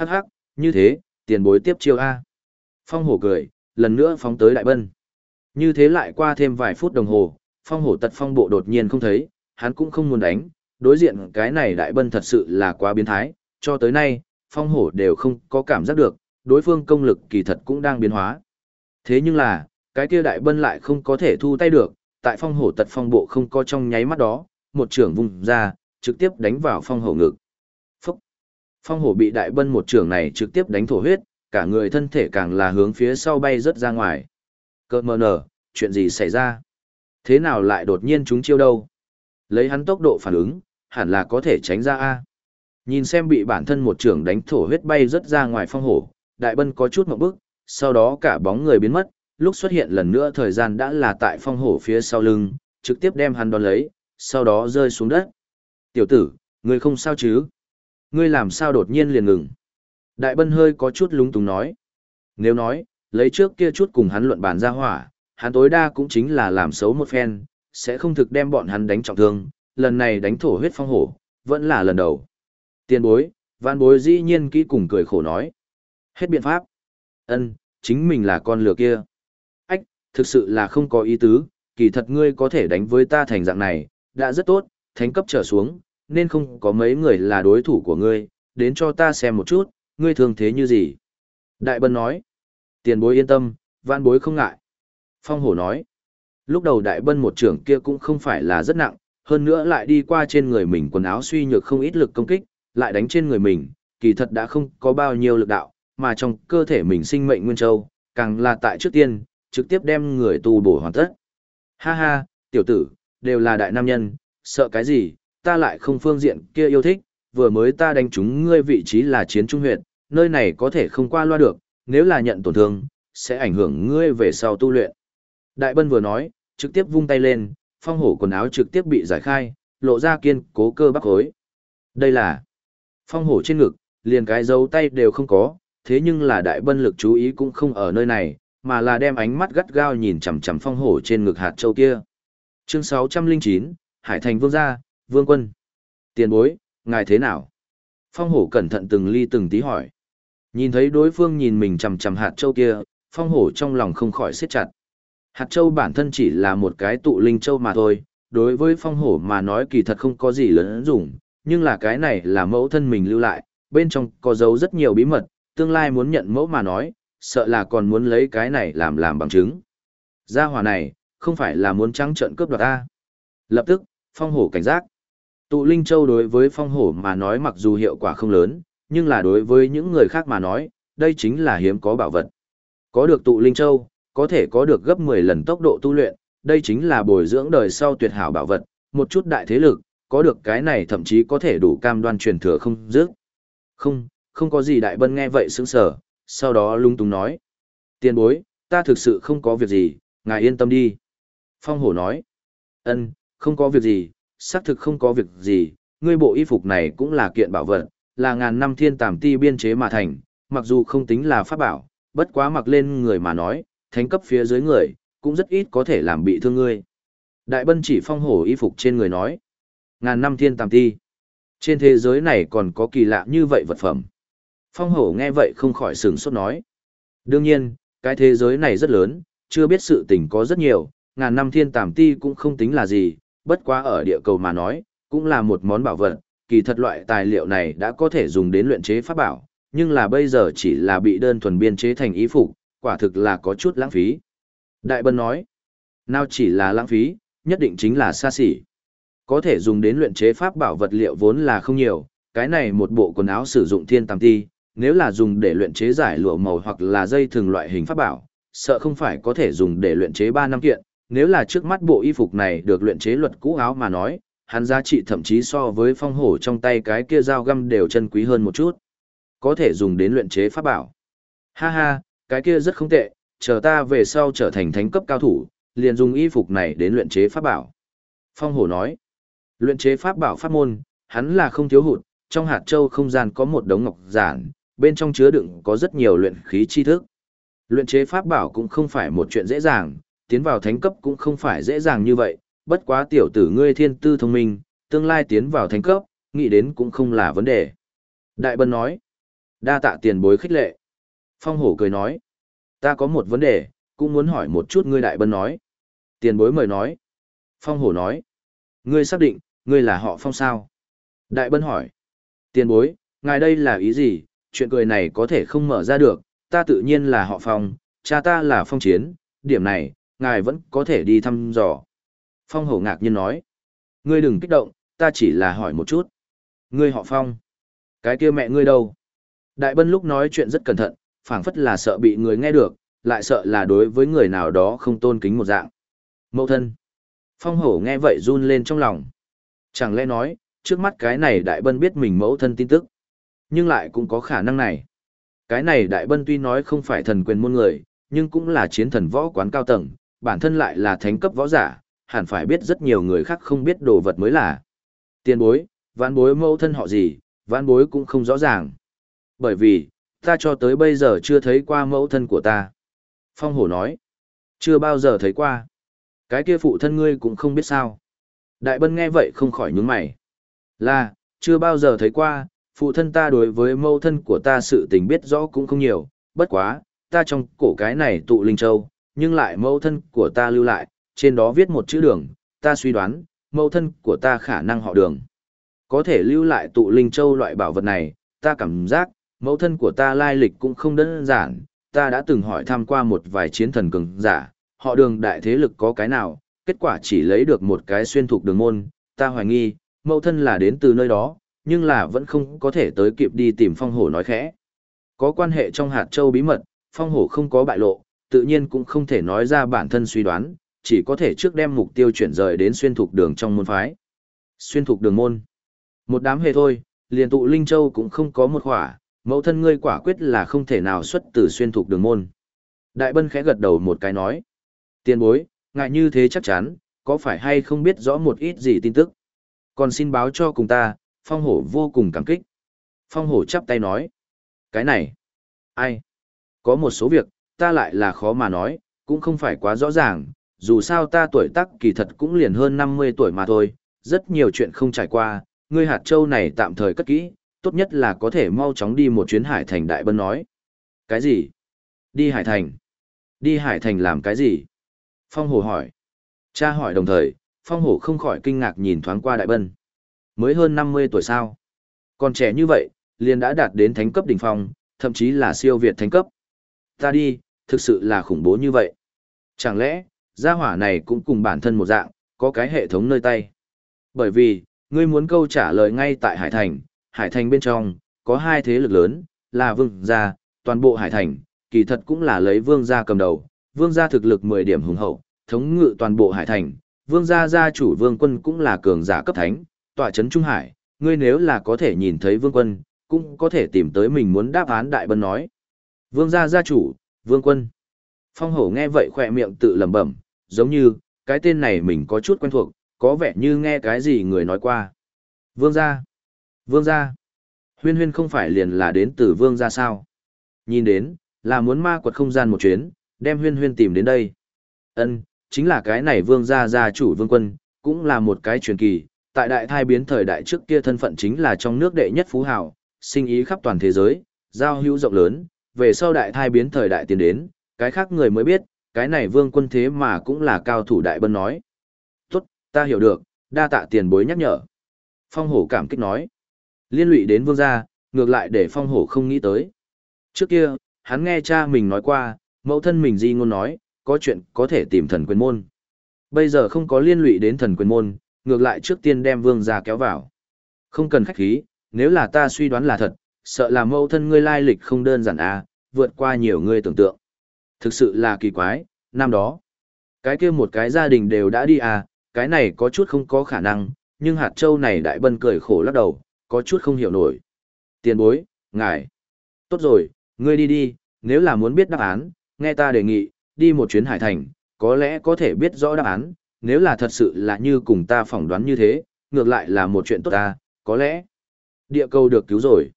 Hắc hắc, như thế, tiền bối tiếp chiêu A. Phong hổ cười, lần nữa phóng tới đại bân. Như thế lại qua thêm vài phút đồng hồ, phong hổ tật phong bộ đột nhiên không thấy, hắn cũng không muốn đánh, đối diện cái này đại bân thật sự là quá biến thái, cho tới nay, phong hổ đều không có cảm giác được, đối phương công lực kỳ thật cũng đang biến hóa. Thế nhưng là, cái kia đại bân lại không có thể thu tay được, tại phong hổ tật phong bộ không có trong nháy mắt đó, một trưởng vùng ra, trực tiếp đánh vào phong hổ ngực. Phong hổ bị đại bân một trưởng này trực tiếp đánh thổ huyết, cả người thân thể càng là hướng phía sau bay rất ra ngoài. Cơ mờ nở, chuyện gì xảy ra? Thế nào lại đột nhiên chúng chiêu đâu? Lấy hắn tốc độ phản ứng, hẳn là có thể tránh ra A. Nhìn xem bị bản thân một trưởng đánh thổ huyết bay rất ra ngoài phong hổ, đại bân có chút một bước, sau đó cả bóng người biến mất, lúc xuất hiện lần nữa thời gian đã là tại phong hổ phía sau lưng, trực tiếp đem hắn đón lấy, sau đó rơi xuống đất. Tiểu tử, người không sao chứ? Ngươi làm sao đột nhiên liền ngừng? Đại bân hơi có chút lúng túng nói. Nếu nói, lấy trước kia chút cùng hắn luận bàn ra hỏa, hắn tối đa cũng chính là làm xấu một phen, sẽ không thực đem bọn hắn đánh trọng thương, lần này đánh thổ huyết phong hổ, vẫn là lần đầu. Tiền bối, văn bối dĩ nhiên kỹ cùng cười khổ nói. Hết biện pháp. ân chính mình là con lừa kia. Ách, thực sự là không có ý tứ, kỳ thật ngươi có thể đánh với ta thành dạng này, đã rất tốt, thánh cấp trở xuống, nên không có mấy người là đối thủ của ngươi, đến cho ta xem một chút, ngươi thường thế như gì. Đại bân nói, tiền bối yên tâm, văn bối không ngại. Phong hổ nói, lúc đầu đại bân một trưởng kia cũng không phải là rất nặng, hơn nữa lại đi qua trên người mình quần áo suy nhược không ít lực công kích, lại đánh trên người mình, kỳ thật đã không có bao nhiêu lực đạo, mà trong cơ thể mình sinh mệnh nguyên châu, càng là tại trước tiên, trực tiếp đem người tu bổ hoàn tất. Ha ha, tiểu tử, đều là đại nam nhân, sợ cái gì, ta lại không phương diện kia yêu thích, vừa mới ta đánh trúng ngươi vị trí là chiến trung huyện, nơi này có thể không qua loa được, nếu là nhận tổn thương, sẽ ảnh hưởng ngươi về sau tu luyện. Đại bân vừa nói, trực tiếp vung tay lên, phong hổ quần áo trực tiếp bị giải khai, lộ ra kiên cố cơ bắp khối. Đây là phong hổ trên ngực, liền cái dấu tay đều không có, thế nhưng là đại bân lực chú ý cũng không ở nơi này, mà là đem ánh mắt gắt gao nhìn chằm chằm phong hổ trên ngực hạt châu kia. Chương 609, Hải Thành Vương gia, Vương quân. Tiền bối, ngài thế nào? Phong hổ cẩn thận từng ly từng tí hỏi. Nhìn thấy đối phương nhìn mình chằm chằm hạt châu kia, phong hổ trong lòng không khỏi siết chặt. Hạt châu bản thân chỉ là một cái tụ linh châu mà thôi, đối với phong hổ mà nói kỳ thật không có gì lớn dùng, nhưng là cái này là mẫu thân mình lưu lại, bên trong có dấu rất nhiều bí mật, tương lai muốn nhận mẫu mà nói, sợ là còn muốn lấy cái này làm làm bằng chứng. Gia hỏa này, không phải là muốn trắng trợn cướp đoạt ta. Lập tức, phong hổ cảnh giác. Tụ linh châu đối với phong hổ mà nói mặc dù hiệu quả không lớn, nhưng là đối với những người khác mà nói, đây chính là hiếm có bảo vật. Có được tụ linh châu, có thể có được gấp 10 lần tốc độ tu luyện, đây chính là bồi dưỡng đời sau tuyệt hảo bảo vật, một chút đại thế lực, có được cái này thậm chí có thể đủ cam đoan truyền thừa không dứt. Không, không có gì đại bân nghe vậy sững sờ, sau đó lung tung nói. Tiền bối, ta thực sự không có việc gì, ngài yên tâm đi. Phong hổ nói. ân không có việc gì, xác thực không có việc gì, ngươi bộ y phục này cũng là kiện bảo vật, là ngàn năm thiên tàm ti biên chế mà thành, mặc dù không tính là pháp bảo, bất quá mặc lên người mà nói, thánh cấp phía dưới người, cũng rất ít có thể làm bị thương ngươi. Đại bân chỉ phong hổ y phục trên người nói. Ngàn năm thiên tàm ti. Trên thế giới này còn có kỳ lạ như vậy vật phẩm. Phong hổ nghe vậy không khỏi sửng sốt nói. Đương nhiên, cái thế giới này rất lớn, chưa biết sự tình có rất nhiều, ngàn năm thiên tàm ti cũng không tính là gì, bất quá ở địa cầu mà nói, cũng là một món bảo vật, kỳ thật loại tài liệu này đã có thể dùng đến luyện chế pháp bảo, nhưng là bây giờ chỉ là bị đơn thuần biên chế thành ý phục, quả thực là có chút lãng phí. Đại Bân nói, nào chỉ là lãng phí, nhất định chính là xa xỉ. Có thể dùng đến luyện chế pháp bảo vật liệu vốn là không nhiều, cái này một bộ quần áo sử dụng thiên tam ti, nếu là dùng để luyện chế giải lụa màu hoặc là dây thường loại hình pháp bảo, sợ không phải có thể dùng để luyện chế 3 năm kiện, nếu là trước mắt bộ y phục này được luyện chế luật cũ áo mà nói, hắn giá trị thậm chí so với phong hổ trong tay cái kia dao găm đều chân quý hơn một chút. Có thể dùng đến luyện chế pháp bảo. Ha ha, cái kia rất không tệ, chờ ta về sau trở thành thánh cấp cao thủ, liền dùng y phục này đến luyện chế pháp bảo. Phong hổ nói, luyện chế pháp bảo pháp môn, hắn là không thiếu hụt, trong hạt châu không gian có một đống ngọc giản, bên trong chứa đựng có rất nhiều luyện khí tri thức. Luyện chế pháp bảo cũng không phải một chuyện dễ dàng, tiến vào thánh cấp cũng không phải dễ dàng như vậy, bất quá tiểu tử ngươi thiên tư thông minh, tương lai tiến vào thánh cấp, nghĩ đến cũng không là vấn đề. Đại Bân nói, Đa tạ tiền bối khích lệ. Phong hổ cười nói. Ta có một vấn đề, cũng muốn hỏi một chút ngươi đại bân nói. Tiền bối mời nói. Phong hổ nói. Ngươi xác định, ngươi là họ phong sao? Đại bân hỏi. Tiền bối, ngài đây là ý gì? Chuyện cười này có thể không mở ra được, ta tự nhiên là họ phong, cha ta là phong chiến, điểm này, ngài vẫn có thể đi thăm dò. Phong hổ ngạc nhiên nói. Ngươi đừng kích động, ta chỉ là hỏi một chút. Ngươi họ phong. Cái kia mẹ ngươi đâu? Đại bân lúc nói chuyện rất cẩn thận, phảng phất là sợ bị người nghe được, lại sợ là đối với người nào đó không tôn kính một dạng. Mẫu thân. Phong hổ nghe vậy run lên trong lòng. Chẳng lẽ nói, trước mắt cái này đại bân biết mình mẫu thân tin tức. Nhưng lại cũng có khả năng này. Cái này đại bân tuy nói không phải thần quyền môn người, nhưng cũng là chiến thần võ quán cao tầng, bản thân lại là thánh cấp võ giả, hẳn phải biết rất nhiều người khác không biết đồ vật mới là. Tiền bối, vãn bối mẫu thân họ gì, vãn bối cũng không rõ ràng. Bởi vì, ta cho tới bây giờ chưa thấy qua mẫu thân của ta. Phong hổ nói, chưa bao giờ thấy qua. Cái kia phụ thân ngươi cũng không biết sao. Đại bân nghe vậy không khỏi nhướng mày. Là, chưa bao giờ thấy qua, phụ thân ta đối với mẫu thân của ta sự tình biết rõ cũng không nhiều, bất quá, ta trong cổ cái này tụ linh châu, nhưng lại mẫu thân của ta lưu lại, trên đó viết một chữ đường, ta suy đoán, mẫu thân của ta khả năng họ đường. Có thể lưu lại tụ linh châu loại bảo vật này, ta cảm giác, mẫu thân của ta lai lịch cũng không đơn giản, ta đã từng hỏi thăm qua một vài chiến thần cường giả, họ đường đại thế lực có cái nào, kết quả chỉ lấy được một cái xuyên thuộc đường môn, ta hoài nghi, mẫu thân là đến từ nơi đó, nhưng là vẫn không có thể tới kịp đi tìm phong hổ nói khẽ. Có quan hệ trong hạt châu bí mật, phong hổ không có bại lộ, tự nhiên cũng không thể nói ra bản thân suy đoán, chỉ có thể trước đem mục tiêu chuyển rời đến xuyên thục đường trong môn phái. Xuyên thục đường môn. Một đám hề thôi, liền tụ Linh Châu cũng không có một khỏa, mẫu thân ngươi quả quyết là không thể nào xuất từ xuyên thục đường môn. Đại bân khẽ gật đầu một cái nói. Tiền bối, ngại như thế chắc chắn, có phải hay không biết rõ một ít gì tin tức. Còn xin báo cho cùng ta, phong hổ vô cùng cảm kích. Phong hổ chắp tay nói. Cái này, ai? Có một số việc, ta lại là khó mà nói, cũng không phải quá rõ ràng, dù sao ta tuổi tác kỳ thật cũng liền hơn 50 tuổi mà thôi, rất nhiều chuyện không trải qua, ngươi hạt châu này tạm thời cất kỹ, tốt nhất là có thể mau chóng đi một chuyến hải thành đại bân nói. Cái gì? Đi hải thành? Đi hải thành làm cái gì? Phong hồ hỏi. Cha hỏi đồng thời, phong hồ không khỏi kinh ngạc nhìn thoáng qua đại bân. Mới hơn 50 tuổi sao? Còn trẻ như vậy, liền đã đạt đến thánh cấp đỉnh phong, thậm chí là siêu việt thánh cấp. Ta đi, thực sự là khủng bố như vậy. Chẳng lẽ, gia hỏa này cũng cùng bản thân một dạng, có cái hệ thống nơi tay. Bởi vì, ngươi muốn câu trả lời ngay tại Hải Thành, Hải Thành bên trong, có hai thế lực lớn, là Vương gia, toàn bộ Hải Thành, kỳ thật cũng là lấy Vương gia cầm đầu, Vương gia thực lực 10 điểm hùng hậu, thống ngự toàn bộ Hải Thành, Vương gia gia chủ Vương quân cũng là cường giả cấp thánh, tọa chấn Trung Hải, ngươi nếu là có thể nhìn thấy Vương quân, cũng có thể tìm tới mình muốn đáp án đại bân nói. Vương gia gia chủ, Vương quân. Phong hổ nghe vậy khỏe miệng tự lẩm bẩm, giống như, cái tên này mình có chút quen thuộc, có vẻ như nghe cái gì người nói qua. Vương gia. Vương gia. Huyên huyên không phải liền là đến từ vương gia sao. Nhìn đến, là muốn ma quật không gian một chuyến, đem huyên huyên tìm đến đây. Ân, chính là cái này vương gia gia chủ vương quân, cũng là một cái truyền kỳ. Tại đại thai biến thời đại trước kia thân phận chính là trong nước đệ nhất phú hào, sinh ý khắp toàn thế giới, giao hữu rộng lớn, về sau đại thai biến thời đại tiến đến, cái khác người mới biết, cái này vương quân thế mà cũng là cao thủ đại bân nói. Tốt, ta hiểu được, đa tạ tiền bối nhắc nhở. Phong hổ cảm kích nói. Liên lụy đến vương gia, ngược lại để phong hổ không nghĩ tới. Trước kia, hắn nghe cha mình nói qua, mẫu thân mình di ngôn nói, có chuyện có thể tìm thần quyền môn. Bây giờ không có liên lụy đến thần quyền môn, ngược lại trước tiên đem vương gia kéo vào. Không cần khách khí, nếu là ta suy đoán là thật, sợ là mẫu thân ngươi lai lịch không đơn giản à, vượt qua nhiều người tưởng tượng. Thực sự là kỳ quái, năm đó. Cái kia một cái gia đình đều đã đi à, cái này có chút không có khả năng, nhưng hạt châu này đại bân cười khổ lắc đầu, có chút không hiểu nổi. Tiền bối, ngài. Tốt rồi, ngươi đi đi, nếu là muốn biết đáp án, nghe ta đề nghị, đi một chuyến hải thành, có lẽ có thể biết rõ đáp án, nếu là thật sự là như cùng ta phỏng đoán như thế, ngược lại là một chuyện tốt ta, có lẽ. Địa cầu được cứu rồi.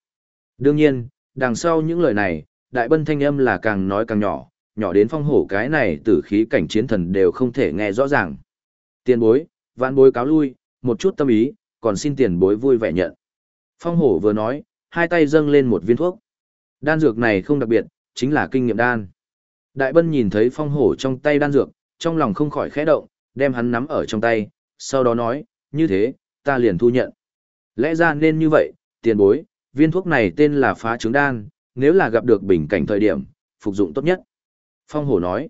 Đương nhiên, đằng sau những lời này, đại bân thanh âm là càng nói càng nhỏ, nhỏ đến phong hổ cái này tử khí cảnh chiến thần đều không thể nghe rõ ràng. Tiền bối, vạn bối cáo lui, một chút tâm ý, còn xin tiền bối vui vẻ nhận. Phong hổ vừa nói, hai tay dâng lên một viên thuốc. Đan dược này không đặc biệt, chính là kinh nghiệm đan. Đại bân nhìn thấy phong hổ trong tay đan dược, trong lòng không khỏi khẽ động, đem hắn nắm ở trong tay, sau đó nói, như thế, ta liền thu nhận. Lẽ ra nên như vậy, tiền bối, viên thuốc này tên là phá trứng đan, nếu là gặp được bình cảnh thời điểm, phục dụng tốt nhất. Phong hổ nói,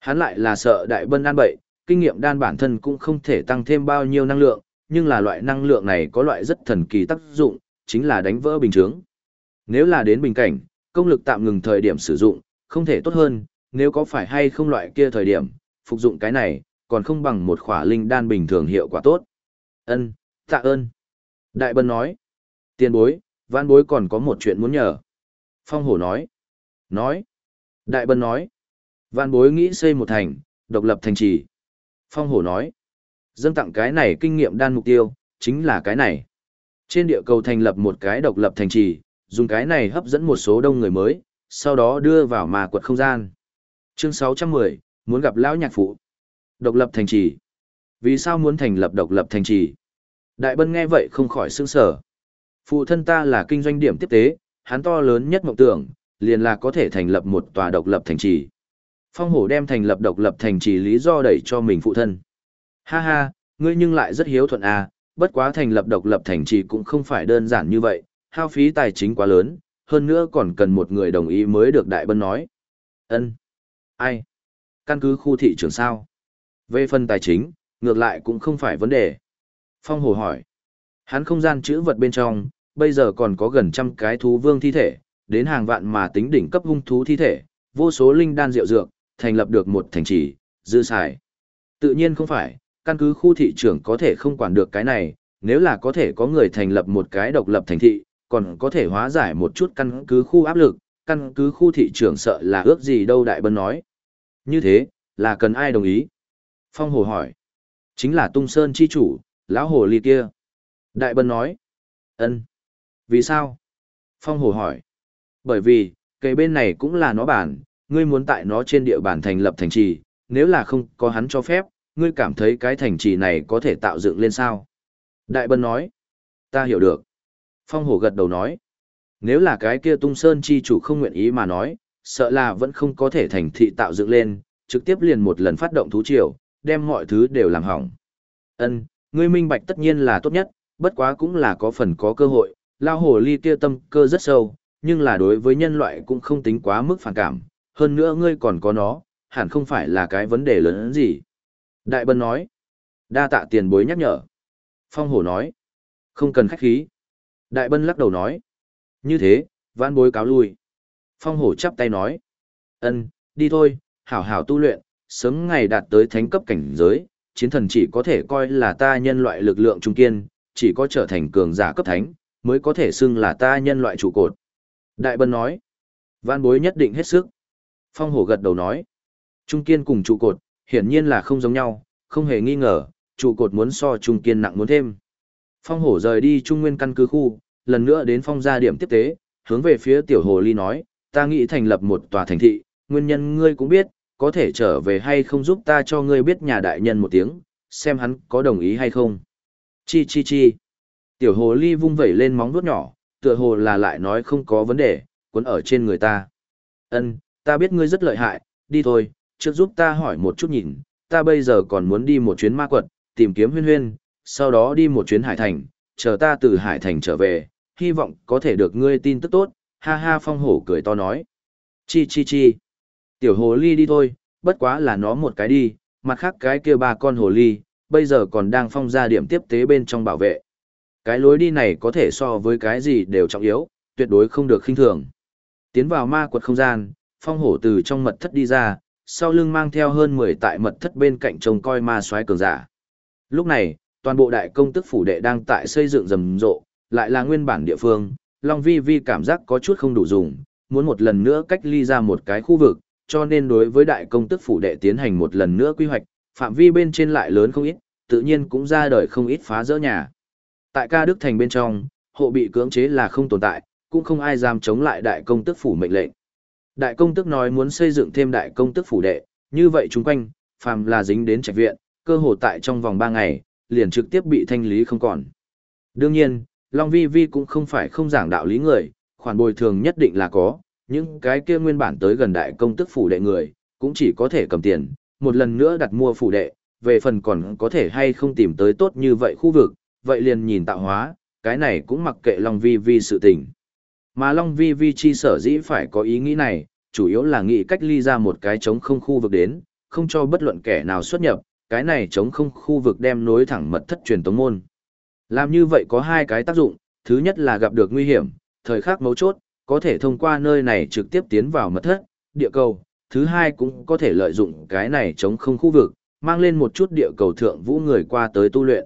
hắn lại là sợ đại bân đan bậy, kinh nghiệm đan bản thân cũng không thể tăng thêm bao nhiêu năng lượng, nhưng là loại năng lượng này có loại rất thần kỳ tác dụng, chính là đánh vỡ bình chướng. Nếu là đến bình cảnh, công lực tạm ngừng thời điểm sử dụng, không thể tốt hơn, nếu có phải hay không loại kia thời điểm, phục dụng cái này, còn không bằng một khỏa linh đan bình thường hiệu quả tốt. Ân, tạ ơn. Đại Bân nói, tiền bối, văn bối còn có một chuyện muốn nhờ. Phong hổ nói, nói. Đại Bân nói, văn bối nghĩ xây một thành, độc lập thành trì. Phong hổ nói, dâng tặng cái này kinh nghiệm đan mục tiêu, chính là cái này. Trên địa cầu thành lập một cái độc lập thành trì, dùng cái này hấp dẫn một số đông người mới, sau đó đưa vào mà quật không gian. Chương 610, muốn gặp lão nhạc phụ. Độc lập thành trì. Vì sao muốn thành lập độc lập thành trì? Đại Bân nghe vậy không khỏi sương sở. Phụ thân ta là kinh doanh điểm tiếp tế, hắn to lớn nhất mộng tưởng, liền là có thể thành lập một tòa độc lập thành trì. Phong hổ đem thành lập độc lập thành trì lý do đẩy cho mình phụ thân. Ha ha, ngươi nhưng lại rất hiếu thuận à, bất quá thành lập độc lập thành trì cũng không phải đơn giản như vậy, hao phí tài chính quá lớn, hơn nữa còn cần một người đồng ý mới được Đại Bân nói. Ân, Ai? Căn cứ khu thị trường sao? Về phần tài chính, ngược lại cũng không phải vấn đề. Phong Hồ hỏi. Hắn không gian chữ vật bên trong, bây giờ còn có gần trăm cái thú vương thi thể, đến hàng vạn mà tính đỉnh cấp hung thú thi thể, vô số linh đan rượu dược, thành lập được một thành trì, dư xài. Tự nhiên không phải, căn cứ khu thị trưởng có thể không quản được cái này, nếu là có thể có người thành lập một cái độc lập thành thị, còn có thể hóa giải một chút căn cứ khu áp lực, căn cứ khu thị trưởng sợ là ước gì đâu Đại Bân nói. Như thế, là cần ai đồng ý? Phong Hồ hỏi. Chính là Tung Sơn chi chủ, lão hồ ly kia. Đại Bân nói. ân vì sao? Phong Hồ hỏi. Bởi vì, cây bên này cũng là nó bản, ngươi muốn tại nó trên địa bàn thành lập thành trì, nếu là không có hắn cho phép, ngươi cảm thấy cái thành trì này có thể tạo dựng lên sao? Đại Bân nói. Ta hiểu được. Phong hổ gật đầu nói. Nếu là cái kia tung sơn chi chủ không nguyện ý mà nói, sợ là vẫn không có thể thành thị tạo dựng lên, trực tiếp liền một lần phát động thú triều, đem mọi thứ đều làm hỏng. Ân, ngươi minh bạch tất nhiên là tốt nhất, bất quá cũng là có phần có cơ hội, lao hồ ly kia tâm cơ rất sâu, nhưng là đối với nhân loại cũng không tính quá mức phản cảm, hơn nữa ngươi còn có nó, hẳn không phải là cái vấn đề lớn hơn gì. Đại Bân nói, đa tạ tiền bối nhắc nhở. Phong hổ nói, không cần khách khí. Đại Bân lắc đầu nói. Như thế, vãn bối cáo lui. Phong hổ chắp tay nói. ân đi thôi, hảo hảo tu luyện, sớm ngày đạt tới thánh cấp cảnh giới, chiến thần chỉ có thể coi là ta nhân loại lực lượng trung kiên, chỉ có trở thành cường giả cấp thánh, mới có thể xưng là ta nhân loại trụ cột. Đại Bân nói. văn bối nhất định hết sức. Phong hổ gật đầu nói. Trung kiên cùng trụ cột, hiển nhiên là không giống nhau, không hề nghi ngờ, trụ cột muốn so trung kiên nặng muốn thêm. Phong hổ rời đi trung nguyên căn cứ khu, lần nữa đến phong gia điểm tiếp tế, hướng về phía tiểu hồ ly nói, ta nghĩ thành lập một tòa thành thị, nguyên nhân ngươi cũng biết, có thể trở về hay không giúp ta cho ngươi biết nhà đại nhân một tiếng, xem hắn có đồng ý hay không. Chi chi chi. Tiểu hồ ly vung vẩy lên móng vuốt nhỏ, tựa hồ là lại nói không có vấn đề, cuốn ở trên người ta. Ân, ta biết ngươi rất lợi hại, đi thôi, trước giúp ta hỏi một chút nhìn, ta bây giờ còn muốn đi một chuyến ma quật, tìm kiếm huyên huyên, sau đó đi một chuyến hải thành, chờ ta từ hải thành trở về, hy vọng có thể được ngươi tin tức tốt, ha ha phong hổ cười to nói. Chi chi chi. Tiểu hồ ly đi thôi, bất quá là nó một cái đi, mặt khác cái kia ba con hồ ly, bây giờ còn đang phong ra điểm tiếp tế bên trong bảo vệ. Cái lối đi này có thể so với cái gì đều trọng yếu, tuyệt đối không được khinh thường. Tiến vào ma quật không gian, phong hổ từ trong mật thất đi ra, sau lưng mang theo hơn 10 tại mật thất bên cạnh trông coi ma soái cường giả. Lúc này, toàn bộ đại công tức phủ đệ đang tại xây dựng rầm rộ, lại là nguyên bản địa phương, Long Vi Vi cảm giác có chút không đủ dùng, muốn một lần nữa cách ly ra một cái khu vực, cho nên đối với đại công tức phủ đệ tiến hành một lần nữa quy hoạch, phạm vi bên trên lại lớn không ít, tự nhiên cũng ra đời không ít phá rỡ nhà. Tại ca Đức Thành bên trong, hộ bị cưỡng chế là không tồn tại, cũng không ai dám chống lại đại công tức phủ mệnh lệnh. Đại công tức nói muốn xây dựng thêm đại công tức phủ đệ, như vậy chúng quanh, phàm là dính đến trạch viện, cơ hồ tại trong vòng ba ngày, liền trực tiếp bị thanh lý không còn. Đương nhiên, Long Vi Vi cũng không phải không giảng đạo lý người, khoản bồi thường nhất định là có, những cái kia nguyên bản tới gần đại công tức phủ đệ người, cũng chỉ có thể cầm tiền, một lần nữa đặt mua phủ đệ, về phần còn có thể hay không tìm tới tốt như vậy khu vực, vậy liền nhìn tạo hóa, cái này cũng mặc kệ Long Vi Vi sự tình. Mà Long Vi Vi chi sở dĩ phải có ý nghĩ này, chủ yếu là nghĩ cách ly ra một cái trống không khu vực đến, không cho bất luận kẻ nào xuất nhập, cái này trống không khu vực đem nối thẳng mật thất truyền tống môn. Làm như vậy có hai cái tác dụng, thứ nhất là gặp được nguy hiểm, thời khắc mấu chốt, có thể thông qua nơi này trực tiếp tiến vào mật thất, địa cầu, thứ hai cũng có thể lợi dụng cái này chống không khu vực, mang lên một chút địa cầu thượng vũ người qua tới tu luyện.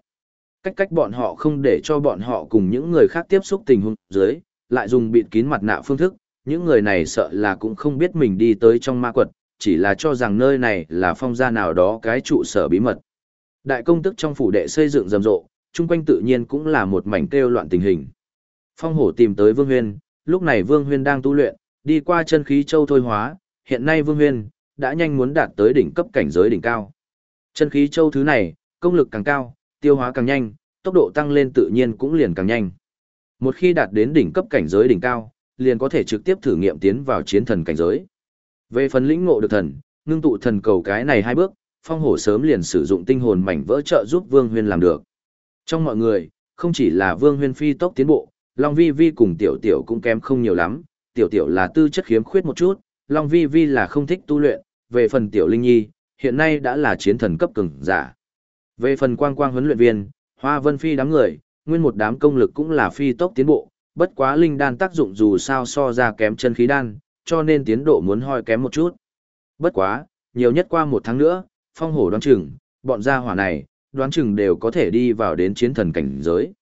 Cách cách bọn họ không để cho bọn họ cùng những người khác tiếp xúc tình huống dưới, lại dùng bịt kín mặt nạ phương thức, những người này sợ là cũng không biết mình đi tới trong ma quật, chỉ là cho rằng nơi này là phong gia nào đó cái trụ sở bí mật. Đại công tức trong phủ đệ xây dựng rầm rộ, chung quanh tự nhiên cũng là một mảnh kêu loạn tình hình. Phong hổ tìm tới Vương Huyên, lúc này Vương Huyên đang tu luyện, đi qua chân khí châu thôi hóa, hiện nay Vương Huyên đã nhanh muốn đạt tới đỉnh cấp cảnh giới đỉnh cao. Chân khí châu thứ này, công lực càng cao, tiêu hóa càng nhanh, tốc độ tăng lên tự nhiên cũng liền càng nhanh. Một khi đạt đến đỉnh cấp cảnh giới đỉnh cao, liền có thể trực tiếp thử nghiệm tiến vào chiến thần cảnh giới. Về phần lĩnh ngộ được thần, ngưng tụ thần cầu cái này hai bước, phong hổ sớm liền sử dụng tinh hồn mảnh vỡ trợ giúp Vương Huyên làm được. Trong mọi người, không chỉ là Vương Huyên phi tốc tiến bộ, Long Vi Vi cùng Tiểu Tiểu cũng kém không nhiều lắm, Tiểu Tiểu là tư chất khiếm khuyết một chút, Long Vi Vi là không thích tu luyện, về phần Tiểu Linh Nhi, hiện nay đã là chiến thần cấp cường giả. Về phần quang quang huấn luyện viên, Hoa Vân Phi đám người, nguyên một đám công lực cũng là phi tốc tiến bộ, bất quá linh đan tác dụng dù sao so ra kém chân khí đan, cho nên tiến độ muốn hoi kém một chút. Bất quá, nhiều nhất qua một tháng nữa, phong hổ đoán chừng, bọn gia hỏa này, đoán chừng đều có thể đi vào đến chiến thần cảnh giới.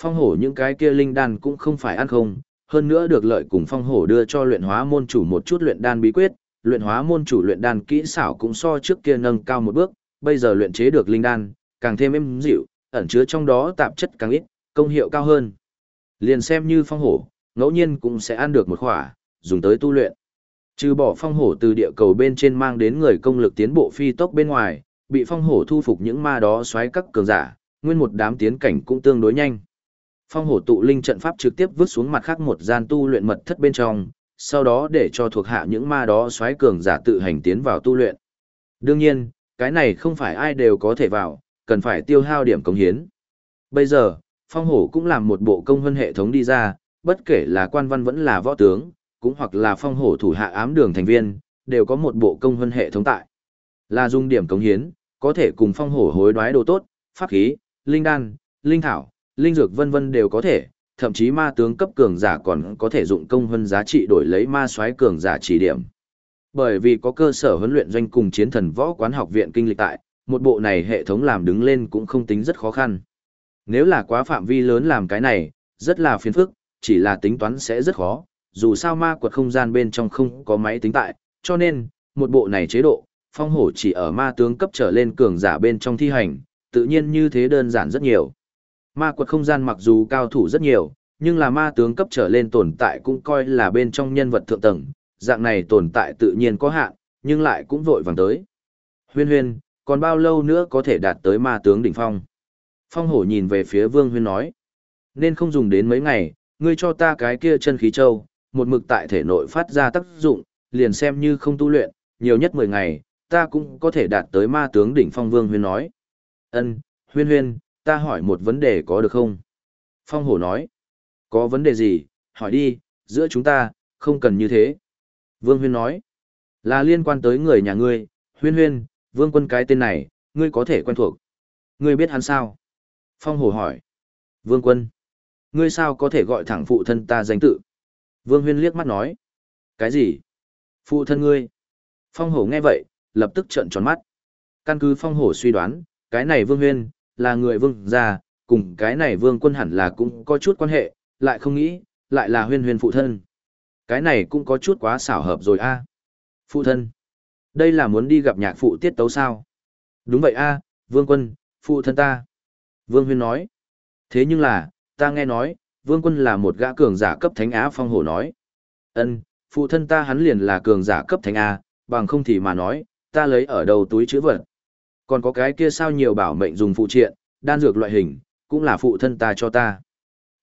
Phong hổ những cái kia linh đan cũng không phải ăn không, hơn nữa được lợi cùng phong hổ đưa cho luyện hóa môn chủ một chút luyện đan bí quyết, luyện hóa môn chủ luyện đan kỹ xảo cũng so trước kia nâng cao một bước, bây giờ luyện chế được linh đan, càng thêm êm dịu, ẩn chứa trong đó tạp chất càng ít, công hiệu cao hơn. Liền xem như phong hổ, ngẫu nhiên cũng sẽ ăn được một khỏa, dùng tới tu luyện. Trừ bỏ phong hổ từ địa cầu bên trên mang đến người công lực tiến bộ phi tốc bên ngoài, bị phong hổ thu phục những ma đó xoáy các cường giả, nguyên một đám tiến cảnh cũng tương đối nhanh. Phong hổ tụ linh trận pháp trực tiếp vứt xuống mặt khác một gian tu luyện mật thất bên trong, sau đó để cho thuộc hạ những ma đó xoáy cường giả tự hành tiến vào tu luyện. Đương nhiên, cái này không phải ai đều có thể vào, cần phải tiêu hao điểm công hiến. Bây giờ, phong hổ cũng làm một bộ công hơn hệ thống đi ra, bất kể là quan văn vẫn là võ tướng, cũng hoặc là phong hổ thủ hạ ám đường thành viên, đều có một bộ công hơn hệ thống tại. Là dùng điểm công hiến, có thể cùng phong hổ hối đoái đồ tốt, pháp khí, linh đan, linh thảo, linh dược vân vân đều có thể, thậm chí ma tướng cấp cường giả còn có thể dụng công hơn giá trị đổi lấy ma soái cường giả chỉ điểm. Bởi vì có cơ sở huấn luyện doanh cùng chiến thần võ quán học viện kinh lịch tại, một bộ này hệ thống làm đứng lên cũng không tính rất khó khăn. Nếu là quá phạm vi lớn làm cái này, rất là phiền phức, chỉ là tính toán sẽ rất khó, dù sao ma quật không gian bên trong không có máy tính tại, cho nên, một bộ này chế độ, phong hổ chỉ ở ma tướng cấp trở lên cường giả bên trong thi hành, tự nhiên như thế đơn giản rất nhiều. Ma quật không gian mặc dù cao thủ rất nhiều, nhưng là ma tướng cấp trở lên tồn tại cũng coi là bên trong nhân vật thượng tầng, dạng này tồn tại tự nhiên có hạn, nhưng lại cũng vội vàng tới. Huyên huyên, còn bao lâu nữa có thể đạt tới ma tướng đỉnh phong? Phong hổ nhìn về phía vương huyên nói. Nên không dùng đến mấy ngày, ngươi cho ta cái kia chân khí châu, một mực tại thể nội phát ra tác dụng, liền xem như không tu luyện, nhiều nhất 10 ngày, ta cũng có thể đạt tới ma tướng đỉnh phong vương huyên nói. Ân, huyên huyên, ta hỏi một vấn đề có được không? Phong hổ nói. Có vấn đề gì, hỏi đi, giữa chúng ta, không cần như thế. Vương huyên nói. Là liên quan tới người nhà ngươi, huyên huyên, vương quân cái tên này, ngươi có thể quen thuộc. Ngươi biết hắn sao? Phong hổ hỏi. Vương quân. Ngươi sao có thể gọi thẳng phụ thân ta danh tự? Vương huyên liếc mắt nói. Cái gì? Phụ thân ngươi. Phong hổ nghe vậy, lập tức trợn tròn mắt. Căn cứ phong hổ suy đoán, cái này vương huyên, là người vương gia, cùng cái này vương quân hẳn là cũng có chút quan hệ, lại không nghĩ, lại là huyên huyên phụ thân. Cái này cũng có chút quá xảo hợp rồi a. Phụ thân. Đây là muốn đi gặp nhạc phụ tiết tấu sao? Đúng vậy a, vương quân, phụ thân ta. Vương huyên nói. Thế nhưng là, ta nghe nói, vương quân là một gã cường giả cấp thánh á phong hổ nói. ân phụ thân ta hắn liền là cường giả cấp thánh A, bằng không thì mà nói, ta lấy ở đầu túi chữ vật. Còn có cái kia sao nhiều bảo mệnh dùng phụ triện, đan dược loại hình, cũng là phụ thân ta cho ta.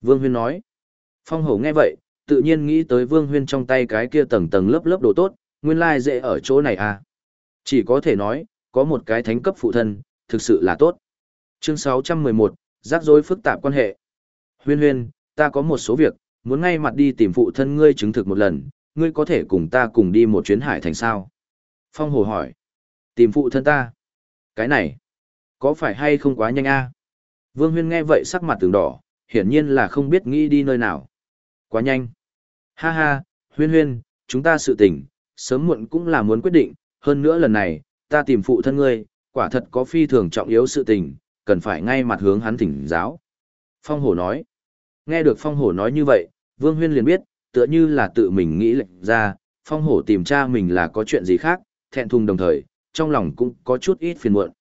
Vương Huyên nói. Phong hổ nghe vậy, tự nhiên nghĩ tới Vương Huyên trong tay cái kia tầng tầng lớp lớp đồ tốt, nguyên lai dễ ở chỗ này à. Chỉ có thể nói, có một cái thánh cấp phụ thân, thực sự là tốt. Chương 611, rắc rối phức tạp quan hệ. Huyên huyên, ta có một số việc, muốn ngay mặt đi tìm phụ thân ngươi chứng thực một lần, ngươi có thể cùng ta cùng đi một chuyến hải thành sao? Phong Hồ hỏi. Tìm phụ thân ta? Cái này, có phải hay không quá nhanh a? Vương Huyên nghe vậy sắc mặt tường đỏ, hiển nhiên là không biết nghĩ đi nơi nào. Quá nhanh. Ha ha, Huyên Huyên, chúng ta sự tình, sớm muộn cũng là muốn quyết định, hơn nữa lần này, ta tìm phụ thân ngươi, quả thật có phi thường trọng yếu sự tình, cần phải ngay mặt hướng hắn thỉnh giáo. Phong Hổ nói. Nghe được Phong Hổ nói như vậy, Vương Huyên liền biết, tựa như là tự mình nghĩ lệnh ra, Phong Hổ tìm cha mình là có chuyện gì khác, thẹn thùng đồng thời, trong lòng cũng có chút ít phiền muộn.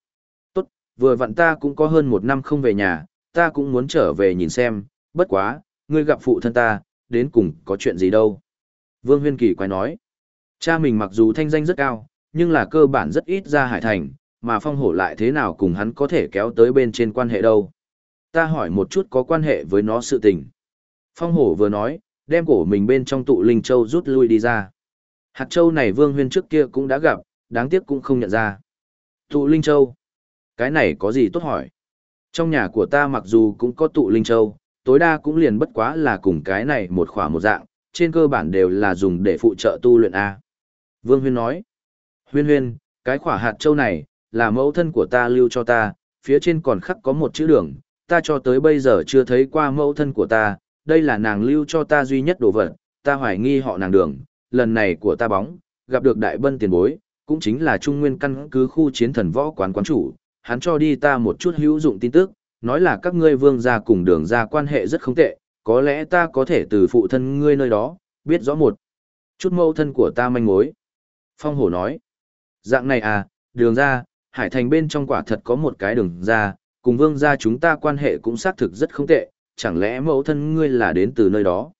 Tốt, vừa vặn ta cũng có hơn một năm không về nhà, ta cũng muốn trở về nhìn xem, bất quá, ngươi gặp phụ thân ta, đến cùng có chuyện gì đâu. Vương Huyên Kỳ quay nói, cha mình mặc dù thanh danh rất cao, nhưng là cơ bản rất ít ra hải thành, mà phong hổ lại thế nào cùng hắn có thể kéo tới bên trên quan hệ đâu. Ta hỏi một chút có quan hệ với nó sự tình. Phong hổ vừa nói, đem cổ mình bên trong tụ linh châu rút lui đi ra. Hạt châu này Vương Huyên trước kia cũng đã gặp, đáng tiếc cũng không nhận ra. Tụ linh châu. Cái này có gì tốt hỏi? Trong nhà của ta mặc dù cũng có tụ linh châu, tối đa cũng liền bất quá là cùng cái này một khỏa một dạng, trên cơ bản đều là dùng để phụ trợ tu luyện A. Vương Huyên nói. Huyên huyên, cái khỏa hạt châu này, là mẫu thân của ta lưu cho ta, phía trên còn khắc có một chữ đường, ta cho tới bây giờ chưa thấy qua mẫu thân của ta, đây là nàng lưu cho ta duy nhất đồ vật, ta hoài nghi họ nàng đường, lần này của ta bóng, gặp được đại bân tiền bối, cũng chính là trung nguyên căn cứ khu chiến thần võ quán quán chủ, hắn cho đi ta một chút hữu dụng tin tức, nói là các ngươi vương gia cùng đường gia quan hệ rất không tệ, có lẽ ta có thể từ phụ thân ngươi nơi đó, biết rõ một chút mẫu thân của ta manh mối. Phong hổ nói, dạng này à, đường gia, hải thành bên trong quả thật có một cái đường gia, cùng vương gia chúng ta quan hệ cũng xác thực rất không tệ, chẳng lẽ mẫu thân ngươi là đến từ nơi đó?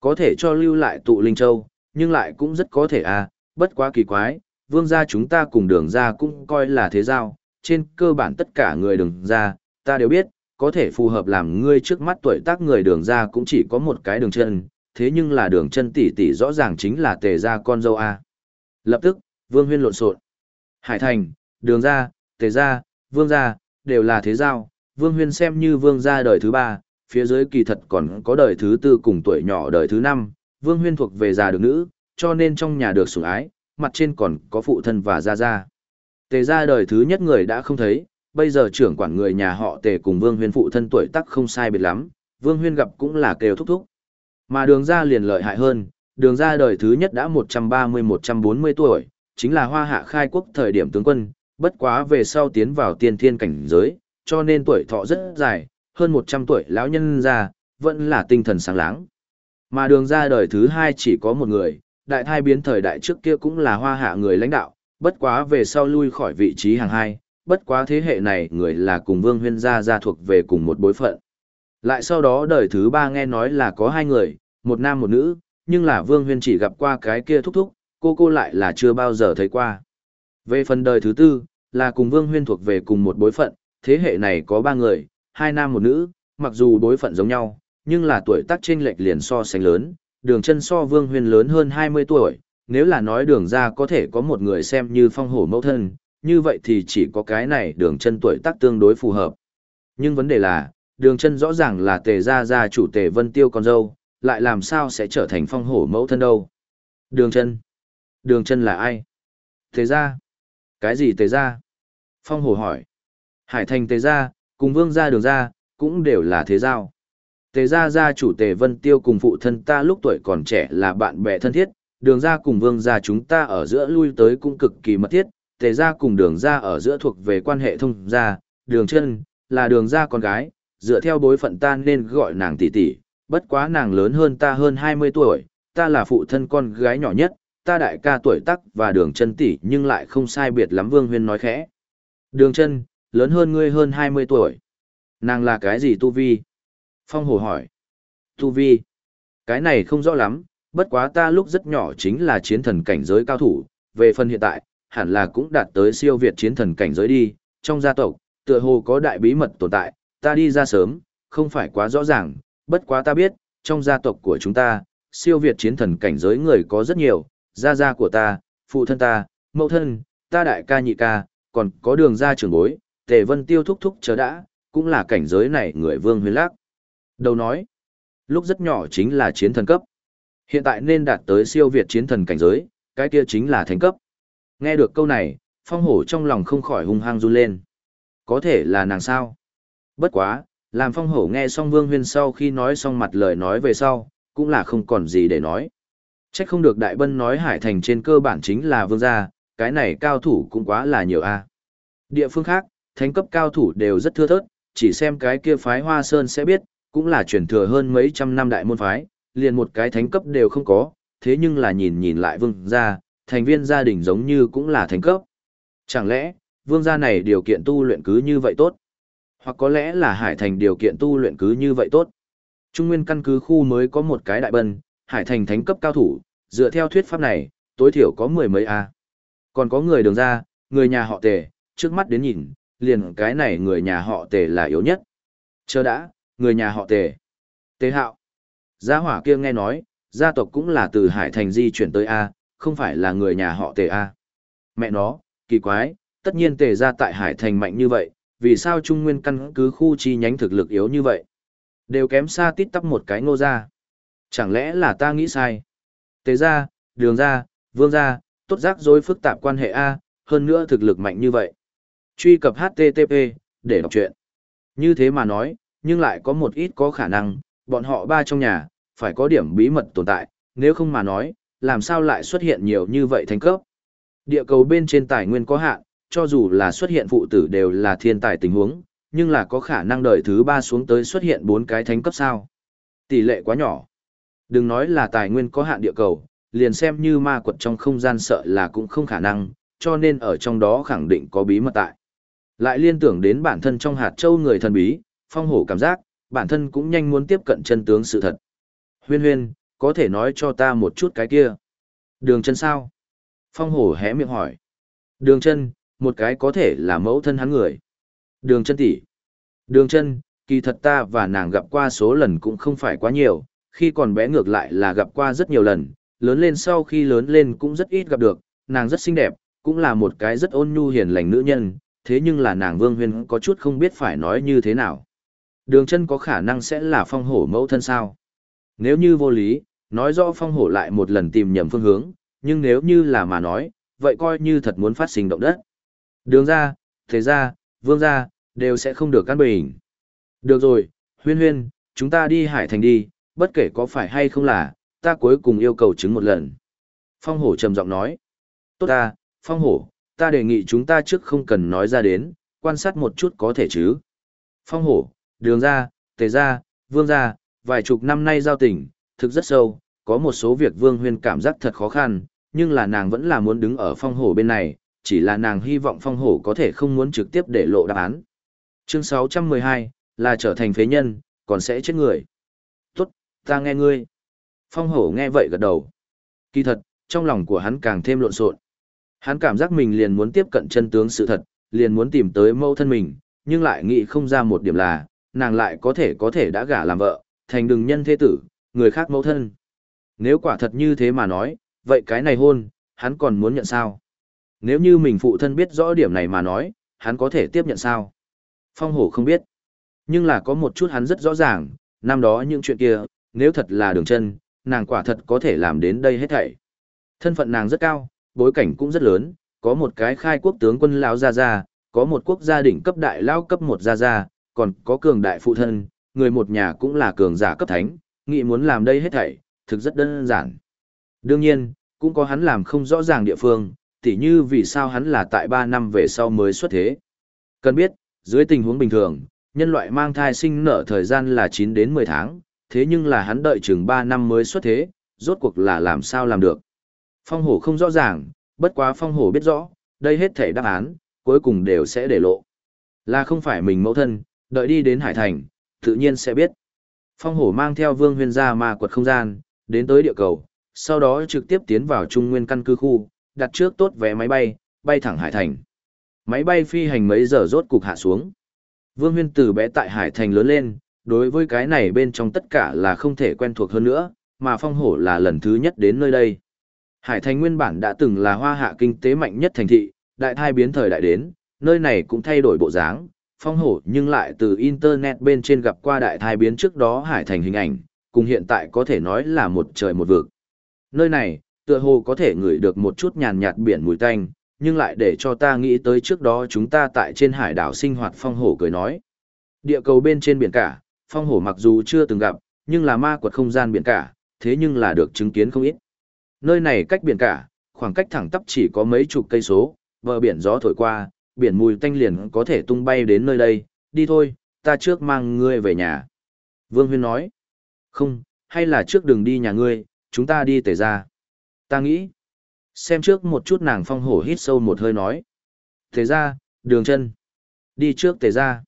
Có thể cho lưu lại tụ linh châu, nhưng lại cũng rất có thể à, bất quá kỳ quái, vương gia chúng ta cùng đường gia cũng coi là thế giao, trên cơ bản tất cả người đường gia, ta đều biết, có thể phù hợp làm ngươi trước mắt tuổi tác người đường gia cũng chỉ có một cái đường chân, thế nhưng là đường chân tỷ tỷ rõ ràng chính là tề gia con dâu a. Lập tức, Vương Huyên lộn xộn. Hải Thành, Đường gia, Tề gia, Vương gia đều là thế giao, Vương Huyên xem như vương gia đời thứ ba, phía dưới kỳ thật còn có đời thứ tư cùng tuổi nhỏ đời thứ năm, Vương Huyên thuộc về già được nữ, cho nên trong nhà được sủng ái, mặt trên còn có phụ thân và gia gia. Tề gia đời thứ nhất người đã không thấy, bây giờ trưởng quản người nhà họ Tề cùng Vương Huyên phụ thân tuổi tác không sai biệt lắm, Vương Huyên gặp cũng là kêu thúc thúc. Mà đường gia liền lợi hại hơn, đường gia đời thứ nhất đã 130-140 tuổi, chính là hoa hạ khai quốc thời điểm tướng quân, bất quá về sau tiến vào tiên thiên cảnh giới, cho nên tuổi thọ rất dài, hơn 100 tuổi lão nhân gia, vẫn là tinh thần sáng láng. Mà đường gia đời thứ hai chỉ có một người, đại thai biến thời đại trước kia cũng là hoa hạ người lãnh đạo, bất quá về sau lui khỏi vị trí hàng hai, bất quá thế hệ này người là cùng vương huyên gia gia thuộc về cùng một bối phận. Lại sau đó đời thứ ba nghe nói là có hai người, một nam một nữ, nhưng là vương huyên chỉ gặp qua cái kia thúc thúc, cô cô lại là chưa bao giờ thấy qua. Về phần đời thứ tư, là cùng vương huyên thuộc về cùng một bối phận, thế hệ này có ba người, hai nam một nữ, mặc dù bối phận giống nhau, nhưng là tuổi tác chênh lệch liền so sánh lớn, đường chân so vương huyên lớn hơn 20 tuổi, nếu là nói đường ra có thể có một người xem như phong hổ mẫu thân, như vậy thì chỉ có cái này đường chân tuổi tác tương đối phù hợp. Nhưng vấn đề là, đường chân rõ ràng là tề gia gia chủ tề vân tiêu con dâu, lại làm sao sẽ trở thành phong hổ mẫu thân đâu. Đường chân. Đường chân là ai? Tề gia. Cái gì tề gia? Phong hổ hỏi. Hải thành tề gia, cùng vương gia đường gia, cũng đều là thế giao. Tề gia gia chủ tề vân tiêu cùng phụ thân ta lúc tuổi còn trẻ là bạn bè thân thiết, đường gia cùng vương gia chúng ta ở giữa lui tới cũng cực kỳ mật thiết, tề gia cùng đường gia ở giữa thuộc về quan hệ thông gia, đường chân, là đường gia con gái, dựa theo bối phận ta nên gọi nàng tỷ tỷ, bất quá nàng lớn hơn ta hơn 20 tuổi, ta là phụ thân con gái nhỏ nhất, ta đại ca tuổi tắc và đường chân tỷ nhưng lại không sai biệt lắm vương huyên nói khẽ. Đường chân, lớn hơn ngươi hơn 20 tuổi. Nàng là cái gì tu vi? Phong hồ hỏi. Tu vi? Cái này không rõ lắm, bất quá ta lúc rất nhỏ chính là chiến thần cảnh giới cao thủ, về phần hiện tại, hẳn là cũng đạt tới siêu việt chiến thần cảnh giới đi, trong gia tộc, tựa hồ có đại bí mật tồn tại, ta đi ra sớm, không phải quá rõ ràng, bất quá ta biết, trong gia tộc của chúng ta, siêu việt chiến thần cảnh giới người có rất nhiều, gia gia của ta, phụ thân ta, mẫu thân, ta đại ca nhị ca, còn có đường gia trưởng bối, tề vân tiêu thúc thúc chờ đã, cũng là cảnh giới này người vương huyền lắc. Đầu nói, lúc rất nhỏ chính là chiến thần cấp. Hiện tại nên đạt tới siêu việt chiến thần cảnh giới, cái kia chính là thánh cấp. Nghe được câu này, phong hổ trong lòng không khỏi hung hăng run lên. Có thể là nàng sao? Bất quá, làm phong hổ nghe xong vương huyên sau khi nói xong mặt lời nói về sau, cũng là không còn gì để nói. Trách không được đại bân nói hải thành trên cơ bản chính là vương gia, cái này cao thủ cũng quá là nhiều a. Địa phương khác, thánh cấp cao thủ đều rất thưa thớt, chỉ xem cái kia phái hoa sơn sẽ biết, cũng là chuyển thừa hơn mấy trăm năm đại môn phái, liền một cái thánh cấp đều không có, thế nhưng là nhìn nhìn lại vương gia, thành viên gia đình giống như cũng là thánh cấp. Chẳng lẽ, vương gia này điều kiện tu luyện cứ như vậy tốt? Hoặc có lẽ là hải thành điều kiện tu luyện cứ như vậy tốt? Trung nguyên căn cứ khu mới có một cái đại bân, hải thành thánh cấp cao thủ, dựa theo thuyết pháp này, tối thiểu có mười mấy A. Còn có người đường ra, người nhà họ tề, trước mắt đến nhìn, liền cái này người nhà họ tề là yếu nhất. Chờ đã, người nhà họ tề. Tề hạo. Gia hỏa kia nghe nói, gia tộc cũng là từ Hải Thành di chuyển tới A, không phải là người nhà họ tề A. Mẹ nó, kỳ quái, tất nhiên tề ra tại Hải Thành mạnh như vậy, vì sao Trung Nguyên căn cứ khu chi nhánh thực lực yếu như vậy? Đều kém xa tít tắp một cái ngô ra. Chẳng lẽ là ta nghĩ sai? Tề ra, đường ra, vương ra, tốt giác dối phức tạp quan hệ A, hơn nữa thực lực mạnh như vậy. Truy cập HTTP, để đọc chuyện. Như thế mà nói, nhưng lại có một ít có khả năng, bọn họ ba trong nhà, phải có điểm bí mật tồn tại, nếu không mà nói, làm sao lại xuất hiện nhiều như vậy thành cấp. Địa cầu bên trên tài nguyên có hạn, cho dù là xuất hiện phụ tử đều là thiên tài tình huống, nhưng là có khả năng đời thứ ba xuống tới xuất hiện bốn cái thánh cấp sao. Tỷ lệ quá nhỏ. Đừng nói là tài nguyên có hạn địa cầu, liền xem như ma quật trong không gian sợ là cũng không khả năng, cho nên ở trong đó khẳng định có bí mật tại. Lại liên tưởng đến bản thân trong hạt châu người thần bí, phong hổ cảm giác, bản thân cũng nhanh muốn tiếp cận chân tướng sự thật. Huyên huyên, có thể nói cho ta một chút cái kia. Đường chân sao? Phong hổ hé miệng hỏi. Đường chân, một cái có thể là mẫu thân hắn người. Đường chân tỷ. Đường chân, kỳ thật ta và nàng gặp qua số lần cũng không phải quá nhiều, khi còn bé ngược lại là gặp qua rất nhiều lần, lớn lên sau khi lớn lên cũng rất ít gặp được, nàng rất xinh đẹp, cũng là một cái rất ôn nhu hiền lành nữ nhân, thế nhưng là nàng Vương Huyên có chút không biết phải nói như thế nào. Đường chân có khả năng sẽ là phong hổ mẫu thân sao? Nếu như vô lý, nói rõ phong hổ lại một lần tìm nhầm phương hướng, nhưng nếu như là mà nói, vậy coi như thật muốn phát sinh động đất. Đường ra, thế ra, vương ra, đều sẽ không được căn bình. Được rồi, huyên huyên, chúng ta đi hải thành đi, bất kể có phải hay không là, ta cuối cùng yêu cầu chứng một lần. Phong hổ trầm giọng nói. Tốt ta, phong hổ, ta đề nghị chúng ta trước không cần nói ra đến, quan sát một chút có thể chứ. Phong hổ, đường ra, tề ra, vương ra, vài chục năm nay giao tình, thực rất sâu, có một số việc vương huyên cảm giác thật khó khăn, nhưng là nàng vẫn là muốn đứng ở phong hổ bên này, chỉ là nàng hy vọng phong hổ có thể không muốn trực tiếp để lộ đáp án. Chương 612, là trở thành phế nhân, còn sẽ chết người. Tốt, ta nghe ngươi. Phong hổ nghe vậy gật đầu. Kỳ thật, trong lòng của hắn càng thêm lộn xộn. Hắn cảm giác mình liền muốn tiếp cận chân tướng sự thật, liền muốn tìm tới mâu thân mình, nhưng lại nghĩ không ra một điểm là, nàng lại có thể có thể đã gả làm vợ, thành đừng nhân thế tử, người khác mẫu thân. Nếu quả thật như thế mà nói, vậy cái này hôn, hắn còn muốn nhận sao? Nếu như mình phụ thân biết rõ điểm này mà nói, hắn có thể tiếp nhận sao? Phong hổ không biết. Nhưng là có một chút hắn rất rõ ràng, năm đó những chuyện kia, nếu thật là đường chân, nàng quả thật có thể làm đến đây hết thảy. Thân phận nàng rất cao, bối cảnh cũng rất lớn, có một cái khai quốc tướng quân lão gia gia, có một quốc gia đỉnh cấp đại lao cấp một gia gia, còn có cường đại phụ thân, người một nhà cũng là cường giả cấp thánh, nghĩ muốn làm đây hết thảy, thực rất đơn giản. Đương nhiên, cũng có hắn làm không rõ ràng địa phương, tỉ như vì sao hắn là tại 3 năm về sau mới xuất thế. Cần biết, dưới tình huống bình thường, nhân loại mang thai sinh nở thời gian là 9 đến 10 tháng, thế nhưng là hắn đợi chừng 3 năm mới xuất thế, rốt cuộc là làm sao làm được. Phong hổ không rõ ràng, bất quá phong hổ biết rõ, đây hết thể đáp án, cuối cùng đều sẽ để lộ. Là không phải mình mẫu thân, đợi đi đến Hải Thành, tự nhiên sẽ biết. Phong hổ mang theo vương huyên ra ma quật không gian, đến tới địa cầu, sau đó trực tiếp tiến vào trung nguyên căn cứ khu, đặt trước tốt vé máy bay, bay thẳng Hải Thành. Máy bay phi hành mấy giờ rốt cục hạ xuống. Vương huyên từ bé tại Hải Thành lớn lên, đối với cái này bên trong tất cả là không thể quen thuộc hơn nữa, mà phong hổ là lần thứ nhất đến nơi đây. Hải thành nguyên bản đã từng là hoa hạ kinh tế mạnh nhất thành thị, đại thai biến thời đại đến, nơi này cũng thay đổi bộ dáng, phong hổ nhưng lại từ internet bên trên gặp qua đại thai biến trước đó hải thành hình ảnh, cùng hiện tại có thể nói là một trời một vực. Nơi này, tựa hồ có thể ngửi được một chút nhàn nhạt biển mùi tanh, nhưng lại để cho ta nghĩ tới trước đó chúng ta tại trên hải đảo sinh hoạt phong hổ cười nói. Địa cầu bên trên biển cả, phong hổ mặc dù chưa từng gặp, nhưng là ma quật không gian biển cả, thế nhưng là được chứng kiến không ít. Nơi này cách biển cả, khoảng cách thẳng tắp chỉ có mấy chục cây số, bờ biển gió thổi qua, biển mùi tanh liền có thể tung bay đến nơi đây, đi thôi, ta trước mang ngươi về nhà. Vương Huyên nói, không, hay là trước đừng đi nhà ngươi, chúng ta đi tề ra. Ta nghĩ, xem trước một chút nàng phong hổ hít sâu một hơi nói. Tề ra, đường chân. Đi trước tề ra.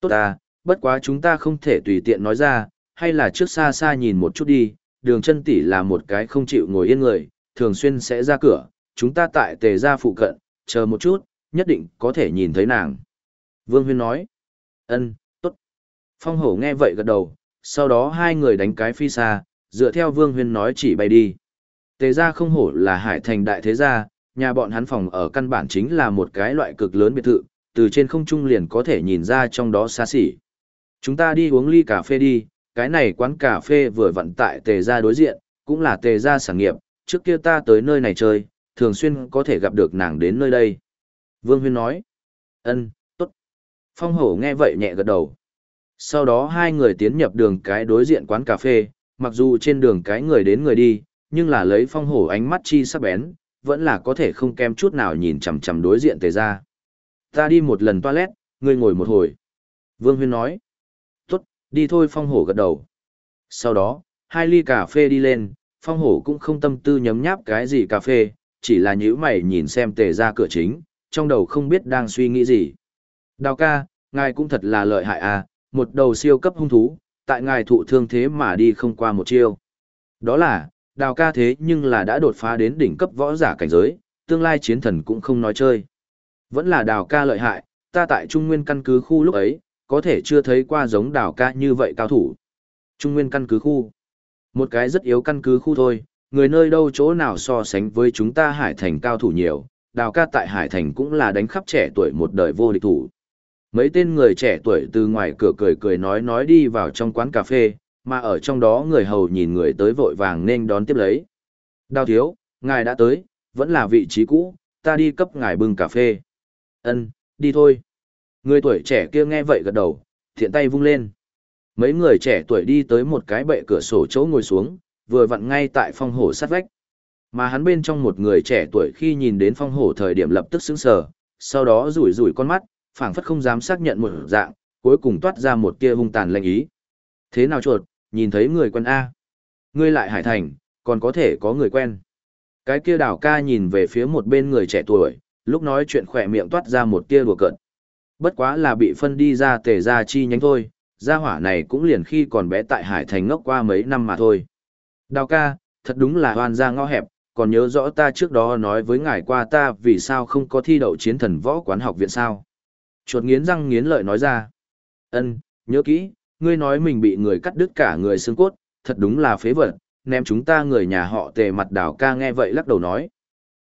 Tốt à, bất quá chúng ta không thể tùy tiện nói ra, hay là trước xa xa nhìn một chút đi, đường chân tỷ là một cái không chịu ngồi yên người, thường xuyên sẽ ra cửa, chúng ta tại tề ra phụ cận, chờ một chút, nhất định có thể nhìn thấy nàng. Vương Huyên nói, ân, tốt. Phong hổ nghe vậy gật đầu, sau đó hai người đánh cái phi xa, dựa theo Vương Huyên nói chỉ bay đi. Tề gia không hổ là hải thành đại thế gia, nhà bọn hắn phòng ở căn bản chính là một cái loại cực lớn biệt thự, từ trên không trung liền có thể nhìn ra trong đó xa xỉ. Chúng ta đi uống ly cà phê đi, cái này quán cà phê vừa vận tại tề gia đối diện, cũng là tề gia sản nghiệp, trước kia ta tới nơi này chơi, thường xuyên có thể gặp được nàng đến nơi đây. Vương Huyên nói, ân, tốt. Phong hổ nghe vậy nhẹ gật đầu. Sau đó hai người tiến nhập đường cái đối diện quán cà phê, mặc dù trên đường cái người đến người đi, nhưng là lấy phong hổ ánh mắt chi sắc bén, vẫn là có thể không kem chút nào nhìn chằm chằm đối diện tề ra. Ta đi một lần toilet, ngươi ngồi một hồi. Vương Huyên nói, tốt, đi thôi phong hổ gật đầu. Sau đó, hai ly cà phê đi lên, phong hổ cũng không tâm tư nhấm nháp cái gì cà phê, chỉ là nhữ mày nhìn xem tề ra cửa chính, trong đầu không biết đang suy nghĩ gì. Đào ca, ngài cũng thật là lợi hại à, một đầu siêu cấp hung thú, tại ngài thụ thương thế mà đi không qua một chiêu. Đó là, đào ca thế nhưng là đã đột phá đến đỉnh cấp võ giả cảnh giới, tương lai chiến thần cũng không nói chơi. Vẫn là đào ca lợi hại, ta tại Trung Nguyên căn cứ khu lúc ấy, có thể chưa thấy qua giống đào ca như vậy cao thủ. Trung Nguyên căn cứ khu. Một cái rất yếu căn cứ khu thôi, người nơi đâu chỗ nào so sánh với chúng ta hải thành cao thủ nhiều, đào ca tại hải thành cũng là đánh khắp trẻ tuổi một đời vô địch thủ. Mấy tên người trẻ tuổi từ ngoài cửa cười cười nói nói đi vào trong quán cà phê, mà ở trong đó người hầu nhìn người tới vội vàng nên đón tiếp lấy. Đào thiếu, ngài đã tới, vẫn là vị trí cũ, ta đi cấp ngài bưng cà phê. Ân, đi thôi. Người tuổi trẻ kia nghe vậy gật đầu, thiện tay vung lên. Mấy người trẻ tuổi đi tới một cái bệ cửa sổ chỗ ngồi xuống, vừa vặn ngay tại phong hổ sát vách. Mà hắn bên trong một người trẻ tuổi khi nhìn đến phong hổ thời điểm lập tức sững sờ, sau đó rủi rủi con mắt, phảng phất không dám xác nhận một dạng, cuối cùng toát ra một tia hung tàn lệnh ý. Thế nào chuột, nhìn thấy người quen A. Ngươi lại hải thành, còn có thể có người quen. Cái kia đảo ca nhìn về phía một bên người trẻ tuổi, lúc nói chuyện khỏe miệng toát ra một tia đùa cợt. Bất quá là bị phân đi ra tề ra chi nhánh thôi, gia hỏa này cũng liền khi còn bé tại hải thành ngốc qua mấy năm mà thôi. Đào ca, thật đúng là hoàn ra ngõ hẹp, còn nhớ rõ ta trước đó nói với ngài qua ta vì sao không có thi đậu chiến thần võ quán học viện sao. Chuột nghiến răng nghiến lợi nói ra. ân nhớ kỹ, ngươi nói mình bị người cắt đứt cả người xương cốt, thật đúng là phế vật, ném chúng ta người nhà họ tề mặt đào ca nghe vậy lắc đầu nói.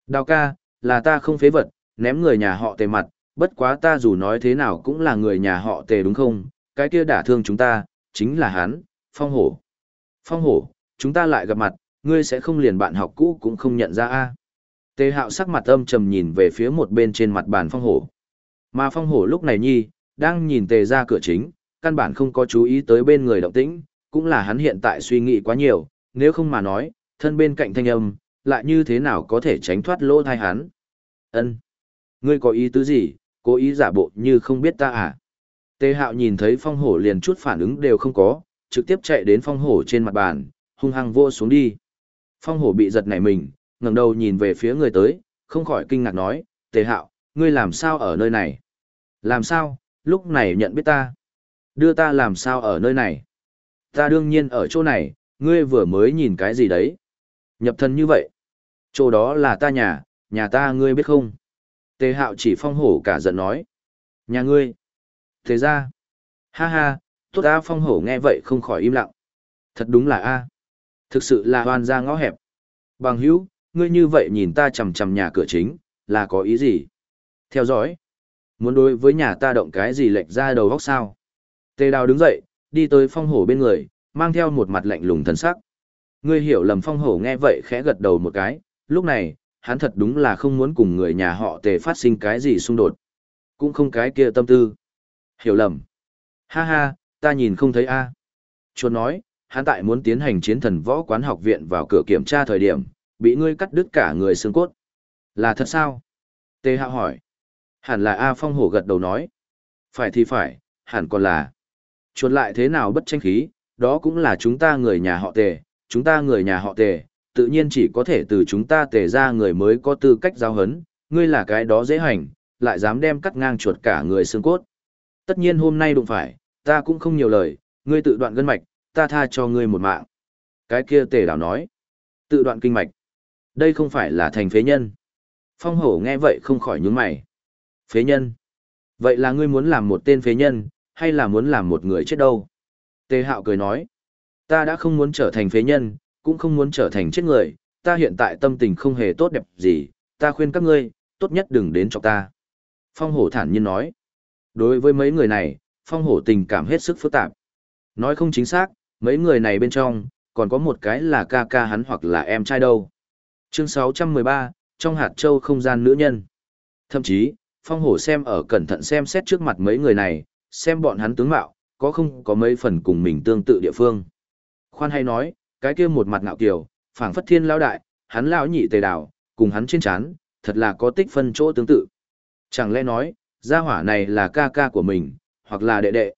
Đào ca, là ta không phế vật, ném người nhà họ tề mặt, bất quá ta dù nói thế nào cũng là người nhà họ tề đúng không, cái kia đả thương chúng ta, chính là hắn, phong hổ. Phong hổ, chúng ta lại gặp mặt, ngươi sẽ không liền bạn học cũ cũng không nhận ra a Tề hạo sắc mặt âm trầm nhìn về phía một bên trên mặt bàn phong hổ. Mà phong hổ lúc này nhi, đang nhìn tề ra cửa chính, căn bản không có chú ý tới bên người động tĩnh, cũng là hắn hiện tại suy nghĩ quá nhiều, nếu không mà nói, thân bên cạnh thanh âm, lại như thế nào có thể tránh thoát lỗ thai hắn. ân Ngươi có ý tứ gì, cố ý giả bộ như không biết ta à? Tề hạo nhìn thấy phong hổ liền chút phản ứng đều không có, trực tiếp chạy đến phong hổ trên mặt bàn, hung hăng vô xuống đi. Phong hổ bị giật nảy mình, ngẩng đầu nhìn về phía người tới, không khỏi kinh ngạc nói, Tề hạo, ngươi làm sao ở nơi này? Làm sao, lúc này nhận biết ta? Đưa ta làm sao ở nơi này? Ta đương nhiên ở chỗ này, ngươi vừa mới nhìn cái gì đấy? Nhập thân như vậy. Chỗ đó là ta nhà, nhà ta ngươi biết không? Tề hạo chỉ phong hổ cả giận nói. Nhà ngươi. Thế ra. Ha ha, tốt ta phong hổ nghe vậy không khỏi im lặng. Thật đúng là A. Thực sự là hoan ra ngõ hẹp. Bằng hữu, ngươi như vậy nhìn ta chằm chằm nhà cửa chính, là có ý gì? Theo dõi. Muốn đối với nhà ta động cái gì lệch ra đầu góc sao? Tề đào đứng dậy, đi tới phong hổ bên người, mang theo một mặt lạnh lùng thần sắc. Ngươi hiểu lầm phong hổ nghe vậy khẽ gật đầu một cái, lúc này, hắn thật đúng là không muốn cùng người nhà họ tề phát sinh cái gì xung đột. Cũng không cái kia tâm tư. Hiểu lầm. Ha ha, ta nhìn không thấy a. À. Chuột nói, hắn tại muốn tiến hành chiến thần võ quán học viện vào cửa kiểm tra thời điểm, bị ngươi cắt đứt cả người xương cốt. Là thật sao? Tề hạo hỏi. Hẳn là A Phong hổ gật đầu nói. Phải thì phải, hẳn còn là. Chuột lại thế nào bất tranh khí, đó cũng là chúng ta người nhà họ tề, chúng ta người nhà họ tề, tự nhiên chỉ có thể từ chúng ta tề ra người mới có tư cách giao hấn, ngươi là cái đó dễ hành, lại dám đem cắt ngang chuột cả người xương cốt. Tất nhiên hôm nay đụng phải, ta cũng không nhiều lời, ngươi tự đoạn gân mạch, ta tha cho ngươi một mạng. Cái kia tề đảo nói, tự đoạn kinh mạch. Đây không phải là thành phế nhân. Phong hổ nghe vậy không khỏi nhướng mày. Phế nhân. Vậy là ngươi muốn làm một tên phế nhân, hay là muốn làm một người chết đâu? Tề hạo cười nói, ta đã không muốn trở thành phế nhân, cũng không muốn trở thành chết người, ta hiện tại tâm tình không hề tốt đẹp gì, ta khuyên các ngươi, tốt nhất đừng đến cho ta. Phong hổ thản nhiên nói, đối với mấy người này, phong hổ tình cảm hết sức phức tạp. Nói không chính xác, mấy người này bên trong, còn có một cái là ca ca hắn hoặc là em trai đâu. Chương 613, trong hạt châu không gian nữ nhân. Thậm chí, phong hổ xem ở cẩn thận xem xét trước mặt mấy người này, xem bọn hắn tướng mạo, có không có mấy phần cùng mình tương tự địa phương. Khoan hay nói, cái kia một mặt ngạo kiều, phảng phất thiên lão đại, hắn lão nhị tề đào, cùng hắn trên chán, thật là có tích phân chỗ tương tự. Chẳng lẽ nói, gia hỏa này là ca ca của mình, hoặc là đệ đệ.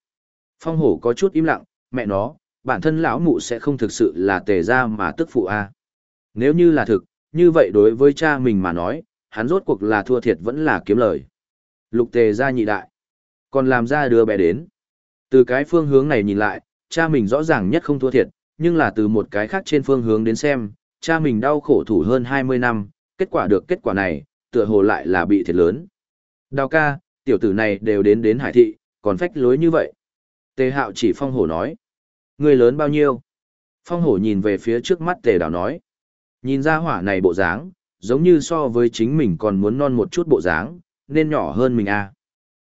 Phong hổ có chút im lặng, mẹ nó, bản thân lão mụ sẽ không thực sự là tề gia mà tức phụ a. Nếu như là thực, như vậy đối với cha mình mà nói, hắn rốt cuộc là thua thiệt vẫn là kiếm lời. Lục tề gia nhị đại, còn làm ra đưa bé đến. Từ cái phương hướng này nhìn lại, cha mình rõ ràng nhất không thua thiệt, nhưng là từ một cái khác trên phương hướng đến xem, cha mình đau khổ thủ hơn 20 năm, kết quả được kết quả này, tựa hồ lại là bị thiệt lớn. Đào ca, tiểu tử này đều đến đến hải thị, còn phách lối như vậy. Tề hạo chỉ phong hổ nói. Người lớn bao nhiêu? Phong hổ nhìn về phía trước mắt tề đào nói. Nhìn ra hỏa này bộ dáng, giống như so với chính mình còn muốn non một chút bộ dáng, nên nhỏ hơn mình a.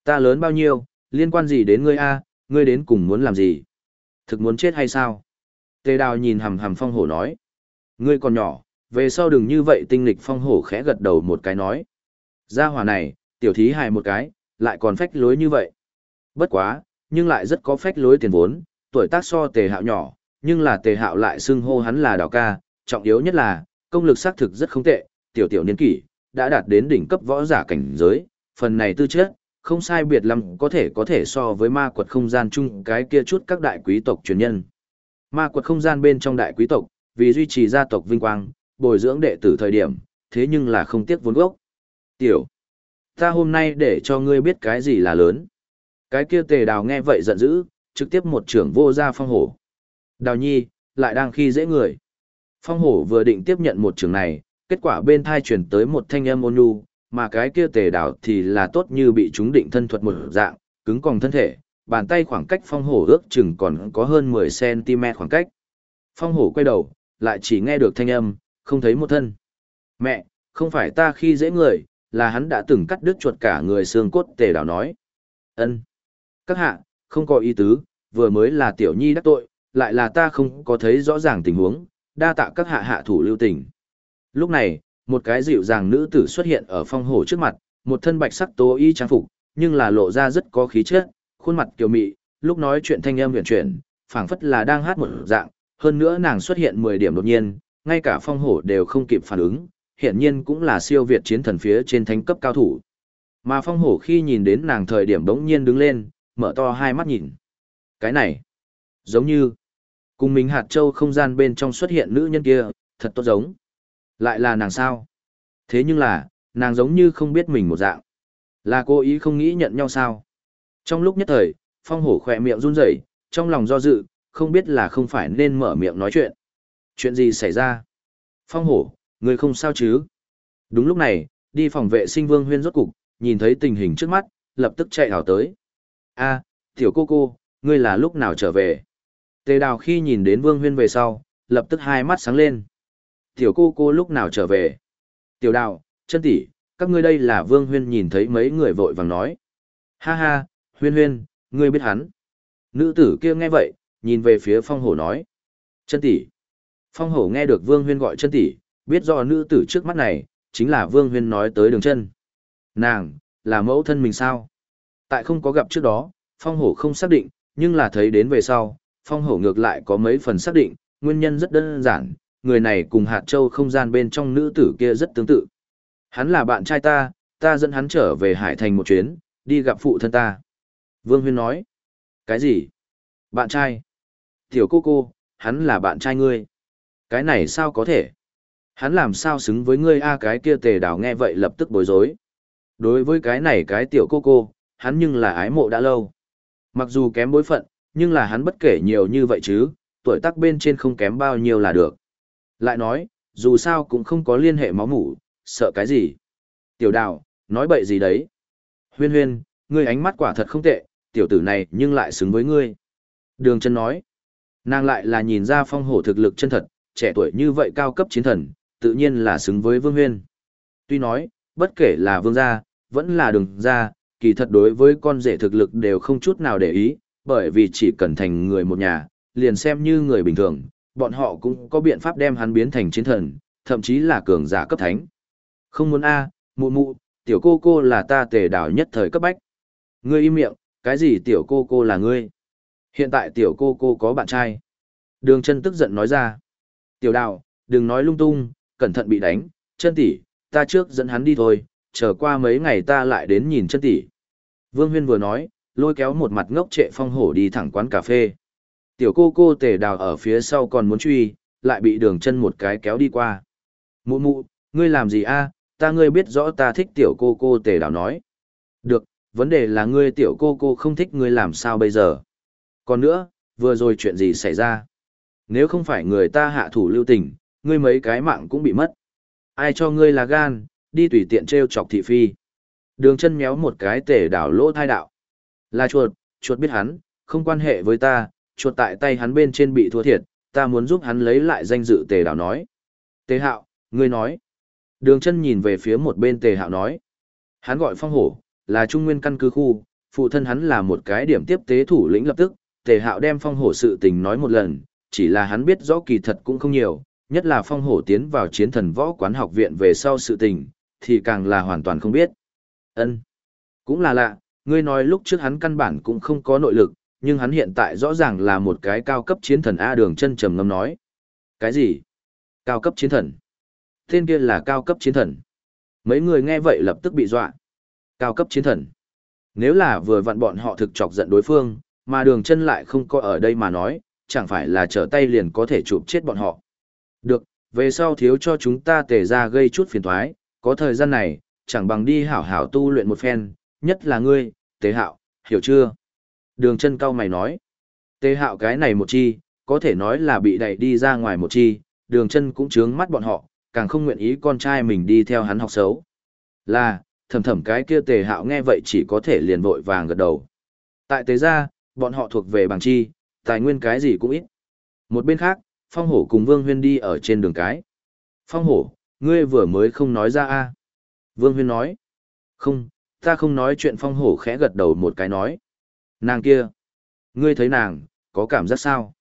Ta lớn bao nhiêu, liên quan gì đến ngươi a, ngươi đến cùng muốn làm gì? Thực muốn chết hay sao? Tề đào nhìn hầm hầm phong hổ nói. Ngươi còn nhỏ, về sau đừng như vậy tinh lịch phong hổ khẽ gật đầu một cái nói. Gia hỏa này, tiểu thí hài một cái, lại còn phách lối như vậy. Bất quá, nhưng lại rất có phách lối tiền vốn, tuổi tác so tề hạo nhỏ, nhưng là tề hạo lại xưng hô hắn là đào ca, trọng yếu nhất là, công lực xác thực rất không tệ, tiểu tiểu niên kỷ, đã đạt đến đỉnh cấp võ giả cảnh giới, phần này tư chất, không sai biệt lắm có thể có thể so với ma quật không gian chung cái kia chút các đại quý tộc truyền nhân. Ma quật không gian bên trong đại quý tộc, vì duy trì gia tộc vinh quang, bồi dưỡng đệ tử thời điểm, thế nhưng là không tiếc vốn gốc. Tiểu, ta hôm nay để cho ngươi biết cái gì là lớn. Cái kia tề đào nghe vậy giận dữ, trực tiếp một trưởng vô ra phong hổ. Đào nhi, lại đang khi dễ người. Phong hổ vừa định tiếp nhận một trường này, kết quả bên thai chuyển tới một thanh âm ôn nhu, mà cái kia tề đào thì là tốt như bị chúng định thân thuật một dạng, cứng còng thân thể, bàn tay khoảng cách phong hổ ước chừng còn có hơn 10cm khoảng cách. Phong hổ quay đầu, lại chỉ nghe được thanh âm, không thấy một thân. Mẹ, không phải ta khi dễ người, là hắn đã từng cắt đứt chuột cả người xương cốt tề đào nói. ân Các hạ, không có ý tứ, vừa mới là tiểu nhi đắc tội, lại là ta không có thấy rõ ràng tình huống, đa tạ các hạ hạ thủ lưu tình. Lúc này, một cái dịu dàng nữ tử xuất hiện ở phong hổ trước mặt, một thân bạch sắc tố y trang phục, nhưng là lộ ra rất có khí chất, khuôn mặt kiều mị, lúc nói chuyện thanh âm huyền chuyển, phảng phất là đang hát một dạng, hơn nữa nàng xuất hiện 10 điểm đột nhiên, ngay cả phong hổ đều không kịp phản ứng, hiện nhiên cũng là siêu việt chiến thần phía trên thánh cấp cao thủ. Mà phong hổ khi nhìn đến nàng thời điểm đống nhiên đứng lên, mở to hai mắt nhìn. Cái này, giống như, cùng mình hạt châu không gian bên trong xuất hiện nữ nhân kia, thật tốt giống. Lại là nàng sao? Thế nhưng là, nàng giống như không biết mình một dạng. Là cô ý không nghĩ nhận nhau sao? Trong lúc nhất thời, phong hổ khỏe miệng run rẩy, trong lòng do dự, không biết là không phải nên mở miệng nói chuyện. Chuyện gì xảy ra? Phong hổ, người không sao chứ? Đúng lúc này, đi phòng vệ sinh vương huyên rốt cục, nhìn thấy tình hình trước mắt, lập tức chạy hào tới a tiểu cô cô, ngươi là lúc nào trở về? Tề đào khi nhìn đến vương huyên về sau, lập tức hai mắt sáng lên. Tiểu cô cô lúc nào trở về? Tiểu đào, chân tỷ, các ngươi đây là Vương Huyên nhìn thấy mấy người vội vàng nói. Ha ha, Huyên Huyên, ngươi biết hắn. Nữ tử kia nghe vậy, nhìn về phía phong hổ nói. Chân tỷ. Phong hổ nghe được Vương Huyên gọi chân tỷ, biết do nữ tử trước mắt này, chính là Vương Huyên nói tới đường chân. Nàng, là mẫu thân mình sao? Tại không có gặp trước đó, phong hổ không xác định, nhưng là thấy đến về sau, phong hổ ngược lại có mấy phần xác định, nguyên nhân rất đơn giản, người này cùng hạt châu không gian bên trong nữ tử kia rất tương tự. Hắn là bạn trai ta, ta dẫn hắn trở về Hải Thành một chuyến, đi gặp phụ thân ta. Vương Huyên nói. Cái gì? Bạn trai? Tiểu cô cô, hắn là bạn trai ngươi. Cái này sao có thể? Hắn làm sao xứng với ngươi a cái kia tề đào nghe vậy lập tức bối rối. Đối với cái này cái tiểu cô cô, hắn nhưng là ái mộ đã lâu. Mặc dù kém bối phận, nhưng là hắn bất kể nhiều như vậy chứ, tuổi tác bên trên không kém bao nhiêu là được. Lại nói, dù sao cũng không có liên hệ máu mủ, sợ cái gì. Tiểu đào, nói bậy gì đấy. Huyên huyên, ngươi ánh mắt quả thật không tệ, tiểu tử này nhưng lại xứng với ngươi. Đường chân nói, nàng lại là nhìn ra phong hổ thực lực chân thật, trẻ tuổi như vậy cao cấp chiến thần, tự nhiên là xứng với vương huyên. Tuy nói, bất kể là vương gia, vẫn là đường gia, kỳ thật đối với con rể thực lực đều không chút nào để ý, bởi vì chỉ cần thành người một nhà, liền xem như người bình thường, bọn họ cũng có biện pháp đem hắn biến thành chiến thần, thậm chí là cường giả cấp thánh. Không muốn a, mụ mụ, tiểu cô cô là ta tề đảo nhất thời cấp bách. Ngươi im miệng, cái gì tiểu cô cô là ngươi? Hiện tại tiểu cô cô có bạn trai. Đường chân tức giận nói ra. Tiểu đào, đừng nói lung tung, cẩn thận bị đánh, chân tỷ, ta trước dẫn hắn đi thôi, chờ qua mấy ngày ta lại đến nhìn chân tỷ. Vương Huyên vừa nói, lôi kéo một mặt ngốc trệ phong hổ đi thẳng quán cà phê. Tiểu cô cô tề đào ở phía sau còn muốn truy, lại bị đường chân một cái kéo đi qua. Mụ mụ, ngươi làm gì a? ta ngươi biết rõ ta thích tiểu cô cô tề đào nói. Được, vấn đề là ngươi tiểu cô cô không thích ngươi làm sao bây giờ. Còn nữa, vừa rồi chuyện gì xảy ra? Nếu không phải người ta hạ thủ lưu tình, ngươi mấy cái mạng cũng bị mất. Ai cho ngươi là gan, đi tùy tiện treo chọc thị phi. Đường chân méo một cái tể đảo lỗ thai đạo. Là chuột, chuột biết hắn, không quan hệ với ta, chuột tại tay hắn bên trên bị thua thiệt, ta muốn giúp hắn lấy lại danh dự tề đảo nói. Tề hạo, ngươi nói. Đường chân nhìn về phía một bên tề hạo nói. Hắn gọi phong hổ, là trung nguyên căn cứ khu, phụ thân hắn là một cái điểm tiếp tế thủ lĩnh lập tức, tề hạo đem phong hổ sự tình nói một lần, chỉ là hắn biết rõ kỳ thật cũng không nhiều, nhất là phong hổ tiến vào chiến thần võ quán học viện về sau sự tình, thì càng là hoàn toàn không biết ân Cũng là lạ, ngươi nói lúc trước hắn căn bản cũng không có nội lực, nhưng hắn hiện tại rõ ràng là một cái cao cấp chiến thần A đường chân trầm ngâm nói. Cái gì? Cao cấp chiến thần? Tên kia là cao cấp chiến thần. Mấy người nghe vậy lập tức bị dọa. Cao cấp chiến thần. Nếu là vừa vặn bọn họ thực chọc giận đối phương, mà đường chân lại không có ở đây mà nói, chẳng phải là trở tay liền có thể chụp chết bọn họ. Được, về sau thiếu cho chúng ta tề ra gây chút phiền thoái, có thời gian này, chẳng bằng đi hảo hảo tu luyện một phen, nhất là ngươi, tế hạo, hiểu chưa? Đường chân cao mày nói. tế hạo cái này một chi, có thể nói là bị đẩy đi ra ngoài một chi, đường chân cũng chướng mắt bọn họ, càng không nguyện ý con trai mình đi theo hắn học xấu. Là, thầm thầm cái kia tề hạo nghe vậy chỉ có thể liền vội vàng gật đầu. Tại tế gia, bọn họ thuộc về bằng chi, tài nguyên cái gì cũng ít. Một bên khác, Phong Hổ cùng Vương Huyên đi ở trên đường cái. Phong Hổ, ngươi vừa mới không nói ra a Vương Huyên nói. Không, ta không nói chuyện Phong Hổ khẽ gật đầu một cái nói. Nàng kia. Ngươi thấy nàng, có cảm giác sao?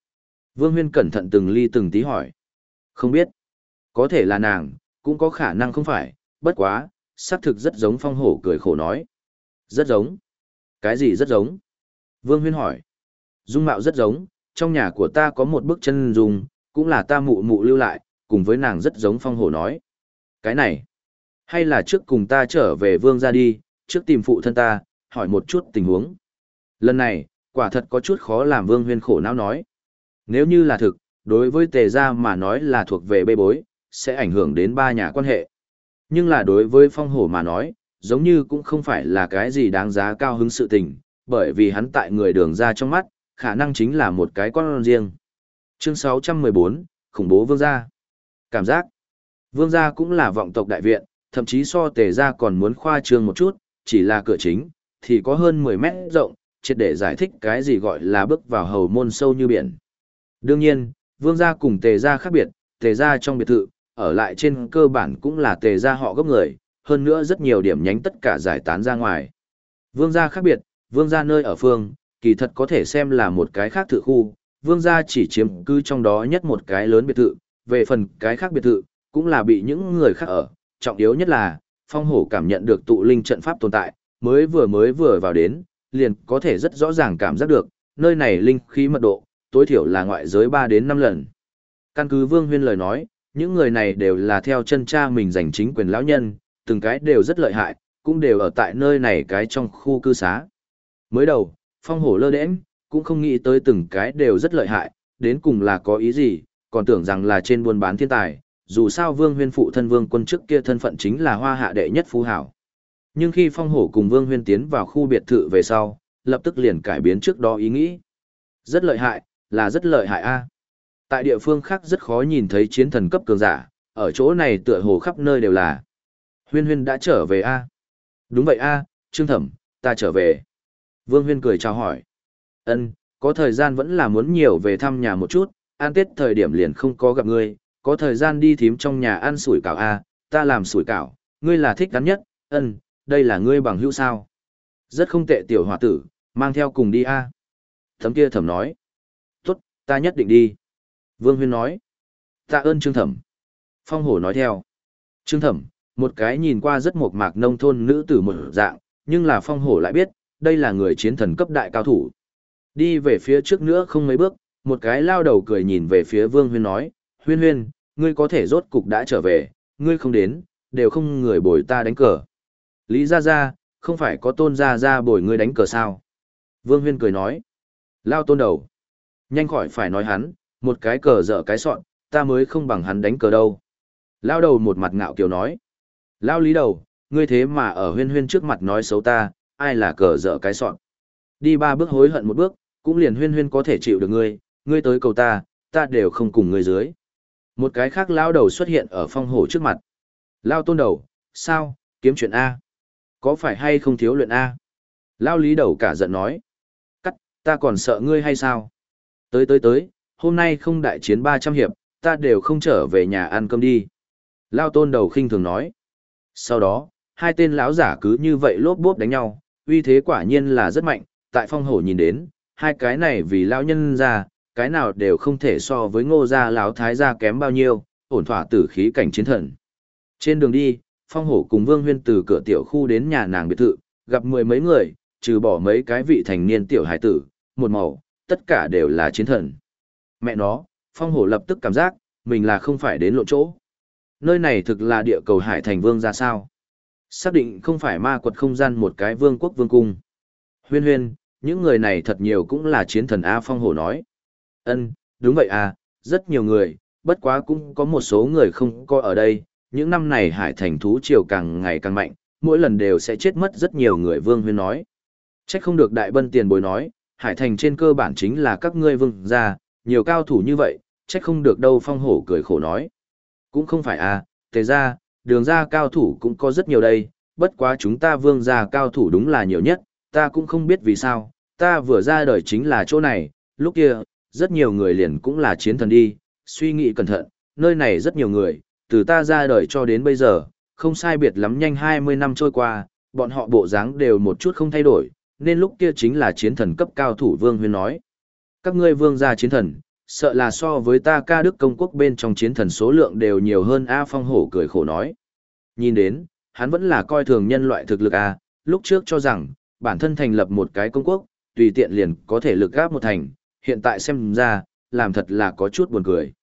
Vương Huyên cẩn thận từng ly từng tí hỏi. Không biết. Có thể là nàng, cũng có khả năng không phải, bất quá, xác thực rất giống Phong Hổ cười khổ nói. Rất giống. Cái gì rất giống? Vương Huyên hỏi. Dung mạo rất giống, trong nhà của ta có một bức chân dung, cũng là ta mụ mụ lưu lại, cùng với nàng rất giống phong hổ nói. Cái này, hay là trước cùng ta trở về vương ra đi, trước tìm phụ thân ta, hỏi một chút tình huống. Lần này, quả thật có chút khó làm vương huyên khổ não nói. Nếu như là thực, đối với tề gia mà nói là thuộc về bê bối, sẽ ảnh hưởng đến ba nhà quan hệ. Nhưng là đối với phong hổ mà nói, giống như cũng không phải là cái gì đáng giá cao hứng sự tình, bởi vì hắn tại người đường ra trong mắt, khả năng chính là một cái con riêng. Chương 614, khủng bố vương gia. Cảm giác, vương gia cũng là vọng tộc đại viện, thậm chí so tề gia còn muốn khoa trương một chút, chỉ là cửa chính, thì có hơn 10 mét rộng, triệt để giải thích cái gì gọi là bước vào hầu môn sâu như biển. Đương nhiên, Vương gia cùng tề gia khác biệt, tề gia trong biệt thự, ở lại trên cơ bản cũng là tề gia họ gốc người, hơn nữa rất nhiều điểm nhánh tất cả giải tán ra ngoài. Vương gia khác biệt, vương gia nơi ở phương, kỳ thật có thể xem là một cái khác thự khu, vương gia chỉ chiếm cư trong đó nhất một cái lớn biệt thự, về phần cái khác biệt thự, cũng là bị những người khác ở, trọng yếu nhất là, phong hổ cảm nhận được tụ linh trận pháp tồn tại, mới vừa mới vừa vào đến, liền có thể rất rõ ràng cảm giác được, nơi này linh khí mật độ, tối thiểu là ngoại giới 3 đến 5 lần. Căn cứ Vương Huyên lời nói, những người này đều là theo chân cha mình giành chính quyền lão nhân, từng cái đều rất lợi hại, cũng đều ở tại nơi này cái trong khu cư xá. Mới đầu, phong hổ lơ đễnh, cũng không nghĩ tới từng cái đều rất lợi hại, đến cùng là có ý gì, còn tưởng rằng là trên buôn bán thiên tài, dù sao Vương Huyên phụ thân Vương quân trước kia thân phận chính là hoa hạ đệ nhất phú hảo. Nhưng khi Phong Hổ cùng Vương Huyên tiến vào khu biệt thự về sau, lập tức liền cải biến trước đó ý nghĩ. Rất lợi hại, là rất lợi hại a. Tại địa phương khác rất khó nhìn thấy chiến thần cấp cường giả, ở chỗ này tựa hồ khắp nơi đều là. Huyên Huyên đã trở về a. Đúng vậy a, Trương Thẩm, ta trở về. Vương Huyên cười chào hỏi. Ân, có thời gian vẫn là muốn nhiều về thăm nhà một chút, an tết thời điểm liền không có gặp ngươi, có thời gian đi thím trong nhà ăn sủi cảo a, ta làm sủi cảo, ngươi là thích gắn nhất, ân, đây là ngươi bằng hữu sao. Rất không tệ tiểu hòa tử, mang theo cùng đi a. Thấm kia thẩm nói. Tốt, ta nhất định đi. Vương Huyên nói. Tạ ơn Trương Thẩm. Phong Hổ nói theo. Trương Thẩm, một cái nhìn qua rất mộc mạc nông thôn nữ tử một dạng, nhưng là Phong Hổ lại biết, đây là người chiến thần cấp đại cao thủ. Đi về phía trước nữa không mấy bước, một cái lao đầu cười nhìn về phía Vương Huyên nói, Huyên Huyên, ngươi có thể rốt cục đã trở về, ngươi không đến, đều không người bồi ta đánh cờ. Lý Gia Gia, không phải có tôn Gia Gia bồi ngươi đánh cờ sao? Vương Huyên cười nói, lao tôn đầu. Nhanh khỏi phải nói hắn, một cái cờ dở cái sọn, ta mới không bằng hắn đánh cờ đâu. Lao đầu một mặt ngạo kiều nói, lao lý đầu, ngươi thế mà ở huyên huyên trước mặt nói xấu ta, ai là cờ dở cái sọn. Đi ba bước hối hận một bước, cũng liền huyên huyên có thể chịu được ngươi, ngươi tới cầu ta, ta đều không cùng ngươi dưới. Một cái khác lao đầu xuất hiện ở phong hổ trước mặt. Lao tôn đầu, sao, kiếm chuyện A. Có phải hay không thiếu luyện A? Lao lý đầu cả giận nói. Cắt, ta còn sợ ngươi hay sao? Tới tới tới, hôm nay không đại chiến 300 hiệp, ta đều không trở về nhà ăn cơm đi. Lao tôn đầu khinh thường nói. Sau đó, hai tên lão giả cứ như vậy lốp bốp đánh nhau, uy thế quả nhiên là rất mạnh, tại phong hổ nhìn đến, hai cái này vì lão nhân ra, cái nào đều không thể so với ngô gia lão thái gia kém bao nhiêu, ổn thỏa tử khí cảnh chiến thần. Trên đường đi, phong hổ cùng vương huyên từ cửa tiểu khu đến nhà nàng biệt thự, gặp mười mấy người, trừ bỏ mấy cái vị thành niên tiểu hải tử, một màu, tất cả đều là chiến thần. Mẹ nó, phong hổ lập tức cảm giác, mình là không phải đến lộ chỗ. Nơi này thực là địa cầu hải thành vương ra sao? Xác định không phải ma quật không gian một cái vương quốc vương cung. Huyên huyên, những người này thật nhiều cũng là chiến thần A phong hổ nói. Ân, đúng vậy à, rất nhiều người, bất quá cũng có một số người không có ở đây. Những năm này hải thành thú triều càng ngày càng mạnh, mỗi lần đều sẽ chết mất rất nhiều người vương huyên nói. Trách không được đại bân tiền bối nói, hải thành trên cơ bản chính là các ngươi vương gia, nhiều cao thủ như vậy, trách không được đâu phong hổ cười khổ nói. Cũng không phải à, tề ra, đường ra cao thủ cũng có rất nhiều đây, bất quá chúng ta vương gia cao thủ đúng là nhiều nhất, ta cũng không biết vì sao, ta vừa ra đời chính là chỗ này, lúc kia, rất nhiều người liền cũng là chiến thần đi, suy nghĩ cẩn thận, nơi này rất nhiều người, từ ta ra đời cho đến bây giờ, không sai biệt lắm nhanh 20 năm trôi qua, bọn họ bộ dáng đều một chút không thay đổi, nên lúc kia chính là chiến thần cấp cao thủ Vương Huyên nói. Các ngươi vương gia chiến thần, sợ là so với ta ca đức công quốc bên trong chiến thần số lượng đều nhiều hơn A Phong Hổ cười khổ nói. Nhìn đến, hắn vẫn là coi thường nhân loại thực lực A, lúc trước cho rằng, bản thân thành lập một cái công quốc, tùy tiện liền có thể lực gáp một thành, hiện tại xem ra, làm thật là có chút buồn cười.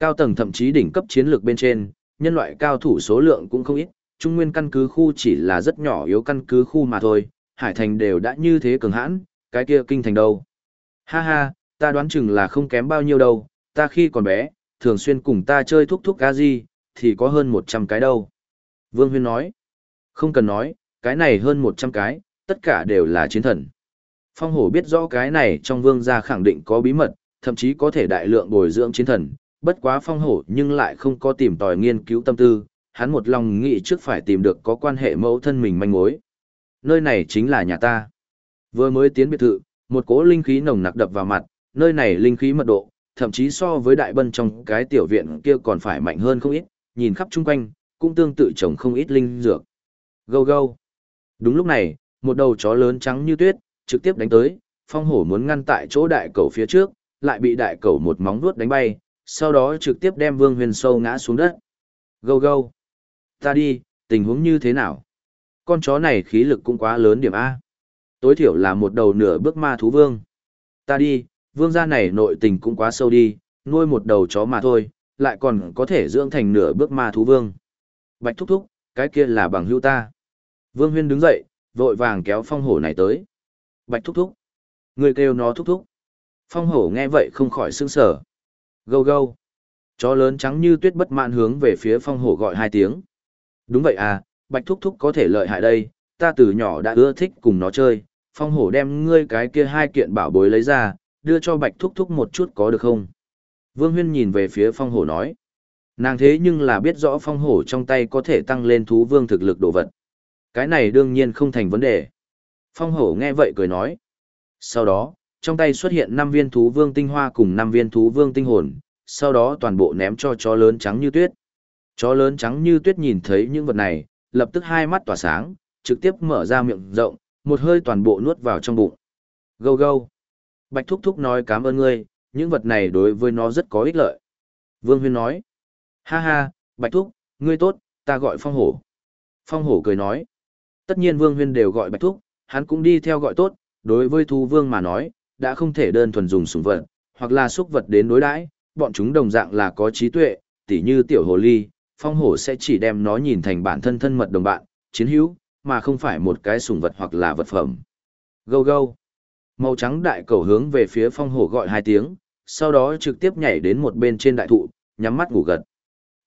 Cao tầng thậm chí đỉnh cấp chiến lược bên trên, nhân loại cao thủ số lượng cũng không ít, trung nguyên căn cứ khu chỉ là rất nhỏ yếu căn cứ khu mà thôi, hải thành đều đã như thế cường hãn, cái kia kinh thành đâu. Ha ha, ta đoán chừng là không kém bao nhiêu đâu, ta khi còn bé, thường xuyên cùng ta chơi thúc thúc gazi, gì, thì có hơn 100 cái đâu. Vương Huyên nói, không cần nói, cái này hơn 100 cái, tất cả đều là chiến thần. Phong hổ biết rõ cái này trong vương gia khẳng định có bí mật, thậm chí có thể đại lượng bồi dưỡng chiến thần, bất quá phong hổ nhưng lại không có tìm tòi nghiên cứu tâm tư, hắn một lòng nghĩ trước phải tìm được có quan hệ mẫu thân mình manh mối. Nơi này chính là nhà ta. Vừa mới tiến biệt thự, một cỗ linh khí nồng nặc đập vào mặt, nơi này linh khí mật độ, thậm chí so với đại bân trong cái tiểu viện kia còn phải mạnh hơn không ít, nhìn khắp chung quanh, cũng tương tự trồng không ít linh dược. Gâu gâu. Đúng lúc này, một đầu chó lớn trắng như tuyết, trực tiếp đánh tới, phong hổ muốn ngăn tại chỗ đại cầu phía trước, lại bị đại cầu một móng vuốt đánh bay, sau đó trực tiếp đem vương huyền sâu ngã xuống đất. Gâu gâu. Ta đi, tình huống như thế nào? Con chó này khí lực cũng quá lớn điểm A. Tối thiểu là một đầu nửa bước ma thú vương. Ta đi, vương gia này nội tình cũng quá sâu đi, nuôi một đầu chó mà thôi, lại còn có thể dưỡng thành nửa bước ma thú vương. Bạch thúc thúc, cái kia là bằng hữu ta. Vương huyên đứng dậy, vội vàng kéo phong hổ này tới. Bạch thúc thúc. Người kêu nó thúc thúc. Phong hổ nghe vậy không khỏi sương sở. Gâu gâu. Chó lớn trắng như tuyết bất mãn hướng về phía phong hổ gọi hai tiếng. Đúng vậy à, bạch thúc thúc có thể lợi hại đây, ta từ nhỏ đã ưa thích cùng nó chơi. Phong hổ đem ngươi cái kia hai kiện bảo bối lấy ra, đưa cho bạch thúc thúc một chút có được không? Vương huyên nhìn về phía phong hổ nói. Nàng thế nhưng là biết rõ phong hổ trong tay có thể tăng lên thú vương thực lực đồ vật. Cái này đương nhiên không thành vấn đề. Phong hổ nghe vậy cười nói. Sau đó, trong tay xuất hiện năm viên thú vương tinh hoa cùng năm viên thú vương tinh hồn, sau đó toàn bộ ném cho chó lớn trắng như tuyết. Chó lớn trắng như tuyết nhìn thấy những vật này, lập tức hai mắt tỏa sáng, trực tiếp mở ra miệng rộng, một hơi toàn bộ nuốt vào trong bụng. Gâu gâu. Bạch Thúc Thúc nói cảm ơn ngươi, những vật này đối với nó rất có ích lợi. Vương Huyên nói. Ha ha, Bạch Thúc, ngươi tốt, ta gọi Phong Hổ. Phong Hổ cười nói. Tất nhiên Vương Huyên đều gọi Bạch Thúc, hắn cũng đi theo gọi tốt, đối với thú vương mà nói, đã không thể đơn thuần dùng sủng vật, hoặc là xúc vật đến đối đãi, bọn chúng đồng dạng là có trí tuệ, tỉ như tiểu hồ ly, phong hổ sẽ chỉ đem nó nhìn thành bản thân thân mật đồng bạn, chiến hữu, mà không phải một cái sủng vật hoặc là vật phẩm. Gâu gâu. Màu trắng đại cầu hướng về phía phong hổ gọi hai tiếng, sau đó trực tiếp nhảy đến một bên trên đại thụ, nhắm mắt ngủ gật.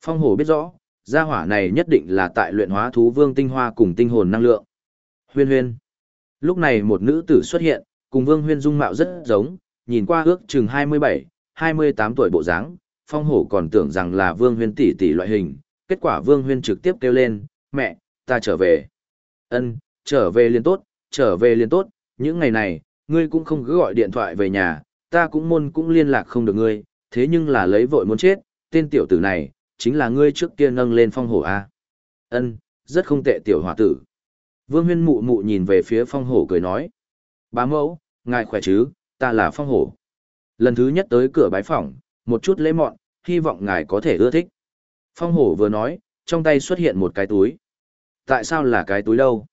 Phong hổ biết rõ, gia hỏa này nhất định là tại luyện hóa thú vương tinh hoa cùng tinh hồn năng lượng. Huyên huyên. Lúc này một nữ tử xuất hiện, cùng vương huyên dung mạo rất giống, nhìn qua ước chừng 27, 28 tuổi bộ dáng, phong hổ còn tưởng rằng là vương huyên tỷ tỷ loại hình, kết quả vương huyên trực tiếp kêu lên, mẹ, ta trở về. ân trở về liền tốt, trở về liền tốt, những ngày này, ngươi cũng không cứ gọi điện thoại về nhà, ta cũng môn cũng liên lạc không được ngươi, thế nhưng là lấy vội muốn chết, tên tiểu tử này, chính là ngươi trước kia nâng lên phong hổ A. ân rất không tệ tiểu hòa tử. Vương huyên mụ mụ nhìn về phía phong hổ cười nói. Bá mẫu, ngài khỏe chứ, ta là phong hổ. Lần thứ nhất tới cửa bái phỏng, một chút lễ mọn, hy vọng ngài có thể ưa thích. Phong hổ vừa nói, trong tay xuất hiện một cái túi. Tại sao là cái túi đâu?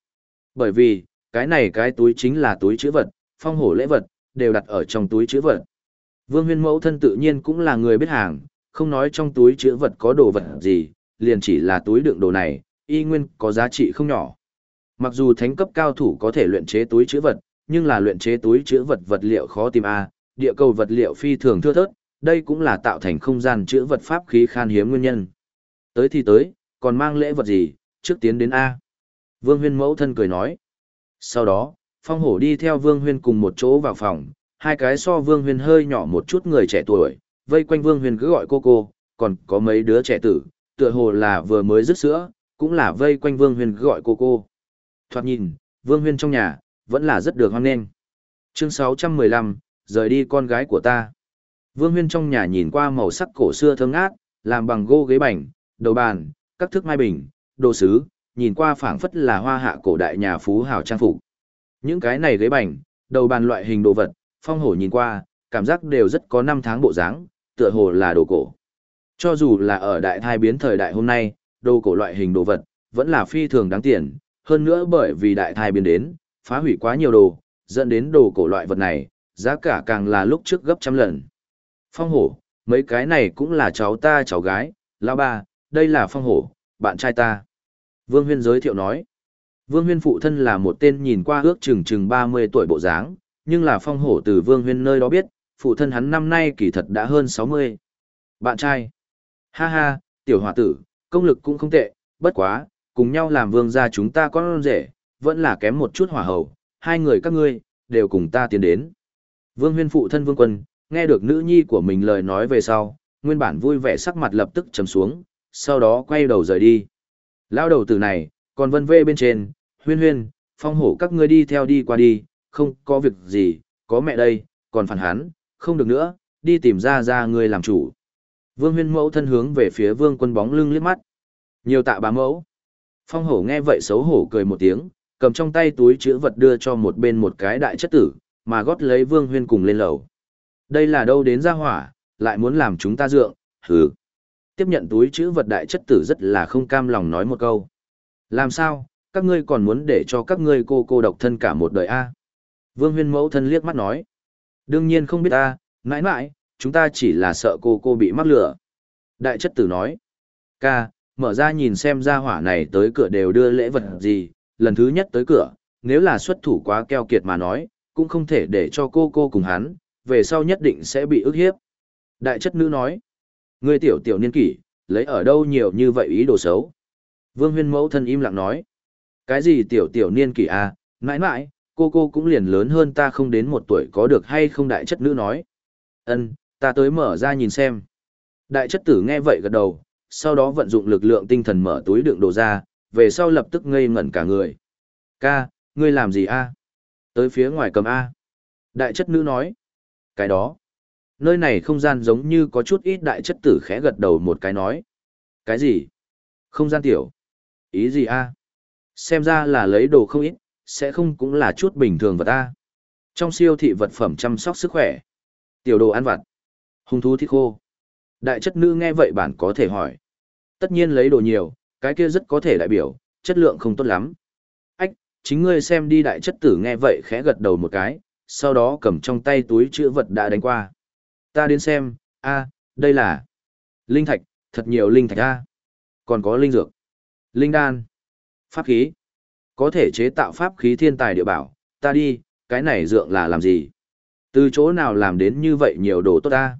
Bởi vì, cái này cái túi chính là túi chữ vật, phong hổ lễ vật, đều đặt ở trong túi chữ vật. Vương huyên mẫu thân tự nhiên cũng là người biết hàng, không nói trong túi chữ vật có đồ vật gì, liền chỉ là túi đựng đồ này, y nguyên có giá trị không nhỏ. Mặc dù thánh cấp cao thủ có thể luyện chế túi chữ vật, nhưng là luyện chế túi chữ vật vật liệu khó tìm a, địa cầu vật liệu phi thường thưa thớt, đây cũng là tạo thành không gian chữ vật pháp khí khan hiếm nguyên nhân. Tới thì tới, còn mang lễ vật gì, trước tiến đến a. Vương Huyên mẫu thân cười nói. Sau đó, Phong Hổ đi theo Vương Huyên cùng một chỗ vào phòng, hai cái so Vương Huyên hơi nhỏ một chút người trẻ tuổi, vây quanh Vương Huyên cứ gọi cô cô, còn có mấy đứa trẻ tử, tựa hồ là vừa mới dứt sữa, cũng là vây quanh Vương Huyên cứ gọi cô cô. Thoạt nhìn, Vương Huyên trong nhà, vẫn là rất được hoan nghênh. Chương 615, rời đi con gái của ta. Vương Huyên trong nhà nhìn qua màu sắc cổ xưa thơm ngát, làm bằng gỗ ghế bành, đầu bàn, các thức mai bình, đồ sứ, nhìn qua phảng phất là hoa hạ cổ đại nhà phú hào trang phục. Những cái này ghế bành, đầu bàn loại hình đồ vật, phong hổ nhìn qua, cảm giác đều rất có năm tháng bộ dáng, tựa hồ là đồ cổ. Cho dù là ở đại thai biến thời đại hôm nay, đồ cổ loại hình đồ vật, vẫn là phi thường đáng tiền, hơn nữa bởi vì đại thai biến đến, phá hủy quá nhiều đồ, dẫn đến đồ cổ loại vật này, giá cả càng là lúc trước gấp trăm lần. Phong hổ, mấy cái này cũng là cháu ta cháu gái, lão ba, đây là phong hổ, bạn trai ta. Vương Huyên giới thiệu nói. Vương Huyên phụ thân là một tên nhìn qua ước chừng chừng 30 tuổi bộ dáng, nhưng là phong hổ từ Vương Huyên nơi đó biết, phụ thân hắn năm nay kỳ thật đã hơn 60. Bạn trai. Ha ha, tiểu hòa tử, công lực cũng không tệ, bất quá, cùng nhau làm vương gia chúng ta con rể, vẫn là kém một chút hỏa hầu, hai người các ngươi, đều cùng ta tiến đến. Vương huyên phụ thân vương quân, nghe được nữ nhi của mình lời nói về sau, nguyên bản vui vẻ sắc mặt lập tức trầm xuống, sau đó quay đầu rời đi. Lao đầu tử này, còn vân vê bên trên, huyên huyên, phong hổ các ngươi đi theo đi qua đi, không có việc gì, có mẹ đây, còn phản hán không được nữa, đi tìm ra ra người làm chủ. Vương huyên mẫu thân hướng về phía vương quân bóng lưng liếc mắt. Nhiều tạ bá mẫu. Phong hổ nghe vậy xấu hổ cười một tiếng, cầm trong tay túi chữ vật đưa cho một bên một cái đại chất tử, mà gót lấy vương huyên cùng lên lầu. Đây là đâu đến ra hỏa, lại muốn làm chúng ta dượng, hừ. Tiếp nhận túi chữ vật đại chất tử rất là không cam lòng nói một câu. Làm sao, các ngươi còn muốn để cho các ngươi cô cô độc thân cả một đời a? Vương huyên mẫu thân liếc mắt nói. Đương nhiên không biết ta, mãi mãi, chúng ta chỉ là sợ cô cô bị mắc lửa. Đại chất tử nói. Ca, mở ra nhìn xem ra hỏa này tới cửa đều đưa lễ vật gì, lần thứ nhất tới cửa, nếu là xuất thủ quá keo kiệt mà nói, cũng không thể để cho cô cô cùng hắn, về sau nhất định sẽ bị ức hiếp. Đại chất nữ nói. Ngươi tiểu tiểu niên kỷ, lấy ở đâu nhiều như vậy ý đồ xấu. Vương huyên mẫu thân im lặng nói. Cái gì tiểu tiểu niên kỷ à, mãi mãi, cô cô cũng liền lớn hơn ta không đến một tuổi có được hay không đại chất nữ nói. Ân, ta tới mở ra nhìn xem. Đại chất tử nghe vậy gật đầu, sau đó vận dụng lực lượng tinh thần mở túi đựng đồ ra, về sau lập tức ngây ngẩn cả người. Ca, ngươi làm gì a? Tới phía ngoài cầm A. Đại chất nữ nói. Cái đó. Nơi này không gian giống như có chút ít đại chất tử khẽ gật đầu một cái nói. Cái gì? Không gian tiểu. Ý gì a? Xem ra là lấy đồ không ít, sẽ không cũng là chút bình thường vật a. Trong siêu thị vật phẩm chăm sóc sức khỏe. Tiểu đồ ăn vặt. Hung thú thịt khô. Đại chất nữ nghe vậy bản có thể hỏi. Tất nhiên lấy đồ nhiều, cái kia rất có thể đại biểu, chất lượng không tốt lắm. Ách, chính ngươi xem đi đại chất tử nghe vậy khẽ gật đầu một cái, sau đó cầm trong tay túi chữ vật đã đánh qua. Ta đến xem, a, đây là linh thạch, thật nhiều linh thạch a. Còn có linh dược, linh đan, pháp khí. Có thể chế tạo pháp khí thiên tài địa bảo, ta đi, cái này dượng là làm gì? Từ chỗ nào làm đến như vậy nhiều đồ tốt ta?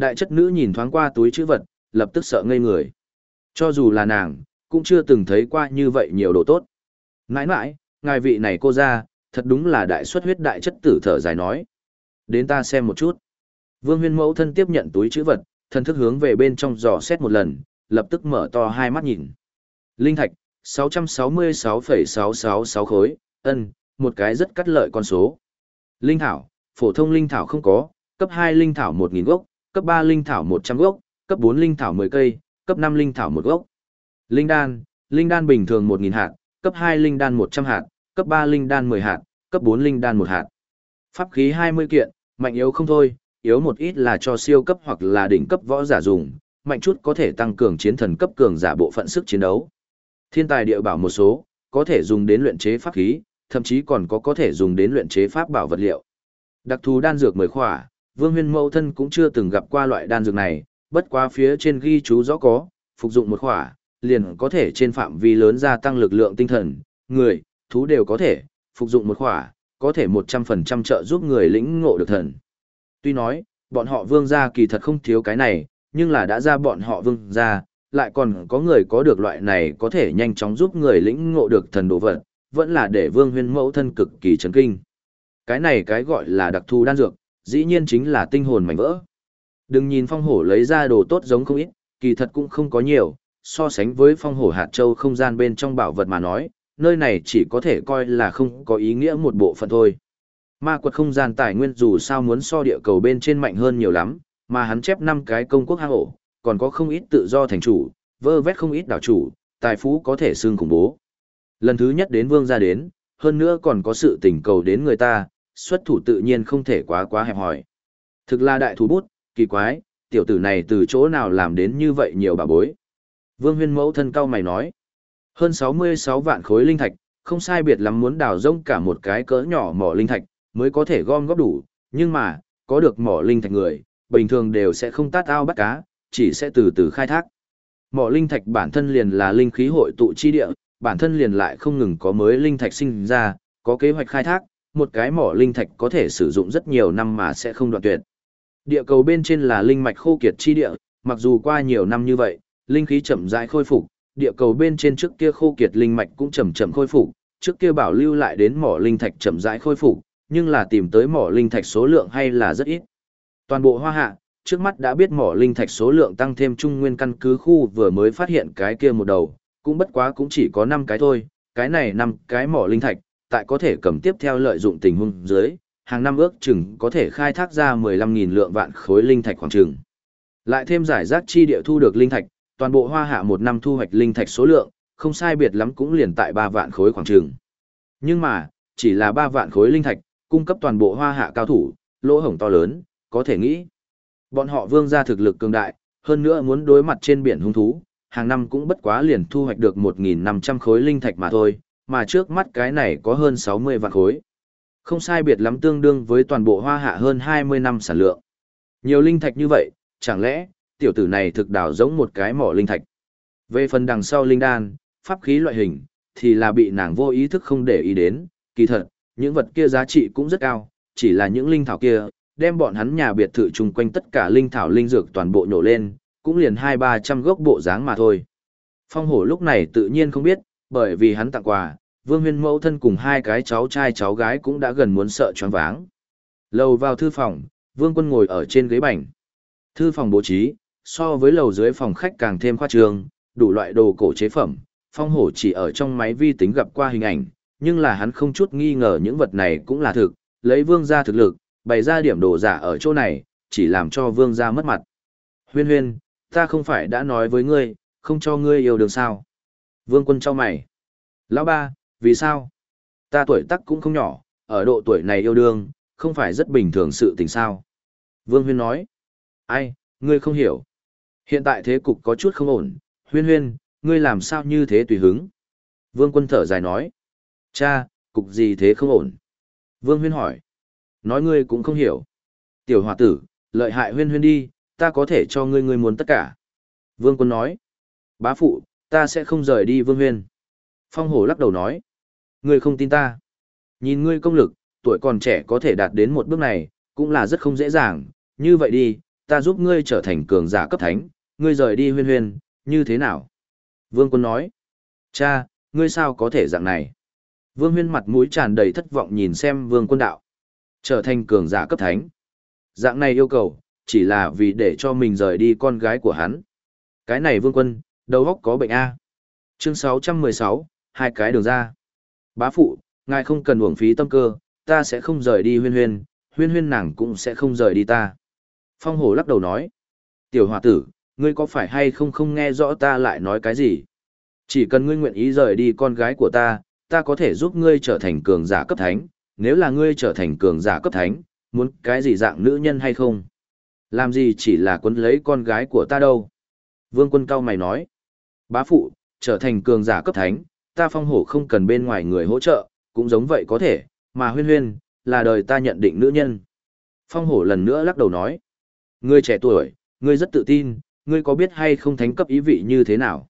Đại chất nữ nhìn thoáng qua túi chữ vật, lập tức sợ ngây người. Cho dù là nàng, cũng chưa từng thấy qua như vậy nhiều đồ tốt. Nãi nãi, ngài vị này cô ra, thật đúng là đại xuất huyết đại chất tử thở dài nói. Đến ta xem một chút. Vương huyên mẫu thân tiếp nhận túi chữ vật, thân thức hướng về bên trong dò xét một lần, lập tức mở to hai mắt nhìn. Linh thạch, 666,666 khối, ân, một cái rất cắt lợi con số. Linh thảo, phổ thông linh thảo không có, cấp 2 linh thảo 1.000 gốc, cấp 3 linh thảo 100 gốc, cấp 4 linh thảo 10 cây, cấp 5 linh thảo 1 gốc. Linh đan, linh đan bình thường 1000 hạt, cấp 2 linh đan 100 hạt, cấp 3 linh đan 10 hạt, cấp 4 linh đan 1 hạt. Pháp khí 20 kiện, mạnh yếu không thôi, yếu một ít là cho siêu cấp hoặc là đỉnh cấp võ giả dùng, mạnh chút có thể tăng cường chiến thần cấp cường giả bộ phận sức chiến đấu. Thiên tài địa bảo một số, có thể dùng đến luyện chế pháp khí, thậm chí còn có có thể dùng đến luyện chế pháp bảo vật liệu. Đặc thù đan dược mười khỏa, Vương Huyên Mẫu thân cũng chưa từng gặp qua loại đan dược này, bất quá phía trên ghi chú rõ có, phục dụng một khỏa, liền có thể trên phạm vi lớn gia tăng lực lượng tinh thần, người, thú đều có thể, phục dụng một khỏa, có thể 100% trợ giúp người lĩnh ngộ được thần. Tuy nói, bọn họ vương gia kỳ thật không thiếu cái này, nhưng là đã ra bọn họ vương gia, lại còn có người có được loại này có thể nhanh chóng giúp người lĩnh ngộ được thần đồ vật, vẫn là để vương huyên mẫu thân cực kỳ chấn kinh. Cái này cái gọi là đặc thù đan dược, dĩ nhiên chính là tinh hồn mảnh vỡ. Đừng nhìn phong hổ lấy ra đồ tốt giống không ít, kỳ thật cũng không có nhiều, so sánh với phong hổ hạt châu không gian bên trong bảo vật mà nói, nơi này chỉ có thể coi là không có ý nghĩa một bộ phận thôi. Ma quật không gian tài nguyên dù sao muốn so địa cầu bên trên mạnh hơn nhiều lắm, mà hắn chép năm cái công quốc hang ổ, còn có không ít tự do thành chủ, vơ vét không ít đảo chủ, tài phú có thể xương khủng bố. Lần thứ nhất đến vương gia đến, hơn nữa còn có sự tình cầu đến người ta, xuất thủ tự nhiên không thể quá quá hẹp hòi. Thực là đại thủ bút, kỳ quái, tiểu tử này từ chỗ nào làm đến như vậy nhiều bà bối. Vương huyên mẫu thân cao mày nói, hơn 66 vạn khối linh thạch, không sai biệt lắm muốn đào rông cả một cái cỡ nhỏ mỏ linh thạch, mới có thể gom góp đủ, nhưng mà, có được mỏ linh thạch người, bình thường đều sẽ không tát ao bắt cá, chỉ sẽ từ từ khai thác. Mỏ linh thạch bản thân liền là linh khí hội tụ chi địa, bản thân liền lại không ngừng có mới linh thạch sinh ra, có kế hoạch khai thác, một cái mỏ linh thạch có thể sử dụng rất nhiều năm mà sẽ không đoạn tuyệt. Địa cầu bên trên là linh mạch khô kiệt chi địa, mặc dù qua nhiều năm như vậy, linh khí chậm rãi khôi phục, địa cầu bên trên trước kia khô kiệt linh mạch cũng chậm chậm khôi phục, trước kia bảo lưu lại đến mỏ linh thạch chậm rãi khôi phục, nhưng là tìm tới mỏ linh thạch số lượng hay là rất ít. Toàn bộ hoa hạ, trước mắt đã biết mỏ linh thạch số lượng tăng thêm trung nguyên căn cứ khu vừa mới phát hiện cái kia một đầu, cũng bất quá cũng chỉ có 5 cái thôi, cái này 5 cái mỏ linh thạch, tại có thể cầm tiếp theo lợi dụng tình huống dưới, hàng năm ước chừng có thể khai thác ra 15.000 lượng vạn khối linh thạch khoảng chừng. Lại thêm giải rác chi địa thu được linh thạch, toàn bộ hoa hạ một năm thu hoạch linh thạch số lượng, không sai biệt lắm cũng liền tại 3 vạn khối khoảng chừng. Nhưng mà, chỉ là 3 vạn khối linh thạch, cung cấp toàn bộ hoa hạ cao thủ, lỗ hổng to lớn, có thể nghĩ. Bọn họ vương ra thực lực cường đại, hơn nữa muốn đối mặt trên biển hung thú, hàng năm cũng bất quá liền thu hoạch được 1.500 khối linh thạch mà thôi, mà trước mắt cái này có hơn 60 vạn khối. Không sai biệt lắm tương đương với toàn bộ hoa hạ hơn 20 năm sản lượng. Nhiều linh thạch như vậy, chẳng lẽ, tiểu tử này thực đào giống một cái mỏ linh thạch. Về phần đằng sau linh đan, pháp khí loại hình, thì là bị nàng vô ý thức không để ý đến, kỳ thật, những vật kia giá trị cũng rất cao, chỉ là những linh thảo kia, đem bọn hắn nhà biệt thự chung quanh tất cả linh thảo linh dược toàn bộ nhổ lên, cũng liền hai ba trăm gốc bộ dáng mà thôi. Phong hổ lúc này tự nhiên không biết, bởi vì hắn tặng quà, vương huyên mẫu thân cùng hai cái cháu trai cháu gái cũng đã gần muốn sợ choáng váng. Lầu vào thư phòng, vương quân ngồi ở trên ghế bành. Thư phòng bố trí, so với lầu dưới phòng khách càng thêm khoa trương, đủ loại đồ cổ chế phẩm, phong hổ chỉ ở trong máy vi tính gặp qua hình ảnh, nhưng là hắn không chút nghi ngờ những vật này cũng là thực, lấy vương gia thực lực, bày ra điểm đồ giả ở chỗ này, chỉ làm cho vương gia mất mặt. Huyên huyên, ta không phải đã nói với ngươi, không cho ngươi yêu đương sao. Vương quân cho mày. Lão ba, vì sao? Ta tuổi tác cũng không nhỏ, ở độ tuổi này yêu đương, không phải rất bình thường sự tình sao. Vương huyên nói. Ai, ngươi không hiểu. Hiện tại thế cục có chút không ổn, huyên huyên, ngươi làm sao như thế tùy hứng. Vương quân thở dài nói. Cha, cục gì thế không ổn? Vương huyên hỏi. Nói ngươi cũng không hiểu. Tiểu hòa tử, lợi hại huyên huyên đi, ta có thể cho ngươi ngươi muốn tất cả. Vương quân nói. Bá phụ, ta sẽ không rời đi vương huyên. Phong hổ lắc đầu nói. Ngươi không tin ta. Nhìn ngươi công lực, tuổi còn trẻ có thể đạt đến một bước này, cũng là rất không dễ dàng. Như vậy đi, ta giúp ngươi trở thành cường giả cấp thánh, ngươi rời đi huyên huyên, như thế nào? Vương quân nói. Cha, ngươi sao có thể dạng này? Vương huyên mặt mũi tràn đầy thất vọng nhìn xem vương quân đạo. Trở thành cường giả cấp thánh. Dạng này yêu cầu, chỉ là vì để cho mình rời đi con gái của hắn. Cái này vương quân, đầu óc có bệnh A. Chương 616, hai cái đường ra. Bá phụ, ngài không cần uổng phí tâm cơ, ta sẽ không rời đi huyên huyên, huyên huyên nàng cũng sẽ không rời đi ta. Phong hổ lắc đầu nói. Tiểu hòa tử, ngươi có phải hay không không nghe rõ ta lại nói cái gì? Chỉ cần ngươi nguyện ý rời đi con gái của ta, ta có thể giúp ngươi trở thành cường giả cấp thánh, nếu là ngươi trở thành cường giả cấp thánh, muốn cái gì dạng nữ nhân hay không? Làm gì chỉ là quấn lấy con gái của ta đâu? Vương quân cao mày nói. Bá phụ, trở thành cường giả cấp thánh, ta phong hổ không cần bên ngoài người hỗ trợ, cũng giống vậy có thể, mà huyên huyên, là đời ta nhận định nữ nhân. Phong hổ lần nữa lắc đầu nói. Ngươi trẻ tuổi, ngươi rất tự tin, ngươi có biết hay không thánh cấp ý vị như thế nào?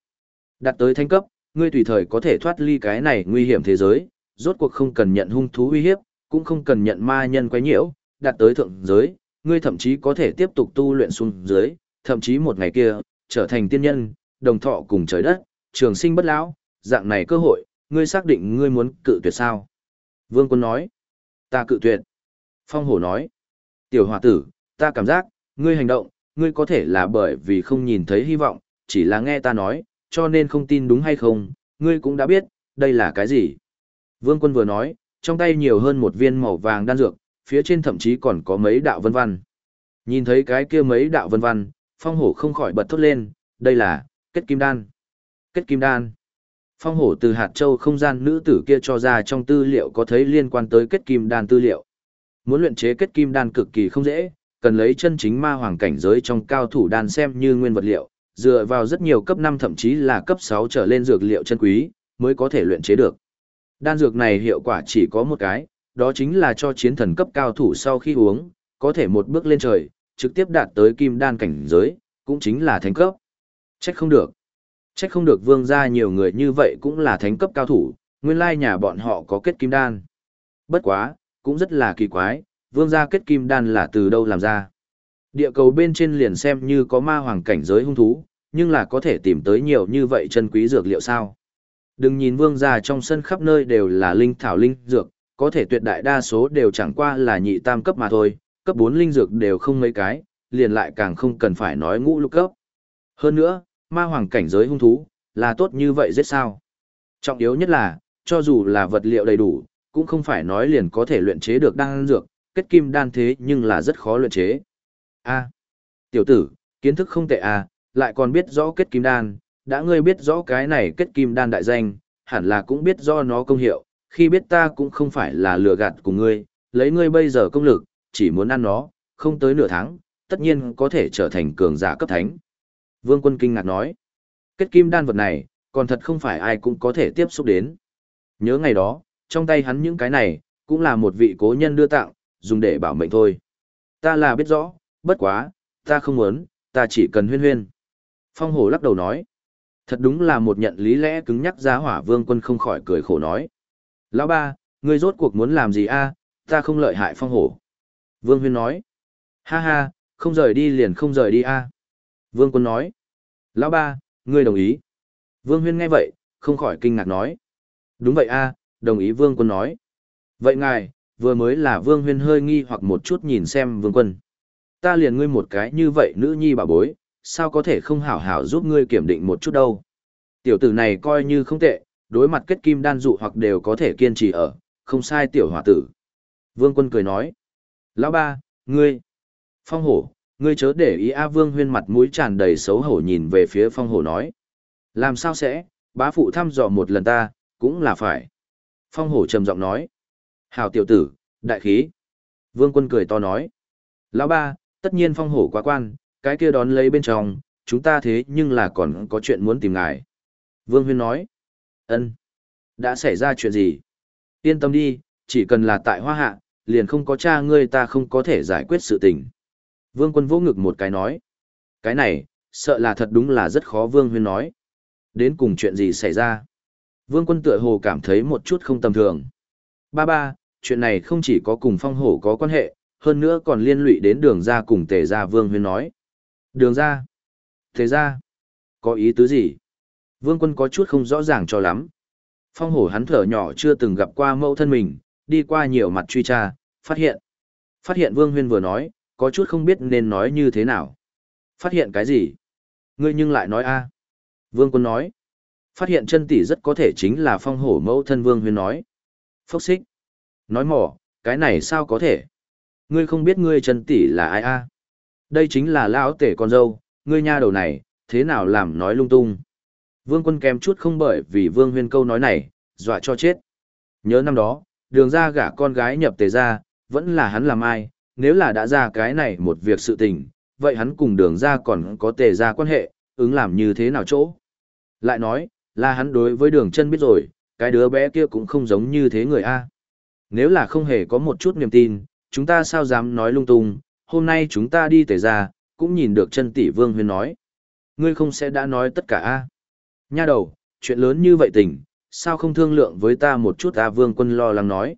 Đạt tới thánh cấp, ngươi tùy thời có thể thoát ly cái này nguy hiểm thế giới, rốt cuộc không cần nhận hung thú uy hiếp, cũng không cần nhận ma nhân quấy nhiễu, đạt tới thượng giới, ngươi thậm chí có thể tiếp tục tu luyện xuống dưới, thậm chí một ngày kia, trở thành tiên nhân, đồng thọ cùng trời đất, trường sinh bất lão, dạng này cơ hội, ngươi xác định ngươi muốn cự tuyệt sao? Vương quân nói, ta cự tuyệt. Phong hổ nói, tiểu hòa tử, ta cảm giác, ngươi hành động, ngươi có thể là bởi vì không nhìn thấy hy vọng, chỉ là nghe ta nói, cho nên không tin đúng hay không, ngươi cũng đã biết, đây là cái gì. Vương quân vừa nói, trong tay nhiều hơn một viên màu vàng đan dược, phía trên thậm chí còn có mấy đạo vân văn. Nhìn thấy cái kia mấy đạo vân văn, phong hổ không khỏi bật thốt lên, đây là, kết kim đan. Kết kim đan. Phong hổ từ hạt châu không gian nữ tử kia cho ra trong tư liệu có thấy liên quan tới kết kim đan tư liệu. Muốn luyện chế kết kim đan cực kỳ không dễ, cần lấy chân chính ma hoàng cảnh giới trong cao thủ đan xem như nguyên vật liệu, dựa vào rất nhiều cấp năm thậm chí là cấp sáu trở lên dược liệu chân quý, mới có thể luyện chế được. Đan dược này hiệu quả chỉ có một cái, đó chính là cho chiến thần cấp cao thủ sau khi uống, có thể một bước lên trời, trực tiếp đạt tới kim đan cảnh giới, cũng chính là thánh cấp. Trách không được. Trách không được vương gia nhiều người như vậy cũng là thánh cấp cao thủ, nguyên lai nhà bọn họ có kết kim đan. Bất quá, cũng rất là kỳ quái, vương gia kết kim đan là từ đâu làm ra. Địa cầu bên trên liền xem như có ma hoàng cảnh giới hung thú, nhưng là có thể tìm tới nhiều như vậy chân quý dược liệu sao. Đừng nhìn vương gia trong sân khắp nơi đều là linh thảo linh dược, có thể tuyệt đại đa số đều chẳng qua là nhị tam cấp mà thôi, cấp 4 linh dược đều không mấy cái, liền lại càng không cần phải nói ngũ lục cấp. Hơn nữa, ma hoàng cảnh giới hung thú, là tốt như vậy giết sao. Trọng yếu nhất là, cho dù là vật liệu đầy đủ, cũng không phải nói liền có thể luyện chế được đan dược, kết kim đan thế nhưng là rất khó luyện chế. A, tiểu tử, kiến thức không tệ à, lại còn biết rõ kết kim đan, đã ngươi biết rõ cái này kết kim đan đại danh, hẳn là cũng biết do nó công hiệu, khi biết ta cũng không phải là lừa gạt của ngươi, lấy ngươi bây giờ công lực, chỉ muốn ăn nó, không tới nửa tháng, tất nhiên có thể trở thành cường giả cấp thánh. Vương quân kinh ngạc nói, kết kim đan vật này, còn thật không phải ai cũng có thể tiếp xúc đến. Nhớ ngày đó, trong tay hắn những cái này, cũng là một vị cố nhân đưa tặng, dùng để bảo mệnh thôi. Ta là biết rõ, bất quá, ta không muốn, ta chỉ cần huyên huyên. Phong hổ lắc đầu nói, thật đúng là một nhận lý lẽ cứng nhắc giá hỏa vương quân không khỏi cười khổ nói. Lão ba, ngươi rốt cuộc muốn làm gì a? ta không lợi hại phong hổ. Vương huyên nói, ha ha, không rời đi liền không rời đi a. Vương quân nói, lão ba, ngươi đồng ý. Vương huyên nghe vậy, không khỏi kinh ngạc nói. Đúng vậy a, đồng ý vương quân nói. Vậy ngài, vừa mới là vương huyên hơi nghi hoặc một chút nhìn xem vương quân. Ta liền ngươi một cái như vậy nữ nhi bà bối, sao có thể không hảo hảo giúp ngươi kiểm định một chút đâu. Tiểu tử này coi như không tệ, đối mặt kết kim đan dụ hoặc đều có thể kiên trì ở, không sai tiểu hòa tử. Vương quân cười nói. Lão ba, ngươi. Phong hổ, ngươi chớ để ý A Vương huyên mặt mũi tràn đầy xấu hổ nhìn về phía phong hổ nói. Làm sao sẽ, bá phụ thăm dò một lần ta, cũng là phải. Phong hổ trầm giọng nói. Hào tiểu tử, đại khí. Vương quân cười to nói. Lão ba, tất nhiên phong hổ quá quan, cái kia đón lấy bên trong, chúng ta thế nhưng là còn có chuyện muốn tìm ngài. Vương huyên nói. ân Đã xảy ra chuyện gì? Yên tâm đi, chỉ cần là tại hoa hạ, liền không có cha ngươi ta không có thể giải quyết sự tình. Vương quân vô ngực một cái nói. Cái này, sợ là thật đúng là rất khó Vương huyên nói. Đến cùng chuyện gì xảy ra? Vương quân tựa hồ cảm thấy một chút không tầm thường. Ba ba, chuyện này không chỉ có cùng phong hổ có quan hệ, hơn nữa còn liên lụy đến đường ra cùng tề gia Vương huyên nói. Đường ra? Tề gia? Có ý tứ gì? Vương quân có chút không rõ ràng cho lắm. Phong hổ hắn thở nhỏ chưa từng gặp qua mẫu thân mình, đi qua nhiều mặt truy tra, phát hiện. Phát hiện Vương huyên vừa nói, có chút không biết nên nói như thế nào. Phát hiện cái gì? Ngươi nhưng lại nói a Vương quân nói. Phát hiện chân tỷ rất có thể chính là phong hổ mẫu thân Vương huyên nói. Phốc xích. Nói mỏ, cái này sao có thể? Ngươi không biết ngươi chân tỷ là ai a Đây chính là lão tể con dâu, ngươi nha đầu này, thế nào làm nói lung tung. Vương quân kém chút không bởi vì Vương huyên câu nói này, dọa cho chết. Nhớ năm đó, đường ra gả con gái nhập tề ra, vẫn là hắn làm ai, nếu là đã ra cái này một việc sự tình, vậy hắn cùng đường ra còn có tề ra quan hệ, ứng làm như thế nào chỗ. Lại nói, là hắn đối với đường chân biết rồi, cái đứa bé kia cũng không giống như thế người A. Nếu là không hề có một chút niềm tin, chúng ta sao dám nói lung tung, hôm nay chúng ta đi tề ra, cũng nhìn được chân tỷ vương huyên nói. Ngươi không sẽ đã nói tất cả A. Nha đầu, chuyện lớn như vậy tình, sao không thương lượng với ta một chút A vương quân lo lắng nói.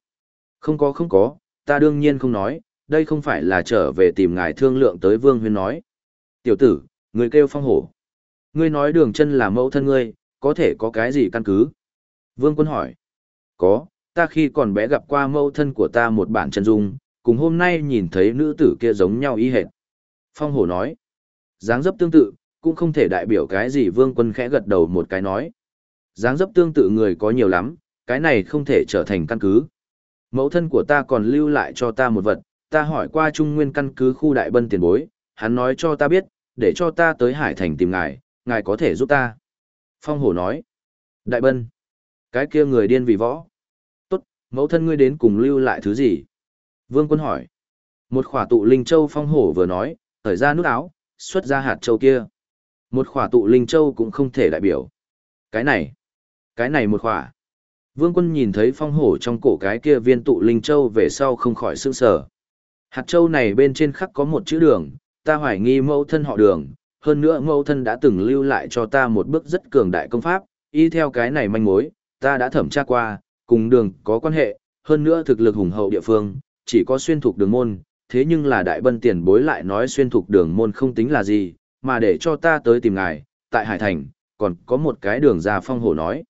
Không có không có, ta đương nhiên không nói, đây không phải là trở về tìm ngài thương lượng tới vương huyên nói. Tiểu tử, người kêu phong hổ. Ngươi nói đường chân là mẫu thân ngươi, có thể có cái gì căn cứ? Vương quân hỏi. Có, ta khi còn bé gặp qua mẫu thân của ta một bản chân dung, cùng hôm nay nhìn thấy nữ tử kia giống nhau y hệt. Phong hổ nói. dáng dấp tương tự, cũng không thể đại biểu cái gì vương quân khẽ gật đầu một cái nói. dáng dấp tương tự người có nhiều lắm, cái này không thể trở thành căn cứ. Mẫu thân của ta còn lưu lại cho ta một vật, ta hỏi qua trung nguyên căn cứ khu đại bân tiền bối, hắn nói cho ta biết, để cho ta tới Hải Thành tìm ngài, ngài có thể giúp ta. Phong hổ nói, đại bân, cái kia người điên vì võ. Tốt, mẫu thân ngươi đến cùng lưu lại thứ gì? Vương quân hỏi, một khỏa tụ linh châu phong hổ vừa nói, thời ra nút áo, xuất ra hạt châu kia. Một khỏa tụ linh châu cũng không thể đại biểu. Cái này, cái này một khỏa. Vương quân nhìn thấy phong hổ trong cổ cái kia viên tụ linh châu về sau không khỏi sương sở. Hạt châu này bên trên khắc có một chữ đường, ta hoài nghi mẫu thân họ đường, hơn nữa mẫu thân đã từng lưu lại cho ta một bước rất cường đại công pháp, y theo cái này manh mối, ta đã thẩm tra qua, cùng đường có quan hệ, hơn nữa thực lực hùng hậu địa phương, chỉ có xuyên thuộc đường môn, thế nhưng là đại bân tiền bối lại nói xuyên thuộc đường môn không tính là gì, mà để cho ta tới tìm ngài, tại Hải Thành, còn có một cái đường ra phong hổ nói.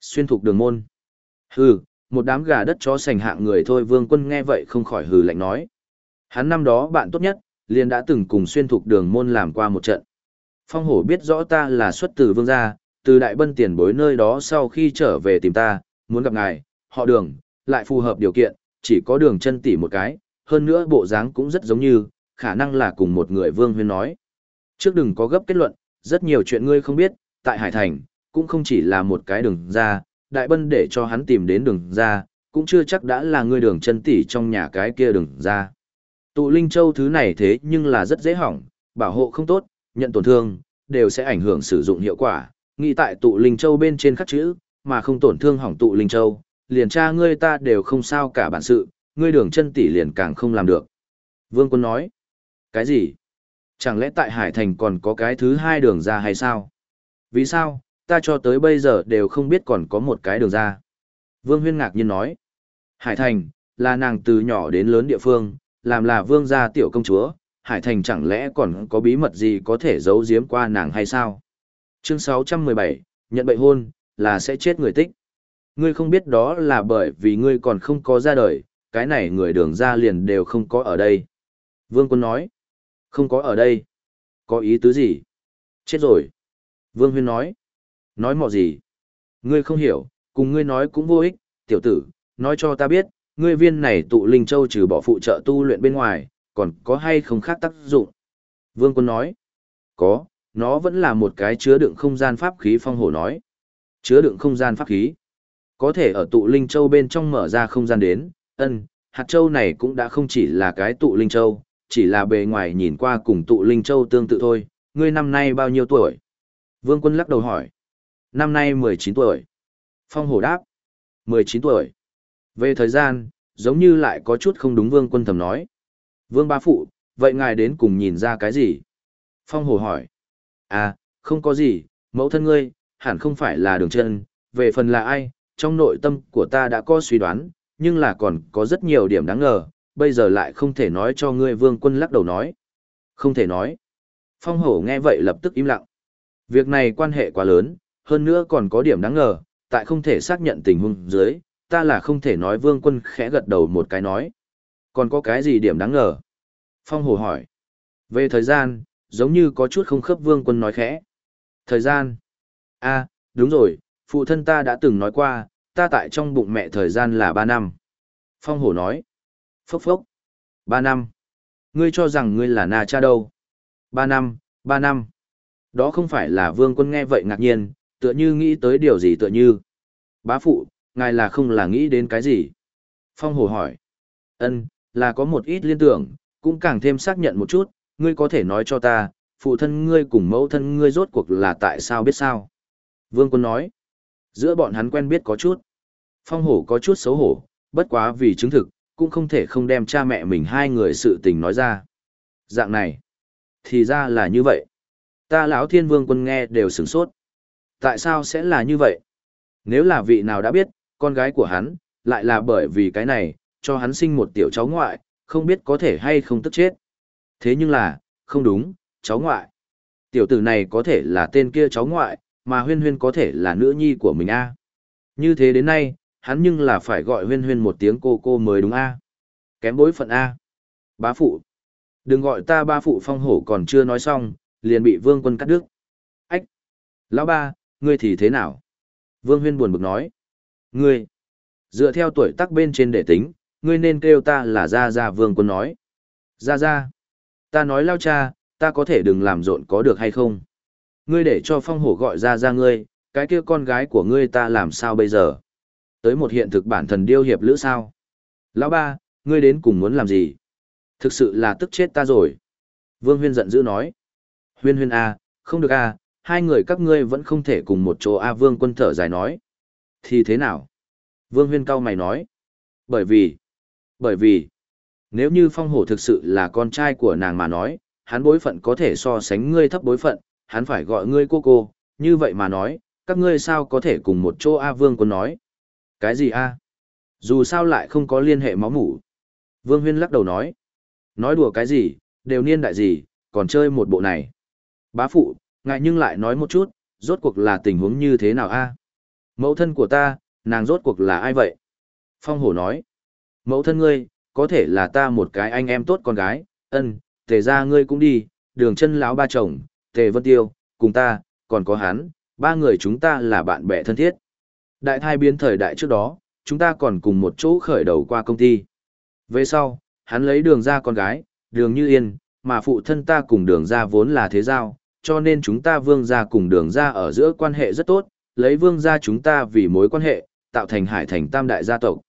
Xuyên thuộc đường môn. Hừ, một đám gà đất chó sành hạng người thôi vương quân nghe vậy không khỏi hừ lạnh nói. Hắn năm đó bạn tốt nhất, liền đã từng cùng xuyên thuộc đường môn làm qua một trận. Phong hổ biết rõ ta là xuất từ vương gia, từ đại bân tiền bối nơi đó sau khi trở về tìm ta, muốn gặp ngài, họ đường, lại phù hợp điều kiện, chỉ có đường chân tỷ một cái, hơn nữa bộ dáng cũng rất giống như, khả năng là cùng một người Vương Huyên nói. Trước đừng có gấp kết luận, rất nhiều chuyện ngươi không biết, tại Hải Thành, cũng không chỉ là một cái đường ra, đại bân để cho hắn tìm đến đường ra, cũng chưa chắc đã là ngươi đường chân tỷ trong nhà cái kia đường ra. Tụ Linh Châu thứ này thế nhưng là rất dễ hỏng, bảo hộ không tốt, nhận tổn thương, đều sẽ ảnh hưởng sử dụng hiệu quả. Nghĩ tại tụ Linh Châu bên trên khắc chữ, mà không tổn thương hỏng tụ Linh Châu, liền cha ngươi ta đều không sao cả bản sự, ngươi đường chân tỷ liền càng không làm được. Vương Quân nói, cái gì? Chẳng lẽ tại Hải Thành còn có cái thứ hai đường ra hay sao? Vì sao, ta cho tới bây giờ đều không biết còn có một cái đường ra. Vương Huyên ngạc nhiên nói, Hải Thành, là nàng từ nhỏ đến lớn địa phương, làm là vương gia tiểu công chúa, Hải Thành chẳng lẽ còn có bí mật gì có thể giấu giếm qua nàng hay sao? Chương 617, nhận bệnh hôn, là sẽ chết người tích. Ngươi không biết đó là bởi vì ngươi còn không có ra đời, cái này người đường ra liền đều không có ở đây. Vương quân nói, không có ở đây. Có ý tứ gì? Chết rồi. Vương huyên nói, nói mọ gì? Ngươi không hiểu, cùng ngươi nói cũng vô ích, tiểu tử, nói cho ta biết, ngươi viên này tụ linh châu trừ bỏ phụ trợ tu luyện bên ngoài, còn có hay không khác tác dụng? Vương quân nói, có, nó vẫn là một cái chứa đựng không gian pháp khí phong hổ nói. Chứa đựng không gian pháp khí. Có thể ở tụ linh châu bên trong mở ra không gian đến, ân, hạt châu này cũng đã không chỉ là cái tụ linh châu, chỉ là bề ngoài nhìn qua cùng tụ linh châu tương tự thôi. Ngươi năm nay bao nhiêu tuổi? Vương quân lắc đầu hỏi. Năm nay 19 tuổi. Phong hổ đáp. 19 tuổi. Về thời gian, giống như lại có chút không đúng vương quân thầm nói. Vương ba phụ, vậy ngài đến cùng nhìn ra cái gì? Phong hồ hỏi. À, không có gì, mẫu thân ngươi, hẳn không phải là đường chân, về phần là ai, trong nội tâm của ta đã có suy đoán, nhưng là còn có rất nhiều điểm đáng ngờ, bây giờ lại không thể nói cho ngươi vương quân lắc đầu nói. Không thể nói. Phong hổ nghe vậy lập tức im lặng. Việc này quan hệ quá lớn, hơn nữa còn có điểm đáng ngờ, tại không thể xác nhận tình huống dưới, ta là không thể nói vương quân khẽ gật đầu một cái nói. Còn có cái gì điểm đáng ngờ? Phong hồ hỏi. Về thời gian, giống như có chút không khớp vương quân nói khẽ. Thời gian. a đúng rồi, phụ thân ta đã từng nói qua, ta tại trong bụng mẹ thời gian là ba năm. Phong hổ nói. Phốc phốc. ba năm. Ngươi cho rằng ngươi là na cha đâu. ba năm, ba năm. Đó không phải là vương quân nghe vậy ngạc nhiên, tựa như nghĩ tới điều gì tựa như. Bá phụ, ngài là không là nghĩ đến cái gì? Phong hồ hỏi. Ân, là có một ít liên tưởng, cũng càng thêm xác nhận một chút, ngươi có thể nói cho ta, phụ thân ngươi cùng mẫu thân ngươi rốt cuộc là tại sao biết sao? Vương quân nói. Giữa bọn hắn quen biết có chút. Phong hổ có chút xấu hổ, bất quá vì chứng thực, cũng không thể không đem cha mẹ mình hai người sự tình nói ra. Dạng này. Thì ra là như vậy. Ta lão thiên vương quân nghe đều sửng sốt. Tại sao sẽ là như vậy? Nếu là vị nào đã biết, con gái của hắn, lại là bởi vì cái này, cho hắn sinh một tiểu cháu ngoại, không biết có thể hay không tức chết. Thế nhưng là, không đúng, cháu ngoại. Tiểu tử này có thể là tên kia cháu ngoại, mà huyên huyên có thể là nữ nhi của mình a Như thế đến nay, hắn nhưng là phải gọi huyên huyên một tiếng cô cô mới đúng a Kém bối phận a Bá phụ. Đừng gọi ta ba phụ phong hổ còn chưa nói xong, liền bị vương quân cắt đứt. Ách! Lão ba, ngươi thì thế nào? Vương huyên buồn bực nói. Ngươi! Dựa theo tuổi tác bên trên để tính, ngươi nên kêu ta là Gia Gia Vương quân nói. Gia Gia! Ta nói lao cha, ta có thể đừng làm rộn có được hay không? Ngươi để cho phong hổ gọi gia gia ngươi, cái kia con gái của ngươi ta làm sao bây giờ? Tới một hiện thực bản thần điêu hiệp lữ sao? Lão ba, ngươi đến cùng muốn làm gì? Thực sự là tức chết ta rồi. Vương huyên giận dữ nói. Huyên huyên a, không được a, hai người các ngươi vẫn không thể cùng một chỗ a vương quân thở dài nói. Thì thế nào? Vương huyên cao mày nói. Bởi vì, bởi vì, nếu như phong hổ thực sự là con trai của nàng mà nói, hắn bối phận có thể so sánh ngươi thấp bối phận, hắn phải gọi ngươi cô cô, như vậy mà nói, các ngươi sao có thể cùng một chỗ A Vương quân nói. Cái gì A? Dù sao lại không có liên hệ máu mủ. Vương Huyên lắc đầu nói. Nói đùa cái gì, đều niên đại gì, còn chơi một bộ này. Bá phụ, ngại nhưng lại nói một chút, rốt cuộc là tình huống như thế nào a? Mẫu thân của ta, nàng rốt cuộc là ai vậy? Phong hổ nói. Mẫu thân ngươi, có thể là ta một cái anh em tốt con gái, ân, tề ra ngươi cũng đi, đường chân lão ba chồng, tề vân tiêu, cùng ta, còn có hắn, ba người chúng ta là bạn bè thân thiết. Đại thai biến thời đại trước đó, chúng ta còn cùng một chỗ khởi đầu qua công ty. Về sau, hắn lấy đường ra con gái, đường như yên, mà phụ thân ta cùng đường ra vốn là thế giao, cho nên chúng ta vương gia cùng đường ra ở giữa quan hệ rất tốt, lấy vương gia chúng ta vì mối quan hệ, tạo thành hải thành tam đại gia tộc.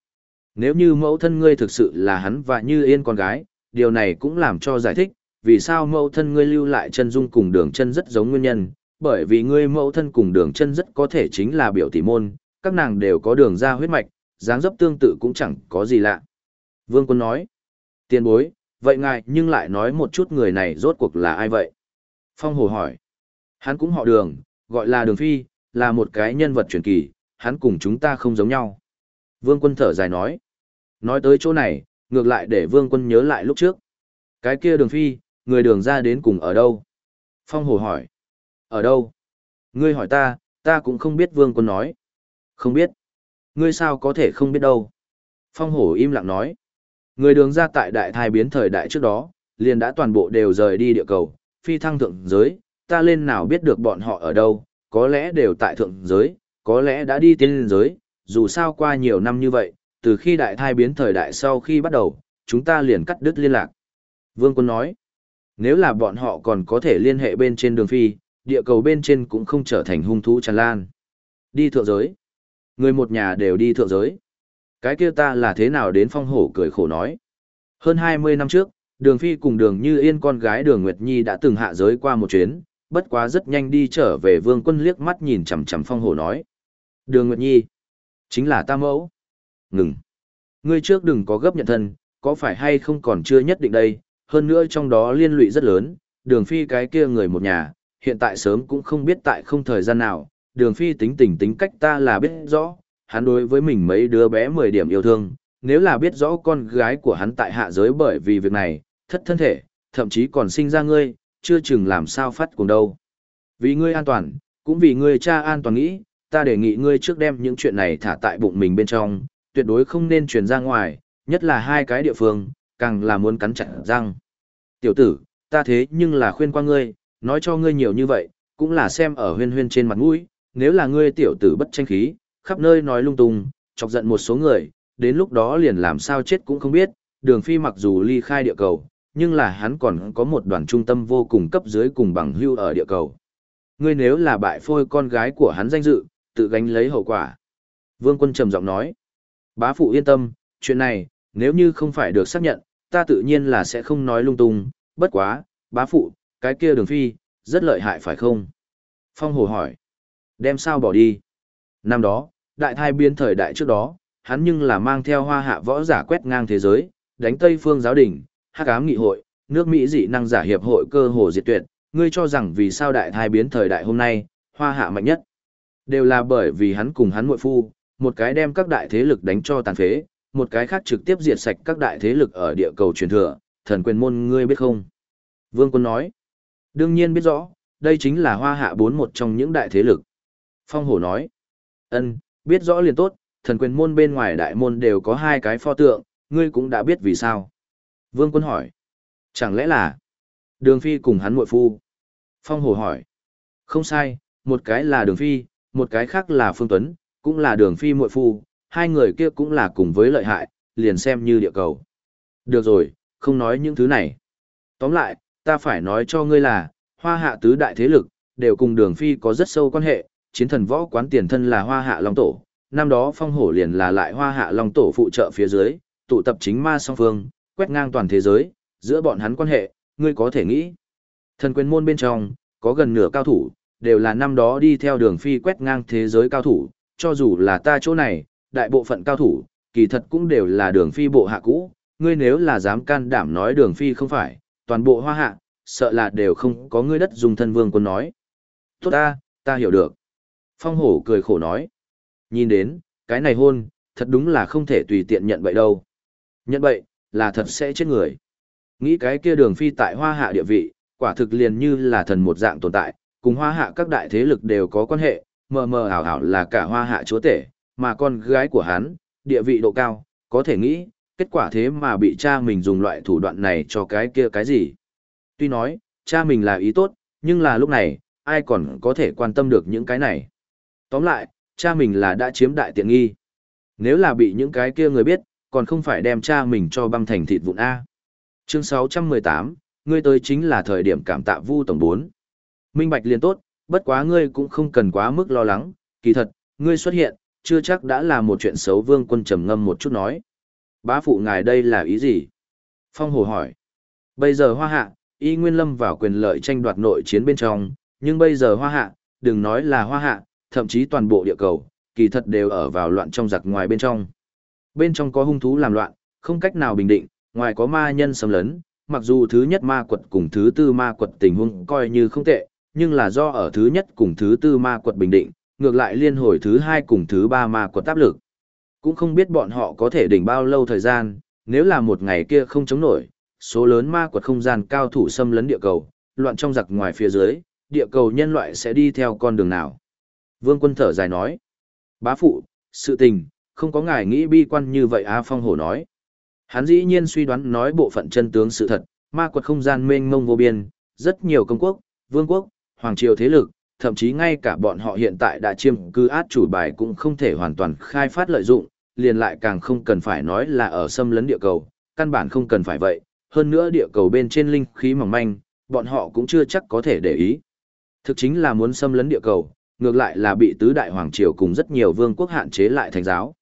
Nếu như mẫu thân ngươi thực sự là hắn và như yên con gái, điều này cũng làm cho giải thích, vì sao mẫu thân ngươi lưu lại chân dung cùng đường chân rất giống nguyên nhân, bởi vì ngươi mẫu thân cùng đường chân rất có thể chính là biểu tỷ môn, các nàng đều có đường ra huyết mạch, dáng dấp tương tự cũng chẳng có gì lạ. Vương quân nói, tiền bối, vậy ngài nhưng lại nói một chút người này rốt cuộc là ai vậy? Phong Hồ hỏi, hắn cũng họ đường, gọi là đường phi, là một cái nhân vật truyền kỳ, hắn cùng chúng ta không giống nhau. Vương quân thở dài nói, nói tới chỗ này, ngược lại để vương quân nhớ lại lúc trước. Cái kia đường phi, người đường ra đến cùng ở đâu? Phong Hồ hỏi, ở đâu? Ngươi hỏi ta, ta cũng không biết vương quân nói. Không biết. Ngươi sao có thể không biết đâu? Phong hổ im lặng nói. Người đường ra tại đại thai biến thời đại trước đó, liền đã toàn bộ đều rời đi địa cầu, phi thăng thượng giới, ta lên nào biết được bọn họ ở đâu, có lẽ đều tại thượng giới, có lẽ đã đi tiên giới, dù sao qua nhiều năm như vậy, từ khi đại thai biến thời đại sau khi bắt đầu, chúng ta liền cắt đứt liên lạc. Vương Quân nói, nếu là bọn họ còn có thể liên hệ bên trên đường phi, địa cầu bên trên cũng không trở thành hung thú tràn lan. Đi thượng giới. Người một nhà đều đi thượng giới. Cái kia ta là thế nào đến phong hổ cười khổ nói. Hơn 20 năm trước, đường phi cùng đường như yên con gái đường Nguyệt Nhi đã từng hạ giới qua một chuyến, bất quá rất nhanh đi trở về vương quân liếc mắt nhìn chằm chằm phong hổ nói. Đường Nguyệt Nhi, chính là ta mẫu. Ngừng. Ngươi trước đừng có gấp nhận thân, có phải hay không còn chưa nhất định đây, hơn nữa trong đó liên lụy rất lớn, đường phi cái kia người một nhà, hiện tại sớm cũng không biết tại không thời gian nào, đường phi tính tình tính cách ta là biết rõ, hắn đối với mình mấy đứa bé 10 điểm yêu thương, nếu là biết rõ con gái của hắn tại hạ giới bởi vì việc này, thất thân thể, thậm chí còn sinh ra ngươi, chưa chừng làm sao phát cùng đâu. Vì ngươi an toàn, cũng vì ngươi cha an toàn nghĩ, ta đề nghị ngươi trước đem những chuyện này thả tại bụng mình bên trong, tuyệt đối không nên truyền ra ngoài, nhất là hai cái địa phương, càng là muốn cắn chặt răng. Tiểu tử, ta thế nhưng là khuyên qua ngươi, nói cho ngươi nhiều như vậy, cũng là xem ở huyên huyên trên mặt mũi, nếu là ngươi tiểu tử bất tranh khí, khắp nơi nói lung tung, chọc giận một số người, đến lúc đó liền làm sao chết cũng không biết, đường phi mặc dù ly khai địa cầu, nhưng là hắn còn có một đoàn trung tâm vô cùng cấp dưới cùng bằng hưu ở địa cầu. Ngươi nếu là bại phôi con gái của hắn danh dự, tự gánh lấy hậu quả. Vương quân trầm giọng nói, bá phụ yên tâm, chuyện này, nếu như không phải được xác nhận, ta tự nhiên là sẽ không nói lung tung, bất quá, bá phụ, cái kia đường phi, rất lợi hại phải không? Phong hồ hỏi. Đem sao bỏ đi? Năm đó, đại thai biến thời đại trước đó, hắn nhưng là mang theo hoa hạ võ giả quét ngang thế giới, đánh Tây phương giáo đình, hắc ám nghị hội, nước Mỹ dị năng giả hiệp hội cơ hồ diệt tuyệt. Ngươi cho rằng vì sao đại thai biến thời đại hôm nay, hoa hạ mạnh nhất? Đều là bởi vì hắn cùng hắn muội phu, một cái đem các đại thế lực đánh cho tàn phế, một cái khác trực tiếp diệt sạch các đại thế lực ở địa cầu truyền thừa, thần quyền môn ngươi biết không? Vương Quân nói, Đương nhiên biết rõ, đây chính là hoa hạ bốn một trong những đại thế lực. Phong hổ nói, ân, biết rõ liền tốt, thần quyền môn bên ngoài đại môn đều có hai cái pho tượng, ngươi cũng đã biết vì sao. Vương quân hỏi, chẳng lẽ là đường phi cùng hắn muội phu? Phong hổ hỏi, không sai, một cái là đường phi, một cái khác là phương tuấn, cũng là đường phi muội phu, hai người kia cũng là cùng với lợi hại, liền xem như địa cầu. Được rồi, không nói những thứ này. Tóm lại, ta phải nói cho ngươi là, hoa hạ tứ đại thế lực, đều cùng đường phi có rất sâu quan hệ, chiến thần võ quán tiền thân là hoa hạ long tổ, năm đó phong hổ liền là lại hoa hạ long tổ phụ trợ phía dưới, tụ tập chính ma song phương, quét ngang toàn thế giới, giữa bọn hắn quan hệ, ngươi có thể nghĩ. Thần quyền môn bên trong, có gần nửa cao thủ, đều là năm đó đi theo đường phi quét ngang thế giới cao thủ, cho dù là ta chỗ này, đại bộ phận cao thủ, kỳ thật cũng đều là đường phi bộ hạ cũ, ngươi nếu là dám can đảm nói đường phi không phải, toàn bộ hoa hạ, sợ là đều không có ngươi đất dùng thân vương quân nói. Tốt ta, ta hiểu được. Phong hổ cười khổ nói. Nhìn đến, cái này hôn, thật đúng là không thể tùy tiện nhận bậy đâu. Nhận bậy, là thật sẽ chết người. Nghĩ cái kia đường phi tại hoa hạ địa vị, quả thực liền như là thần một dạng tồn tại, cùng hoa hạ các đại thế lực đều có quan hệ, mờ mờ ảo ảo là cả hoa hạ chúa tể, mà con gái của hắn, địa vị độ cao, có thể nghĩ, kết quả thế mà bị cha mình dùng loại thủ đoạn này cho cái kia cái gì. Tuy nói, cha mình là ý tốt, nhưng là lúc này, ai còn có thể quan tâm được những cái này. Tóm lại, cha mình là đã chiếm đại tiện nghi. Nếu là bị những cái kia người biết, còn không phải đem cha mình cho băm thành thịt vụn A. Chương 618, ngươi tới chính là thời điểm cảm tạ Vu tổng 4. Minh bạch liền tốt, bất quá ngươi cũng không cần quá mức lo lắng, kỳ thật, ngươi xuất hiện, chưa chắc đã là một chuyện xấu vương quân trầm ngâm một chút nói. Bá phụ ngài đây là ý gì? Phong hồ hỏi. Bây giờ hoa hạ, y nguyên lâm vào quyền lợi tranh đoạt nội chiến bên trong, nhưng bây giờ hoa hạ, đừng nói là hoa hạ, thậm chí toàn bộ địa cầu, kỳ thật đều ở vào loạn trong giặc ngoài bên trong. Bên trong có hung thú làm loạn, không cách nào bình định, ngoài có ma nhân xâm lấn, mặc dù thứ nhất ma quật cùng thứ tư ma quật tình huống coi như không tệ, nhưng là do ở thứ nhất cùng thứ tư ma quật bình định, ngược lại liên hồi thứ hai cùng thứ ba ma quật áp lực. Cũng không biết bọn họ có thể đỉnh bao lâu thời gian, nếu là một ngày kia không chống nổi, số lớn ma quật không gian cao thủ xâm lấn địa cầu, loạn trong giặc ngoài phía dưới, địa cầu nhân loại sẽ đi theo con đường nào. Vương quân thở dài nói, bá phụ, sự tình, không có ngài nghĩ bi quan như vậy A Phong Hổ nói. Hắn dĩ nhiên suy đoán nói bộ phận chân tướng sự thật, ma quật không gian mênh mông vô biên, rất nhiều công quốc, vương quốc, hoàng triều thế lực, thậm chí ngay cả bọn họ hiện tại đã chiêm cư át chủ bài cũng không thể hoàn toàn khai phát lợi dụng, liền lại càng không cần phải nói là ở xâm lấn địa cầu, căn bản không cần phải vậy, hơn nữa địa cầu bên trên linh khí mỏng manh, bọn họ cũng chưa chắc có thể để ý. Thực chính là muốn xâm lấn địa cầu, ngược lại là bị tứ đại hoàng triều cùng rất nhiều vương quốc hạn chế lại thành giáo.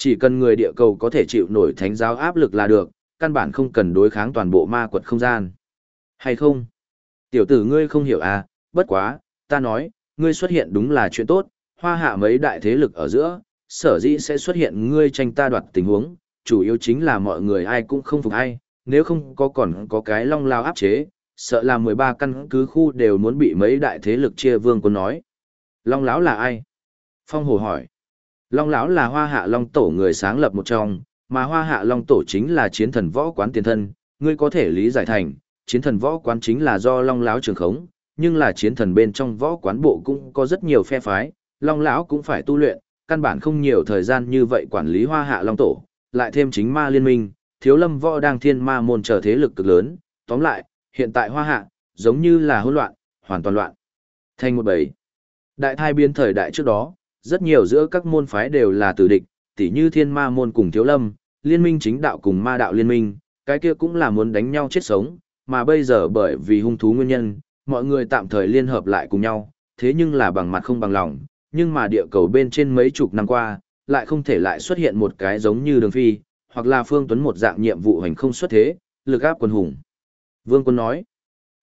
Chỉ cần người địa cầu có thể chịu nổi thánh giáo áp lực là được, căn bản không cần đối kháng toàn bộ ma quật không gian. Hay không? Tiểu tử ngươi không hiểu à, bất quá, ta nói, ngươi xuất hiện đúng là chuyện tốt, hoa hạ mấy đại thế lực ở giữa, sở dĩ sẽ xuất hiện ngươi tranh ta đoạt tình huống, chủ yếu chính là mọi người ai cũng không phục ai, nếu không có còn có cái long lao áp chế, sợ là 13 căn cứ khu đều muốn bị mấy đại thế lực chia vương quân nói. Long lão là ai? Phong Hồ hỏi. Long lão là Hoa Hạ Long tổ người sáng lập một trong, mà Hoa Hạ Long tổ chính là chiến thần võ quán tiền thân, ngươi có thể lý giải thành, chiến thần võ quán chính là do Long lão trường khống, nhưng là chiến thần bên trong võ quán bộ cũng có rất nhiều phe phái, Long lão cũng phải tu luyện, căn bản không nhiều thời gian như vậy quản lý Hoa Hạ Long tổ, lại thêm chính ma liên minh, Thiếu Lâm võ đang thiên ma môn trở thế lực cực lớn, tóm lại, hiện tại Hoa Hạ giống như là hỗn loạn, hoàn toàn loạn. Thành một bầy. Đại thai biến thời đại trước đó, rất nhiều giữa các môn phái đều là tử địch, tỉ như thiên ma môn cùng thiếu lâm, liên minh chính đạo cùng ma đạo liên minh, cái kia cũng là muốn đánh nhau chết sống, mà bây giờ bởi vì hung thú nguyên nhân, mọi người tạm thời liên hợp lại cùng nhau, thế nhưng là bằng mặt không bằng lòng, nhưng mà địa cầu bên trên mấy chục năm qua, lại không thể lại xuất hiện một cái giống như đường phi, hoặc là phương tuấn một dạng nhiệm vụ hành không xuất thế, lực áp quân hùng. Vương quân nói,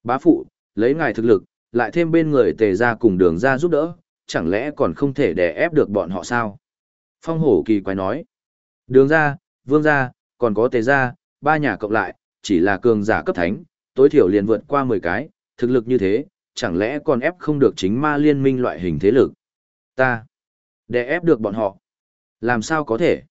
bá phụ, lấy ngài thực lực, lại thêm bên người tề ra cùng đường ra giúp đỡ, chẳng lẽ còn không thể đè ép được bọn họ sao? Phong hổ kỳ quái nói. Đường ra, vương ra, còn có tề ra, ba nhà cộng lại, chỉ là cường giả cấp thánh, tối thiểu liền vượt qua 10 cái, thực lực như thế, chẳng lẽ còn ép không được chính ma liên minh loại hình thế lực? Ta, đè ép được bọn họ. Làm sao có thể?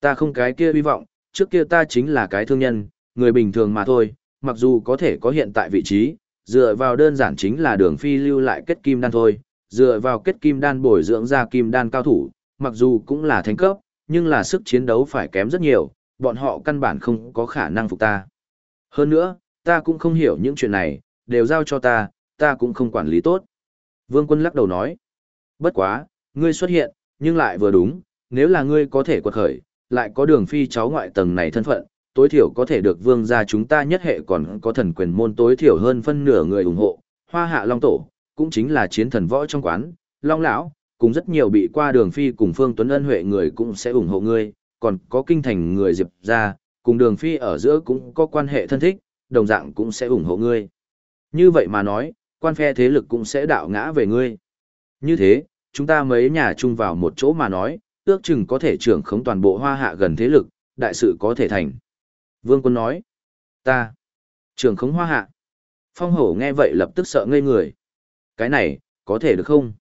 Ta không cái kia hy vọng, trước kia ta chính là cái thương nhân, người bình thường mà thôi, mặc dù có thể có hiện tại vị trí, dựa vào đơn giản chính là đường phi lưu lại kết kim đan thôi, dựa vào kết kim đan bồi dưỡng ra kim đan cao thủ, mặc dù cũng là thánh cấp, nhưng là sức chiến đấu phải kém rất nhiều, bọn họ căn bản không có khả năng phục ta. Hơn nữa, ta cũng không hiểu những chuyện này, đều giao cho ta, ta cũng không quản lý tốt. Vương quân lắc đầu nói, bất quá, ngươi xuất hiện, nhưng lại vừa đúng, nếu là ngươi có thể quật khởi, lại có đường phi cháu ngoại tầng này thân phận, tối thiểu có thể được vương gia chúng ta nhất hệ còn có thần quyền môn tối thiểu hơn phân nửa người ủng hộ, hoa hạ long tổ, cũng chính là chiến thần võ trong quán, long lão, cùng rất nhiều bị qua đường phi cùng phương tuấn ân huệ người cũng sẽ ủng hộ ngươi, còn có kinh thành người diệp gia cùng đường phi ở giữa cũng có quan hệ thân thích, đồng dạng cũng sẽ ủng hộ ngươi. Như vậy mà nói, quan phe thế lực cũng sẽ đạo ngã về ngươi. Như thế, chúng ta mấy nhà chung vào một chỗ mà nói, ước chừng có thể trưởng khống toàn bộ hoa hạ gần thế lực, đại sự có thể thành. Vương quân nói, ta, trưởng khống hoa hạ. Phong hổ nghe vậy lập tức sợ ngây người. Cái này, có thể được không?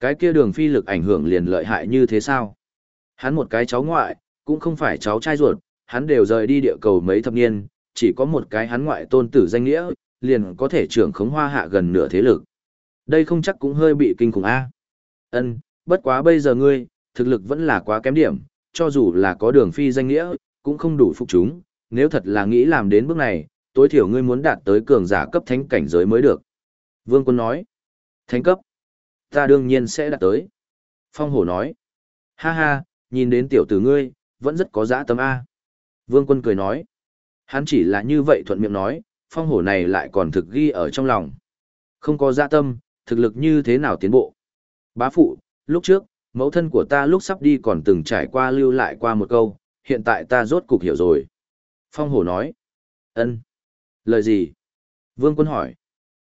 Cái kia đường phi lực ảnh hưởng liền lợi hại như thế sao? Hắn một cái cháu ngoại, cũng không phải cháu trai ruột, hắn đều rời đi địa cầu mấy thập niên, chỉ có một cái hắn ngoại tôn tử danh nghĩa, liền có thể trưởng khống hoa hạ gần nửa thế lực. Đây không chắc cũng hơi bị kinh khủng a. Ân, bất quá bây giờ ngươi, thực lực vẫn là quá kém điểm, cho dù là có đường phi danh nghĩa, cũng không đủ phục chúng, nếu thật là nghĩ làm đến bước này, tối thiểu ngươi muốn đạt tới cường giả cấp thánh cảnh giới mới được. Vương Quân nói, thánh cấp, ta đương nhiên sẽ đạt tới. Phong Hổ nói, ha ha, nhìn đến tiểu tử ngươi, vẫn rất có dã tâm A. Vương quân cười nói. Hắn chỉ là như vậy thuận miệng nói, phong hổ này lại còn thực ghi ở trong lòng. Không có dã tâm, thực lực như thế nào tiến bộ. Bá phụ, lúc trước, mẫu thân của ta lúc sắp đi còn từng trải qua lưu lại qua một câu, hiện tại ta rốt cục hiểu rồi. Phong hổ nói. ân Lời gì? Vương quân hỏi.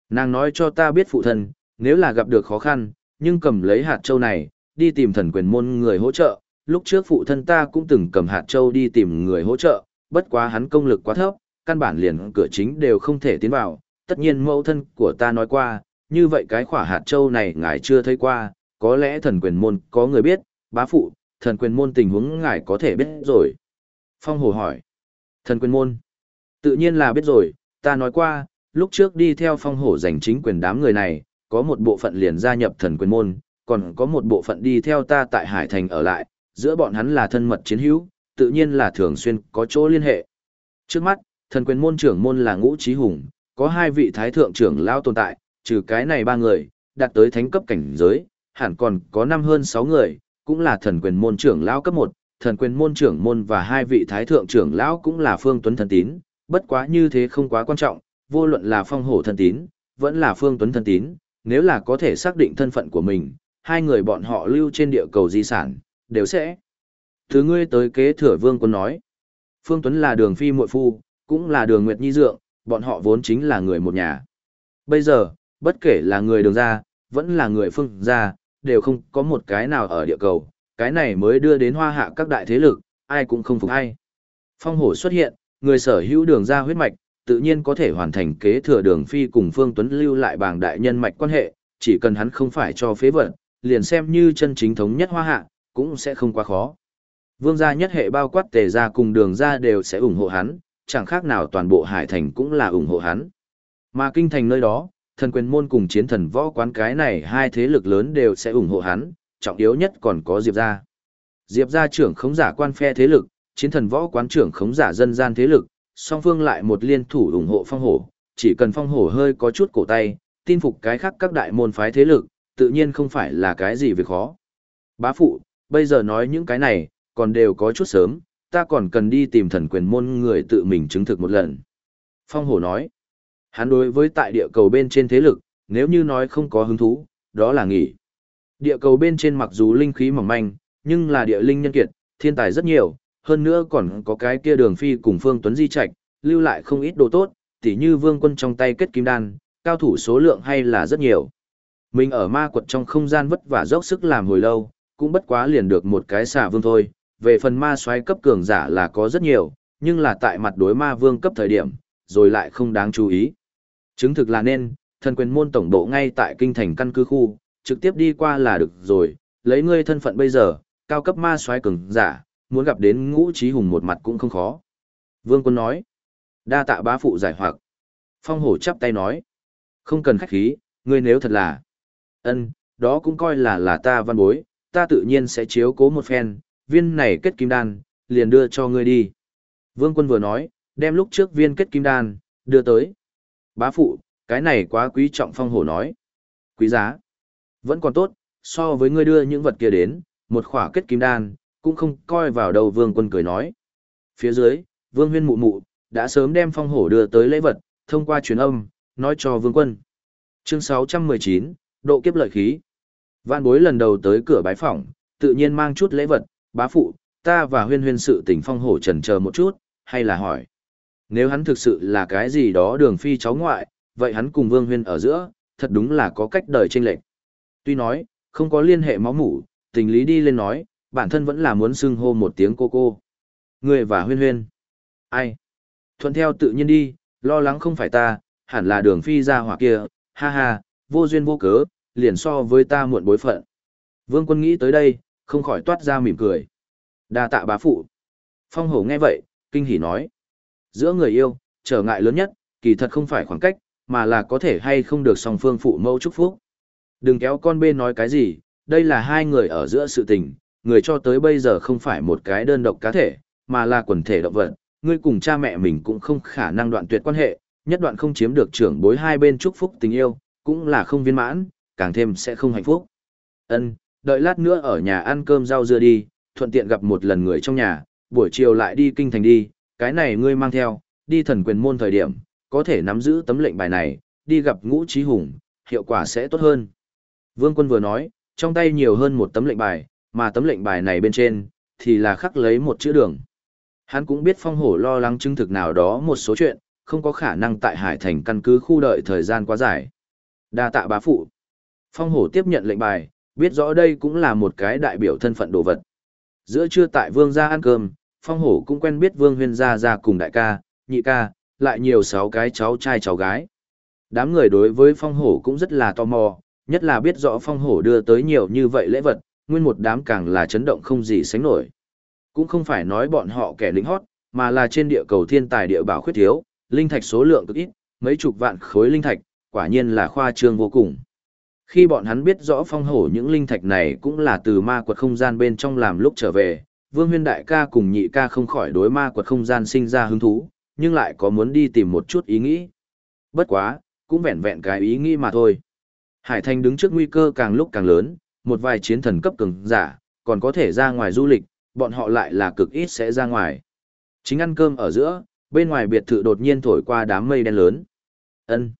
Nàng nói cho ta biết phụ thân, nếu là gặp được khó khăn, nhưng cầm lấy hạt châu này, đi tìm thần quyền môn người hỗ trợ. Lúc trước phụ thân ta cũng từng cầm hạt châu đi tìm người hỗ trợ, bất quá hắn công lực quá thấp, căn bản liền cửa chính đều không thể tiến vào. Tất nhiên mẫu thân của ta nói qua, như vậy cái khỏa hạt châu này ngài chưa thấy qua, có lẽ thần quyền môn có người biết, bá phụ, thần quyền môn tình huống ngài có thể biết rồi. Phong Hồ hỏi, thần quyền môn, tự nhiên là biết rồi, ta nói qua, lúc trước đi theo phong hổ giành chính quyền đám người này, có một bộ phận liền gia nhập thần quyền môn, còn có một bộ phận đi theo ta tại Hải Thành ở lại, giữa bọn hắn là thân mật chiến hữu, tự nhiên là thường xuyên có chỗ liên hệ. Trước mắt, thần quyền môn trưởng môn là Ngũ Trí Hùng, có hai vị thái thượng trưởng lao tồn tại, trừ cái này ba người, đạt tới thánh cấp cảnh giới, hẳn còn có năm hơn sáu người, cũng là thần quyền môn trưởng lão cấp một, thần quyền môn trưởng môn và hai vị thái thượng trưởng lão cũng là Phương Tuấn thần tín, bất quá như thế không quá quan trọng, vô luận là phong hổ thần tín, vẫn là Phương Tuấn thần tín, nếu là có thể xác định thân phận của mình, hai người bọn họ lưu trên địa cầu di sản, đều sẽ. Thứ ngươi tới kế thừa vương quân nói, Phương Tuấn là đường phi muội phu, cũng là đường Nguyệt Nhi Dượng, bọn họ vốn chính là người một nhà. Bây giờ, bất kể là người đường ra, vẫn là người phương ra, đều không có một cái nào ở địa cầu, cái này mới đưa đến hoa hạ các đại thế lực, ai cũng không phục ai. Phong hổ xuất hiện, người sở hữu đường ra huyết mạch, tự nhiên có thể hoàn thành kế thừa đường phi cùng Phương Tuấn lưu lại bảng đại nhân mạch quan hệ, chỉ cần hắn không phải cho phế vật, liền xem như chân chính thống nhất hoa hạ, cũng sẽ không quá khó. Vương gia nhất hệ bao quát tề gia cùng đường gia đều sẽ ủng hộ hắn, chẳng khác nào toàn bộ hải thành cũng là ủng hộ hắn. Mà kinh thành nơi đó, thần quyền môn cùng chiến thần võ quán cái này hai thế lực lớn đều sẽ ủng hộ hắn, trọng yếu nhất còn có Diệp gia. Diệp gia trưởng khống giả quan phe thế lực, chiến thần võ quán trưởng khống giả dân gian thế lực, song phương lại một liên thủ ủng hộ phong hổ, chỉ cần phong hổ hơi có chút cổ tay, tin phục cái khác các đại môn phái thế lực, tự nhiên không phải là cái gì việc khó. Bá phụ, bây giờ nói những cái này, còn đều có chút sớm, ta còn cần đi tìm thần quyền môn người tự mình chứng thực một lần. Phong hổ nói, hắn đối với tại địa cầu bên trên thế lực, nếu như nói không có hứng thú, đó là nghỉ. Địa cầu bên trên mặc dù linh khí mỏng manh, nhưng là địa linh nhân kiệt, thiên tài rất nhiều, hơn nữa còn có cái kia đường phi cùng Phương Tuấn Di Trạch, lưu lại không ít đồ tốt, tỉ như vương quân trong tay kết kim đan, cao thủ số lượng hay là rất nhiều. Mình ở ma quật trong không gian vất vả dốc sức làm hồi lâu, cũng bất quá liền được một cái xả vương thôi, về phần ma xoáy cấp cường giả là có rất nhiều, nhưng là tại mặt đối ma vương cấp thời điểm, rồi lại không đáng chú ý. Chứng thực là nên, thần quyền môn tổng độ ngay tại kinh thành căn cứ khu, trực tiếp đi qua là được rồi, lấy ngươi thân phận bây giờ, cao cấp ma xoáy cường giả, muốn gặp đến ngũ trí hùng một mặt cũng không khó. Vương quân nói, đa tạ bá phụ giải hoặc. Phong hổ chắp tay nói, không cần khách khí, ngươi nếu thật là, ân, đó cũng coi là là ta văn bối, ta tự nhiên sẽ chiếu cố một phen, viên này kết kim đan, liền đưa cho ngươi đi. Vương quân vừa nói, đem lúc trước viên kết kim đan, đưa tới. Bá phụ, cái này quá quý trọng phong hổ nói. Quý giá. Vẫn còn tốt, so với ngươi đưa những vật kia đến, một khỏa kết kim đan, cũng không coi vào đầu vương quân cười nói. Phía dưới, vương huyên mụ mụ, đã sớm đem phong hổ đưa tới lễ vật, thông qua truyền âm, nói cho vương quân. Chương 619, độ kiếp lợi khí. Vạn bối lần đầu tới cửa bái phỏng, tự nhiên mang chút lễ vật, bá phụ, ta và huyên huyên sự tình phong hổ trần chờ một chút, hay là hỏi. Nếu hắn thực sự là cái gì đó đường phi cháu ngoại, vậy hắn cùng vương huyên ở giữa, thật đúng là có cách đời tranh lệch. Tuy nói, không có liên hệ máu mủ, tình lý đi lên nói, bản thân vẫn là muốn xưng hô một tiếng cô cô. Người và huyên huyên. Ai? Thuận theo tự nhiên đi, lo lắng không phải ta, hẳn là đường phi ra hỏa kia, ha ha, vô duyên vô cớ, liền so với ta muộn bối phận. Vương quân nghĩ tới đây, không khỏi toát ra mỉm cười. đa tạ bá phụ. Phong hổ nghe vậy, kinh hỉ nói. Giữa người yêu, trở ngại lớn nhất, kỳ thật không phải khoảng cách, mà là có thể hay không được song phương phụ mẫu chúc phúc. Đừng kéo con bên nói cái gì, đây là hai người ở giữa sự tình, người cho tới bây giờ không phải một cái đơn độc cá thể, mà là quần thể động vật, ngươi cùng cha mẹ mình cũng không khả năng đoạn tuyệt quan hệ, nhất đoạn không chiếm được trưởng bối hai bên chúc phúc tình yêu, cũng là không viên mãn, càng thêm sẽ không hạnh phúc. Ân, đợi lát nữa ở nhà ăn cơm rau dưa đi, thuận tiện gặp một lần người trong nhà, buổi chiều lại đi kinh thành đi, cái này ngươi mang theo, đi thần quyền môn thời điểm, có thể nắm giữ tấm lệnh bài này, đi gặp ngũ chí hùng, hiệu quả sẽ tốt hơn. Vương quân vừa nói, trong tay nhiều hơn một tấm lệnh bài, mà tấm lệnh bài này bên trên, thì là khắc lấy một chữ đường. Hắn cũng biết phong hổ lo lắng chứng thực nào đó một số chuyện, không có khả năng tại Hải Thành căn cứ khu đợi thời gian quá dài. Đa tạ bá phụ. Phong hổ tiếp nhận lệnh bài, biết rõ đây cũng là một cái đại biểu thân phận đồ vật. Giữa trưa tại vương gia ăn cơm, phong hổ cũng quen biết vương huyên gia gia cùng đại ca, nhị ca, lại nhiều sáu cái cháu trai cháu gái. Đám người đối với phong hổ cũng rất là tò mò, nhất là biết rõ phong hổ đưa tới nhiều như vậy lễ vật, nguyên một đám càng là chấn động không gì sánh nổi. Cũng không phải nói bọn họ kẻ lính hót, mà là trên địa cầu thiên tài địa bảo khuyết thiếu, linh thạch số lượng cực ít, mấy chục vạn khối linh thạch, quả nhiên là khoa trương vô cùng. Khi bọn hắn biết rõ phong hổ những linh thạch này cũng là từ ma quật không gian bên trong làm lúc trở về, Vương Huyên Đại ca cùng nhị ca không khỏi đối ma quật không gian sinh ra hứng thú, nhưng lại có muốn đi tìm một chút ý nghĩ. Bất quá, cũng vẹn vẹn cái ý nghĩ mà thôi. Hải Thành đứng trước nguy cơ càng lúc càng lớn, một vài chiến thần cấp cường giả, còn có thể ra ngoài du lịch, bọn họ lại là cực ít sẽ ra ngoài. Chính ăn cơm ở giữa, bên ngoài biệt thự đột nhiên thổi qua đám mây đen lớn. Ân.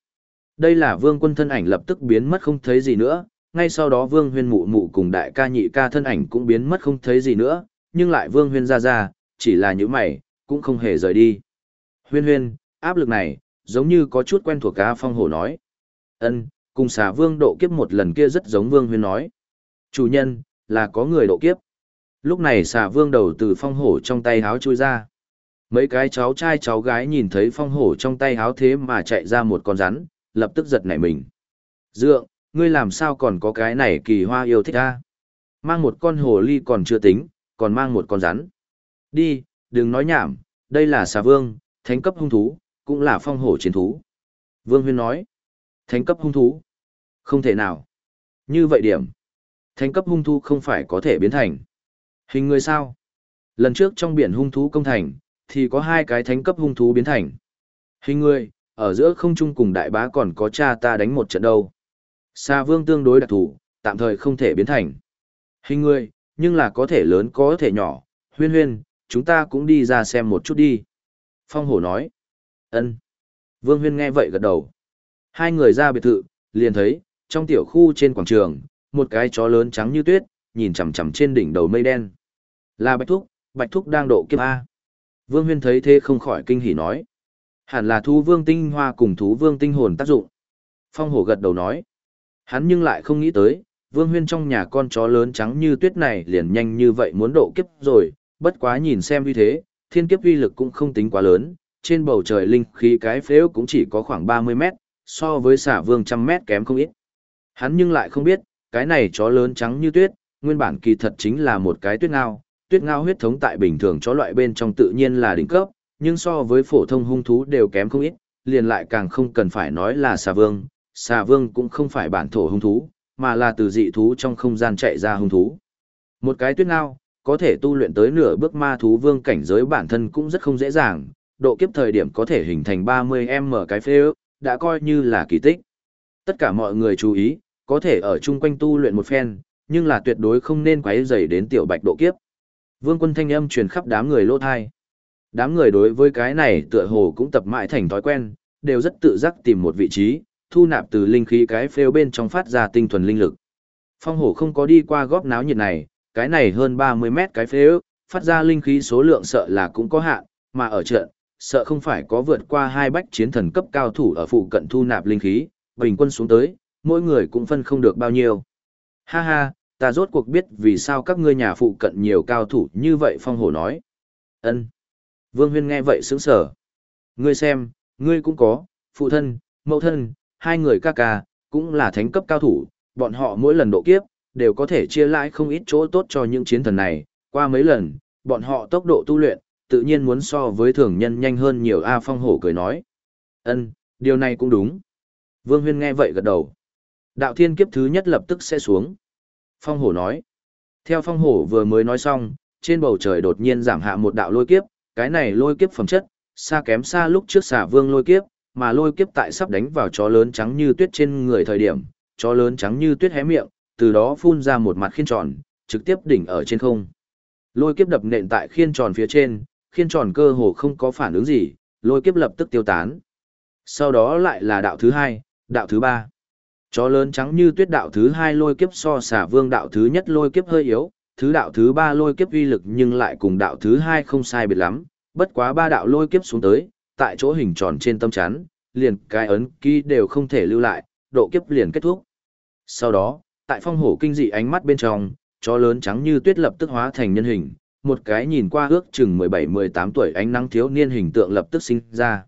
Đây là vương quân thân ảnh lập tức biến mất không thấy gì nữa, ngay sau đó vương huyên mụ mụ cùng đại ca nhị ca thân ảnh cũng biến mất không thấy gì nữa, nhưng lại vương huyên ra ra, chỉ là những mày, cũng không hề rời đi. Huyên huyên, áp lực này, giống như có chút quen thuộc ca phong hổ nói. Ân, cùng xà vương độ kiếp một lần kia rất giống vương huyên nói. Chủ nhân, là có người độ kiếp. Lúc này xà vương đầu từ phong hổ trong tay háo chui ra. Mấy cái cháu trai cháu gái nhìn thấy phong hổ trong tay háo thế mà chạy ra một con rắn, lập tức giật nảy mình. Dượng, ngươi làm sao còn có cái này kỳ hoa yêu thích ta? Mang một con hồ ly còn chưa tính, còn mang một con rắn. Đi, đừng nói nhảm, đây là xà vương, thánh cấp hung thú, cũng là phong hổ chiến thú. Vương Huyên nói, thánh cấp hung thú. Không thể nào. Như vậy điểm. Thánh cấp hung thú không phải có thể biến thành. Hình người sao? Lần trước trong biển hung thú công thành, thì có hai cái thánh cấp hung thú biến thành. Hình người, ở giữa không trung cùng đại bá còn có cha ta đánh một trận đâu. Sa vương tương đối đặc thủ, tạm thời không thể biến thành. Hình người, nhưng là có thể lớn có thể nhỏ, huyên huyên, chúng ta cũng đi ra xem một chút đi. Phong hổ nói. ân. Vương huyên nghe vậy gật đầu. Hai người ra biệt thự, liền thấy, trong tiểu khu trên quảng trường, một cái chó lớn trắng như tuyết, nhìn chằm chằm trên đỉnh đầu mây đen. Là Bạch Thúc, Bạch Thúc đang độ kiếp A. Vương Huyên thấy thế không khỏi kinh hỉ nói. Hẳn là thú vương tinh hoa cùng thú vương tinh hồn tác dụng. Phong hổ gật đầu nói. Hắn nhưng lại không nghĩ tới, Vương Huyên trong nhà con chó lớn trắng như tuyết này liền nhanh như vậy muốn độ kiếp rồi, bất quá nhìn xem như thế, thiên kiếp uy lực cũng không tính quá lớn, trên bầu trời linh khí cái phếu cũng chỉ có khoảng 30 mét, so với xả vương trăm mét kém không ít. Hắn nhưng lại không biết, cái này chó lớn trắng như tuyết, nguyên bản kỳ thật chính là một cái tuyết ngao, tuyết ngao huyết thống tại bình thường chó loại bên trong tự nhiên là đỉnh cấp, nhưng so với phổ thông hung thú đều kém không ít, liền lại càng không cần phải nói là xà vương, xà vương cũng không phải bản thổ hung thú, mà là từ dị thú trong không gian chạy ra hung thú. Một cái tuyết ngao, có thể tu luyện tới nửa bước ma thú vương cảnh giới bản thân cũng rất không dễ dàng, độ kiếp thời điểm có thể hình thành 30m cái phê ước, đã coi như là kỳ tích. Tất cả mọi người chú ý, có thể ở chung quanh tu luyện một phen, nhưng là tuyệt đối không nên quấy rầy đến tiểu bạch độ kiếp. Vương quân thanh âm truyền khắp đám người lỗ thai. Đám người đối với cái này tựa hồ cũng tập mãi thành thói quen, đều rất tự giác tìm một vị trí, thu nạp từ linh khí cái phêu bên trong phát ra tinh thuần linh lực. Phong hổ không có đi qua góp náo nhiệt này, cái này hơn 30 mét cái phêu, phát ra linh khí số lượng sợ là cũng có hạn, mà ở trận, sợ không phải có vượt qua hai bách chiến thần cấp cao thủ ở phụ cận thu nạp linh khí, bình quân xuống tới, mỗi người cũng phân không được bao nhiêu. Ha ha, ta rốt cuộc biết vì sao các ngươi nhà phụ cận nhiều cao thủ như vậy phong hổ nói. ân Vương huyên nghe vậy sững sở. Ngươi xem, ngươi cũng có, phụ thân, mẫu thân, hai người ca ca, cũng là thánh cấp cao thủ, bọn họ mỗi lần độ kiếp, đều có thể chia lại không ít chỗ tốt cho những chiến thần này, qua mấy lần, bọn họ tốc độ tu luyện, tự nhiên muốn so với thường nhân nhanh hơn nhiều A Phong Hổ cười nói. ân điều này cũng đúng. Vương Huyên nghe vậy gật đầu. Đạo thiên kiếp thứ nhất lập tức sẽ xuống. Phong hổ nói. Theo phong hổ vừa mới nói xong, trên bầu trời đột nhiên giảm hạ một đạo lôi kiếp, cái này lôi kiếp phẩm chất, xa kém xa lúc trước xả vương lôi kiếp, mà lôi kiếp tại sắp đánh vào chó lớn trắng như tuyết trên người thời điểm, chó lớn trắng như tuyết hé miệng, từ đó phun ra một mặt khiên tròn, trực tiếp đỉnh ở trên không. Lôi kiếp đập nện tại khiên tròn phía trên, khiên tròn cơ hồ không có phản ứng gì, lôi kiếp lập tức tiêu tán. Sau đó lại là đạo thứ hai, đạo thứ ba. Chó lớn trắng như tuyết đạo thứ hai lôi kiếp so xả vương đạo thứ nhất lôi kiếp hơi yếu, thứ đạo thứ ba lôi kiếp uy lực nhưng lại cùng đạo thứ hai không sai biệt lắm, bất quá ba đạo lôi kiếp xuống tới, tại chỗ hình tròn trên tâm chắn, liền cái ấn ký đều không thể lưu lại, độ kiếp liền kết thúc. Sau đó, tại phong hổ kinh dị ánh mắt bên trong, chó lớn trắng như tuyết lập tức hóa thành nhân hình, một cái nhìn qua ước chừng 17-18 tuổi ánh nắng thiếu niên hình tượng lập tức sinh ra.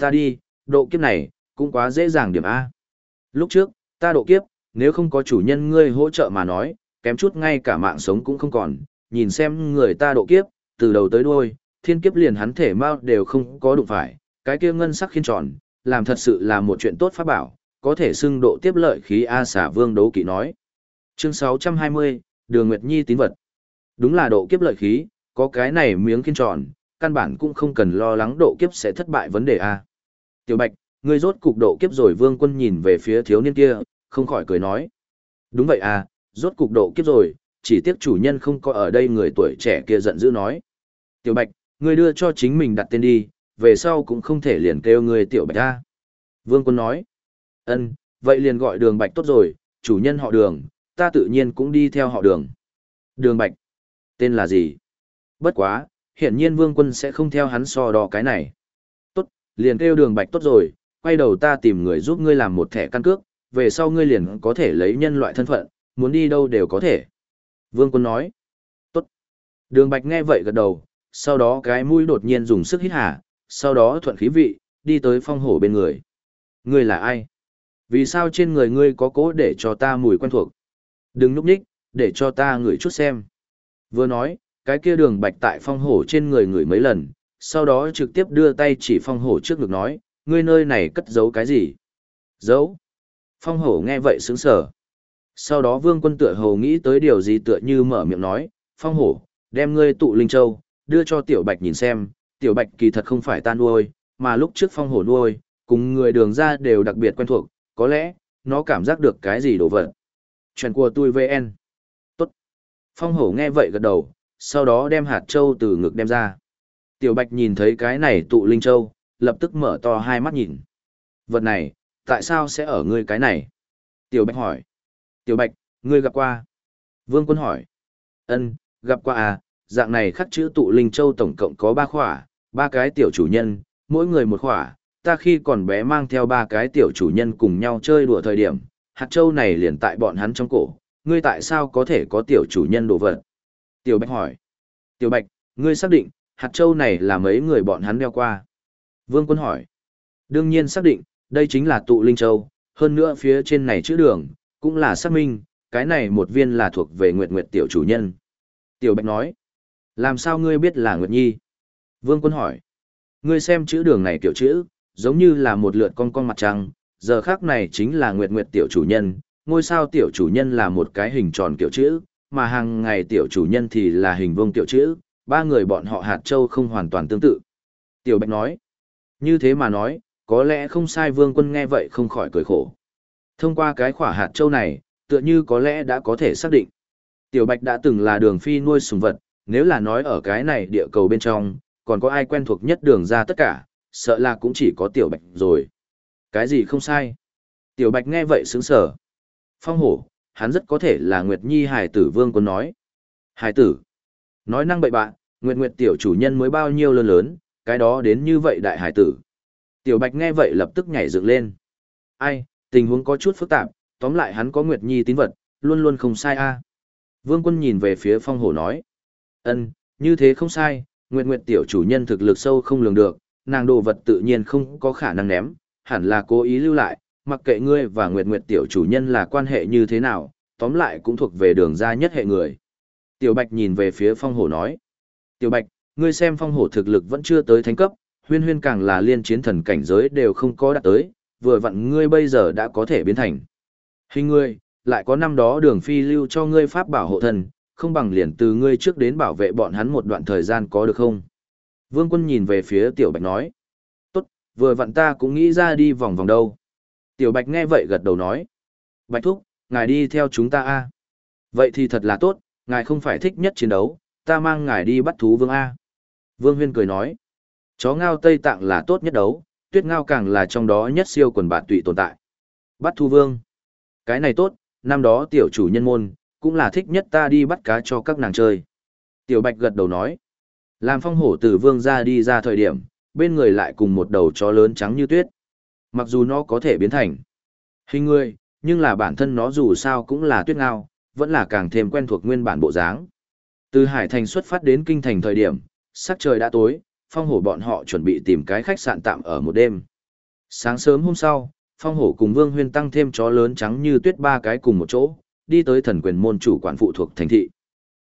Ta đi, độ kiếp này, cũng quá dễ dàng điểm A. Lúc trước, ta độ kiếp, nếu không có chủ nhân ngươi hỗ trợ mà nói, kém chút ngay cả mạng sống cũng không còn, nhìn xem người ta độ kiếp, từ đầu tới đuôi, thiên kiếp liền hắn thể mau đều không có đụng phải, cái kia ngân sắc khiên tròn, làm thật sự là một chuyện tốt pháp bảo, có thể xưng độ tiếp lợi khí A xả vương đấu kỵ nói. Chương 620, Đường Nguyệt Nhi tín vật. Đúng là độ kiếp lợi khí, có cái này miếng khiên tròn, căn bản cũng không cần lo lắng độ kiếp sẽ thất bại vấn đề A. Tiểu Bạch, ngươi rốt cục độ kiếp rồi vương quân nhìn về phía thiếu niên kia, không khỏi cười nói. Đúng vậy à, rốt cục độ kiếp rồi, chỉ tiếc chủ nhân không có ở đây người tuổi trẻ kia giận dữ nói. Tiểu Bạch, ngươi đưa cho chính mình đặt tên đi, về sau cũng không thể liền kêu ngươi Tiểu Bạch ra. Vương quân nói. ân vậy liền gọi đường Bạch tốt rồi, chủ nhân họ đường, ta tự nhiên cũng đi theo họ đường. Đường Bạch. Tên là gì? Bất quá, hiển nhiên vương quân sẽ không theo hắn so đo cái này. Tốt, liền kêu đường Bạch tốt rồi, quay đầu ta tìm người giúp ngươi làm một thẻ căn cước, về sau ngươi liền có thể lấy nhân loại thân phận, muốn đi đâu đều có thể. Vương quân nói. Tốt. Đường Bạch nghe vậy gật đầu, sau đó cái mũi đột nhiên dùng sức hít hà, sau đó thuận khí vị, đi tới phong hổ bên người. Ngươi là ai? Vì sao trên người ngươi có cố để cho ta mùi quen thuộc? Đừng núp nhích, để cho ta ngửi chút xem. Vừa nói, cái kia đường bạch tại phong hổ trên người ngửi mấy lần, sau đó trực tiếp đưa tay chỉ phong hổ trước ngực nói, ngươi nơi này cất giấu cái gì? Giấu. Phong hổ nghe vậy sướng sở. Sau đó vương quân tựa hồ nghĩ tới điều gì tựa như mở miệng nói, phong hổ, đem ngươi tụ linh châu, đưa cho tiểu bạch nhìn xem, tiểu bạch kỳ thật không phải ta nuôi, mà lúc trước phong hổ nuôi, cùng người đường ra đều đặc biệt quen thuộc, có lẽ, nó cảm giác được cái gì đổ vật. Chuyện của tôi VN. Tốt. Phong hổ nghe vậy gật đầu, sau đó đem hạt châu từ ngực đem ra. Tiểu bạch nhìn thấy cái này tụ linh châu, lập tức mở to hai mắt nhìn. Vật này, tại sao sẽ ở ngươi cái này? Tiểu Bạch hỏi. Tiểu Bạch, ngươi gặp qua. Vương Quân hỏi. Ân, gặp qua à, dạng này khắc chữ tụ linh châu tổng cộng có ba khỏa, ba cái tiểu chủ nhân, mỗi người một khỏa. Ta khi còn bé mang theo ba cái tiểu chủ nhân cùng nhau chơi đùa thời điểm, hạt châu này liền tại bọn hắn trong cổ. Ngươi tại sao có thể có tiểu chủ nhân đồ vật? Tiểu Bạch hỏi. Tiểu Bạch, ngươi xác định, hạt châu này là mấy người bọn hắn đeo qua. Vương Quân hỏi. Đương nhiên xác định, đây chính là tụ linh châu, hơn nữa phía trên này chữ đường, cũng là xác minh, cái này một viên là thuộc về Nguyệt Nguyệt tiểu chủ nhân. Tiểu Bạch nói. Làm sao ngươi biết là Nguyệt Nhi? Vương Quân hỏi. Ngươi xem chữ đường này kiểu chữ, giống như là một lượt con con mặt trăng, giờ khác này chính là Nguyệt Nguyệt tiểu chủ nhân, ngôi sao tiểu chủ nhân là một cái hình tròn kiểu chữ, mà hàng ngày tiểu chủ nhân thì là hình vuông tiểu chữ, ba người bọn họ hạt châu không hoàn toàn tương tự. Tiểu Bạch nói. Như thế mà nói, có lẽ không sai vương quân nghe vậy không khỏi cười khổ. Thông qua cái khỏa hạt châu này, tựa như có lẽ đã có thể xác định. Tiểu Bạch đã từng là đường phi nuôi sùng vật, nếu là nói ở cái này địa cầu bên trong, còn có ai quen thuộc nhất đường ra tất cả, sợ là cũng chỉ có Tiểu Bạch rồi. Cái gì không sai? Tiểu Bạch nghe vậy sướng sở. Phong hổ, hắn rất có thể là Nguyệt Nhi hải tử vương quân nói. Hải tử. Nói năng bậy bạn, Nguyệt Nguyệt tiểu chủ nhân mới bao nhiêu lớn lớn, cái đó đến như vậy đại hải tử. Tiểu Bạch nghe vậy lập tức nhảy dựng lên. Ai, tình huống có chút phức tạp, tóm lại hắn có Nguyệt Nhi tín vật, luôn luôn không sai a. Vương Quân nhìn về phía Phong Hổ nói. Ân, như thế không sai, Nguyệt Nguyệt tiểu chủ nhân thực lực sâu không lường được, nàng đồ vật tự nhiên không có khả năng ném, hẳn là cố ý lưu lại, mặc kệ ngươi và Nguyệt Nguyệt tiểu chủ nhân là quan hệ như thế nào, tóm lại cũng thuộc về đường ra nhất hệ người. Tiểu Bạch nhìn về phía Phong Hổ nói. Tiểu Bạch, ngươi xem Phong Hổ thực lực vẫn chưa tới thánh cấp, huyên huyên càng là liên chiến thần cảnh giới đều không có đạt tới, vừa vặn ngươi bây giờ đã có thể biến thành. Hình ngươi, lại có năm đó đường phi lưu cho ngươi pháp bảo hộ thần, không bằng liền từ ngươi trước đến bảo vệ bọn hắn một đoạn thời gian có được không? Vương quân nhìn về phía tiểu bạch nói. Tốt, vừa vặn ta cũng nghĩ ra đi vòng vòng đâu. Tiểu bạch nghe vậy gật đầu nói. Bạch thúc, ngài đi theo chúng ta a Vậy thì thật là tốt, ngài không phải thích nhất chiến đấu, ta mang ngài đi bắt thú vương A. Vương Huyên cười nói, chó ngao Tây Tạng là tốt nhất đấu, tuyết ngao càng là trong đó nhất siêu quần bạn tụy tồn tại. Bắt Thu vương. Cái này tốt, năm đó tiểu chủ nhân môn, cũng là thích nhất ta đi bắt cá cho các nàng chơi. Tiểu Bạch gật đầu nói, làm phong hổ từ vương ra đi ra thời điểm, bên người lại cùng một đầu chó lớn trắng như tuyết. Mặc dù nó có thể biến thành hình người, nhưng là bản thân nó dù sao cũng là tuyết ngao, vẫn là càng thêm quen thuộc nguyên bản bộ dáng. Từ Hải Thành xuất phát đến Kinh Thành thời điểm, sắc trời đã tối, phong hổ bọn họ chuẩn bị tìm cái khách sạn tạm ở một đêm. Sáng sớm hôm sau, phong hổ cùng Vương Huyên tăng thêm chó lớn trắng như tuyết ba cái cùng một chỗ, đi tới thần quyền môn chủ quản phụ thuộc thành thị.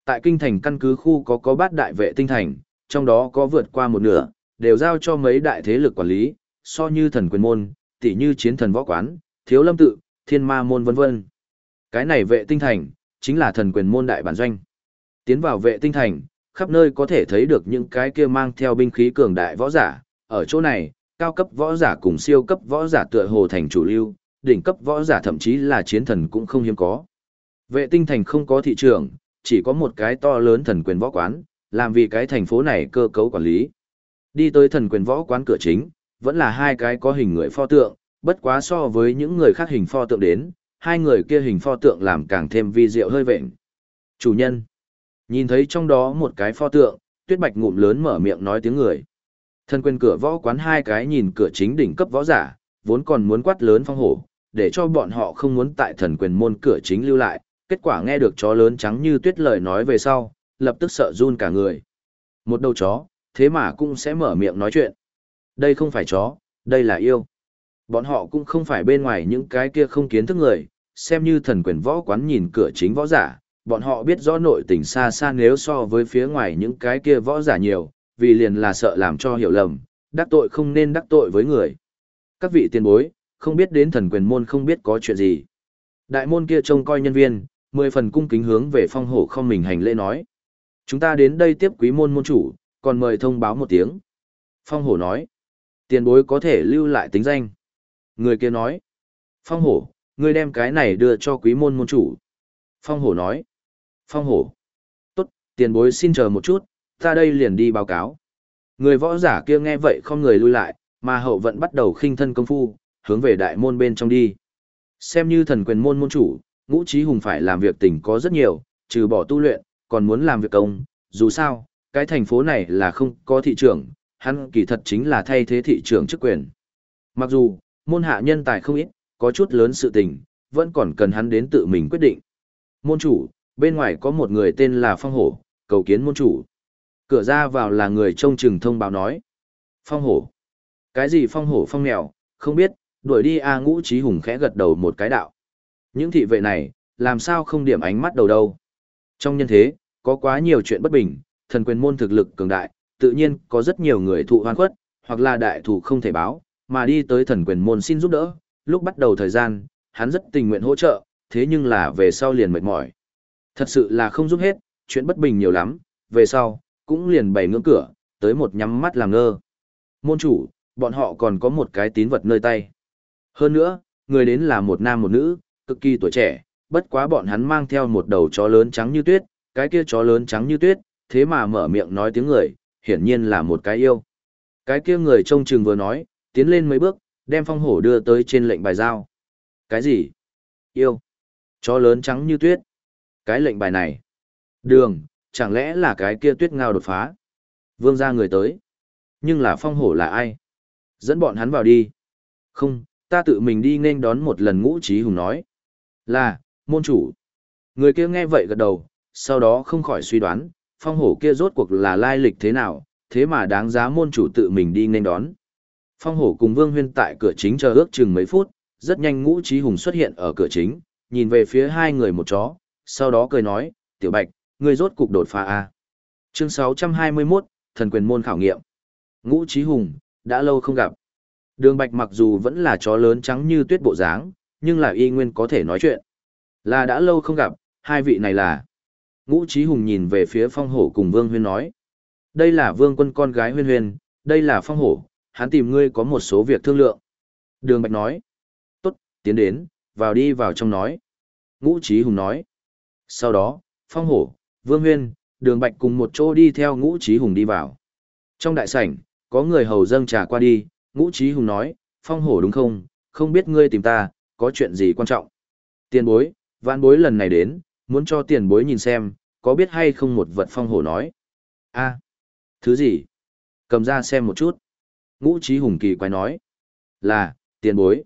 Tại Kinh Thành căn cứ khu có có bát đại vệ tinh thành, trong đó có vượt qua một nửa, đều giao cho mấy đại thế lực quản lý, so như thần quyền môn, tỷ như chiến thần võ quán, thiếu lâm tự, thiên ma môn vân vân. Cái này vệ tinh thành, chính là thần quyền môn đại bản doanh. Tiến vào vệ tinh thành, khắp nơi có thể thấy được những cái kia mang theo binh khí cường đại võ giả. Ở chỗ này, cao cấp võ giả cùng siêu cấp võ giả tựa hồ thành chủ lưu, đỉnh cấp võ giả thậm chí là chiến thần cũng không hiếm có. Vệ tinh thành không có thị trường, chỉ có một cái to lớn thần quyền võ quán, làm vì cái thành phố này cơ cấu quản lý. Đi tới thần quyền võ quán cửa chính, vẫn là hai cái có hình người pho tượng, bất quá so với những người khác hình pho tượng đến, hai người kia hình pho tượng làm càng thêm vi diệu hơi vệnh. Chủ nhân, nhìn thấy trong đó một cái pho tượng, tuyết bạch ngụm lớn mở miệng nói tiếng người. Thần quyền cửa võ quán hai cái nhìn cửa chính đỉnh cấp võ giả, vốn còn muốn quát lớn phong hổ, để cho bọn họ không muốn tại thần quyền môn cửa chính lưu lại, kết quả nghe được chó lớn trắng như tuyết lời nói về sau, lập tức sợ run cả người. Một đầu chó, thế mà cũng sẽ mở miệng nói chuyện. Đây không phải chó, đây là yêu. Bọn họ cũng không phải bên ngoài những cái kia không kiến thức người, xem như thần quyền võ quán nhìn cửa chính võ giả, bọn họ biết rõ nội tình xa xa nếu so với phía ngoài những cái kia võ giả nhiều, vì liền là sợ làm cho hiểu lầm, đắc tội không nên đắc tội với người. Các vị tiền bối, không biết đến thần quyền môn không biết có chuyện gì. Đại môn kia trông coi nhân viên, mười phần cung kính hướng về phong hổ không mình hành lễ nói. Chúng ta đến đây tiếp quý môn môn chủ, còn mời thông báo một tiếng. Phong hổ nói, tiền bối có thể lưu lại tính danh. Người kia nói, phong hổ, ngươi đem cái này đưa cho quý môn môn chủ. Phong hổ nói, phong hổ, tốt, tiền bối xin chờ một chút, ta đây liền đi báo cáo. Người võ giả kia nghe vậy không người lui lại, mà hậu vẫn bắt đầu khinh thân công phu, hướng về đại môn bên trong đi. Xem như thần quyền môn môn chủ, ngũ trí hùng phải làm việc tỉnh có rất nhiều, trừ bỏ tu luyện, còn muốn làm việc công, dù sao, cái thành phố này là không có thị trường, hắn kỳ thật chính là thay thế thị trường chức quyền. Mặc dù, môn hạ nhân tài không ít, có chút lớn sự tình, vẫn còn cần hắn đến tự mình quyết định. Môn chủ, bên ngoài có một người tên là Phong Hổ, cầu kiến môn chủ. Cửa ra vào là người trông chừng thông báo nói. Phong Hổ. Cái gì Phong Hổ Phong mèo, không biết, đuổi đi A ngũ trí hùng khẽ gật đầu một cái đạo. Những thị vệ này, làm sao không điểm ánh mắt đầu đâu. Trong nhân thế, có quá nhiều chuyện bất bình, thần quyền môn thực lực cường đại, tự nhiên có rất nhiều người thụ hoan khuất, hoặc là đại thủ không thể báo, mà đi tới thần quyền môn xin giúp đỡ, lúc bắt đầu thời gian, hắn rất tình nguyện hỗ trợ, thế nhưng là về sau liền mệt mỏi. Thật sự là không giúp hết, chuyện bất bình nhiều lắm, về sau, cũng liền bày ngưỡng cửa, tới một nhắm mắt làm ngơ. Môn chủ, bọn họ còn có một cái tín vật nơi tay. Hơn nữa, người đến là một nam một nữ, cực kỳ tuổi trẻ, bất quá bọn hắn mang theo một đầu chó lớn trắng như tuyết, cái kia chó lớn trắng như tuyết, thế mà mở miệng nói tiếng người, hiển nhiên là một cái yêu. Cái kia người trông chừng vừa nói, tiến lên mấy bước, đem phong hổ đưa tới trên lệnh bài giao. Cái gì? Yêu. Chó lớn trắng như tuyết. Cái lệnh bài này. Đường, chẳng lẽ là cái kia tuyết ngao đột phá? Vương ra người tới. Nhưng là phong hổ là ai? Dẫn bọn hắn vào đi. Không, ta tự mình đi nên đón một lần ngũ trí hùng nói. Là, môn chủ. Người kia nghe vậy gật đầu, sau đó không khỏi suy đoán, phong hổ kia rốt cuộc là lai lịch thế nào, thế mà đáng giá môn chủ tự mình đi nên đón. Phong hổ cùng Vương Huyên tại cửa chính chờ ước chừng mấy phút, rất nhanh ngũ trí hùng xuất hiện ở cửa chính, nhìn về phía hai người một chó, sau đó cười nói, tiểu bạch, ngươi rốt cục đột phá a à? Chương 621, thần quyền môn khảo nghiệm. Ngũ trí hùng, đã lâu không gặp. Đường bạch mặc dù vẫn là chó lớn trắng như tuyết bộ dáng, nhưng là y nguyên có thể nói chuyện. Là đã lâu không gặp, hai vị này là. Ngũ trí hùng nhìn về phía phong hổ cùng Vương Huyên nói. Đây là vương quân con gái Huyên Huyên, đây là phong hổ, hắn tìm ngươi có một số việc thương lượng. Đường Bạch nói. Tốt, tiến đến, vào đi vào trong nói. Ngũ Trí Hùng nói. Sau đó, Phong Hổ, Vương Huyên, đường bạch cùng một chỗ đi theo ngũ trí hùng đi vào. Trong đại sảnh, có người hầu dâng trà qua đi, ngũ trí hùng nói, phong hổ đúng không, không biết ngươi tìm ta, có chuyện gì quan trọng. Tiền bối, vạn bối lần này đến, muốn cho tiền bối nhìn xem, có biết hay không một vật phong hổ nói. a thứ gì? Cầm ra xem một chút. Ngũ trí hùng kỳ quái nói. Là, tiền bối.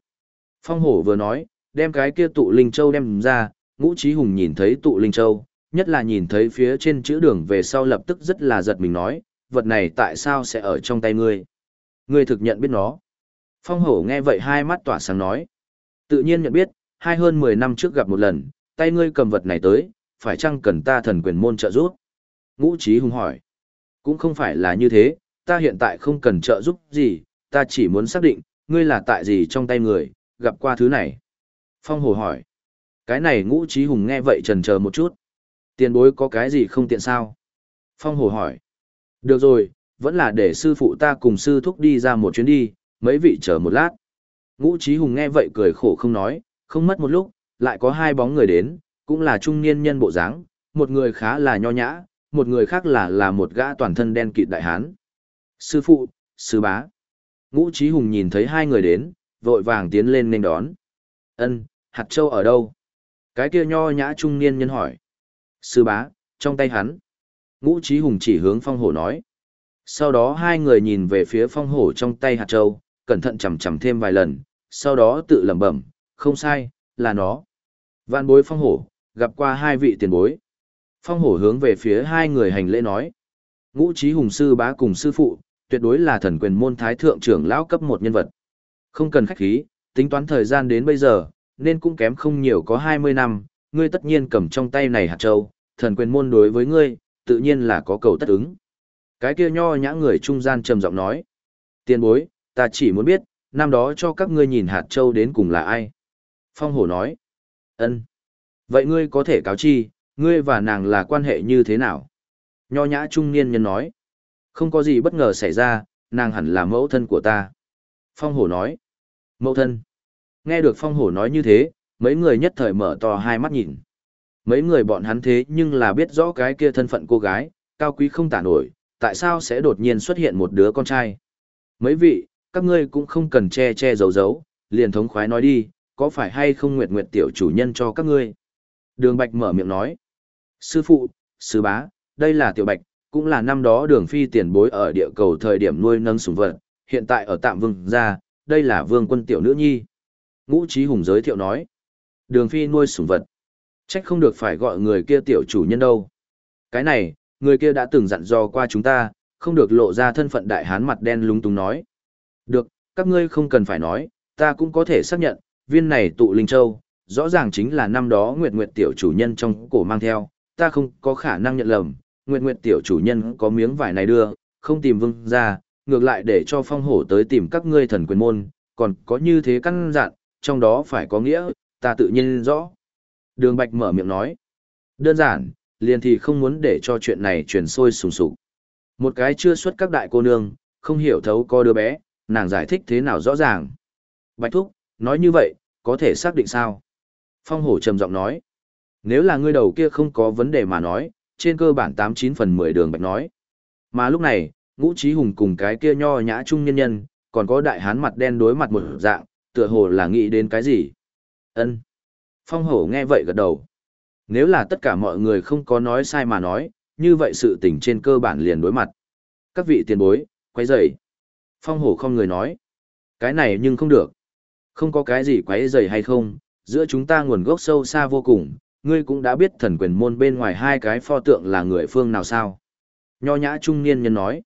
Phong hổ vừa nói, đem cái kia tụ linh châu đem ra, ngũ trí hùng nhìn thấy tụ linh châu, nhất là nhìn thấy phía trên chữ đường về sau lập tức rất là giật mình nói, vật này tại sao sẽ ở trong tay ngươi? Ngươi thực nhận biết nó. Phong hổ nghe vậy hai mắt tỏa sáng nói. Tự nhiên nhận biết, hai hơn 10 năm trước gặp một lần, tay ngươi cầm vật này tới, phải chăng cần ta thần quyền môn trợ giúp? Ngũ trí hùng hỏi. Cũng không phải là như thế, ta hiện tại không cần trợ giúp gì, ta chỉ muốn xác định, ngươi là tại gì trong tay người, gặp qua thứ này. Phong hổ hỏi. Cái này ngũ trí hùng nghe vậy trần chờ một chút. Tiền bối có cái gì không tiện sao? Phong hồ hỏi. Được rồi, vẫn là để sư phụ ta cùng sư thúc đi ra một chuyến đi, mấy vị chờ một lát. Ngũ trí hùng nghe vậy cười khổ không nói, không mất một lúc, lại có hai bóng người đến, cũng là trung niên nhân bộ dáng, một người khá là nho nhã, một người khác là là một gã toàn thân đen kịt đại hán. Sư phụ, sư bá. Ngũ trí hùng nhìn thấy hai người đến, vội vàng tiến lên nên đón. Ân, hạt châu ở đâu? Cái kia nho nhã trung niên nhân hỏi. Sư bá, trong tay hắn. Ngũ trí hùng chỉ hướng phong hổ nói. Sau đó hai người nhìn về phía phong hổ trong tay hạt châu, cẩn thận chầm chầm thêm vài lần, sau đó tự lẩm bẩm, không sai, là nó. Vạn bối phong hổ, gặp qua hai vị tiền bối. Phong hổ hướng về phía hai người hành lễ nói. Ngũ trí hùng sư bá cùng sư phụ, tuyệt đối là thần quyền môn thái thượng trưởng lão cấp một nhân vật. Không cần khách khí, tính toán thời gian đến bây giờ, nên cũng kém không nhiều có 20 năm, ngươi tất nhiên cầm trong tay này hạt châu, thần quyền môn đối với ngươi, tự nhiên là có cầu tất ứng. Cái kia nho nhã người trung gian trầm giọng nói. Tiên bối, ta chỉ muốn biết, năm đó cho các ngươi nhìn hạt châu đến cùng là ai. Phong hổ nói. ân Vậy ngươi có thể cáo chi, ngươi và nàng là quan hệ như thế nào? Nho nhã trung niên nhân nói. Không có gì bất ngờ xảy ra, nàng hẳn là mẫu thân của ta. Phong hổ nói. Mẫu thân. Nghe được phong hổ nói như thế, mấy người nhất thời mở to hai mắt nhìn. Mấy người bọn hắn thế nhưng là biết rõ cái kia thân phận cô gái, cao quý không tả nổi, tại sao sẽ đột nhiên xuất hiện một đứa con trai. Mấy vị, các ngươi cũng không cần che che giấu giấu, liền thống khoái nói đi, có phải hay không nguyệt nguyệt tiểu chủ nhân cho các ngươi. Đường Bạch mở miệng nói. Sư phụ, sư bá, đây là tiểu Bạch, cũng là năm đó đường phi tiền bối ở địa cầu thời điểm nuôi nâng sủng vật, hiện tại ở tạm vương gia, đây là vương quân tiểu nữ nhi. Ngũ Trí Hùng giới thiệu nói. Đường phi nuôi sủng vật. Trách không được phải gọi người kia tiểu chủ nhân đâu. Cái này, người kia đã từng dặn dò qua chúng ta, không được lộ ra thân phận đại hán mặt đen lúng túng nói. Được, các ngươi không cần phải nói, ta cũng có thể xác nhận, viên này tụ linh châu, rõ ràng chính là năm đó Nguyệt Nguyệt tiểu chủ nhân trong cổ mang theo, ta không có khả năng nhận lầm, Nguyệt Nguyệt tiểu chủ nhân có miếng vải này đưa, không tìm vương ra, ngược lại để cho phong hổ tới tìm các ngươi thần quyền môn, còn có như thế căn dặn, trong đó phải có nghĩa, ta tự nhiên rõ. Đường Bạch mở miệng nói, đơn giản, liền thì không muốn để cho chuyện này truyền sôi sùng sục. Một cái chưa xuất các đại cô nương, không hiểu thấu có đứa bé, nàng giải thích thế nào rõ ràng. Bạch Thúc, nói như vậy, có thể xác định sao? Phong hổ trầm giọng nói, nếu là ngươi đầu kia không có vấn đề mà nói, trên cơ bản 89 phần 10 đường bạch nói. Mà lúc này, ngũ trí hùng cùng cái kia nho nhã trung nhân nhân, còn có đại hán mặt đen đối mặt một dạng, tựa hồ là nghĩ đến cái gì. ân Phong hổ nghe vậy gật đầu. Nếu là tất cả mọi người không có nói sai mà nói, như vậy sự tình trên cơ bản liền đối mặt. Các vị tiền bối, quấy rầy. Phong hổ không người nói. Cái này nhưng không được. Không có cái gì quấy rầy hay không, giữa chúng ta nguồn gốc sâu xa vô cùng, ngươi cũng đã biết thần quyền môn bên ngoài hai cái pho tượng là người phương nào sao. Nho nhã trung niên nhân nói.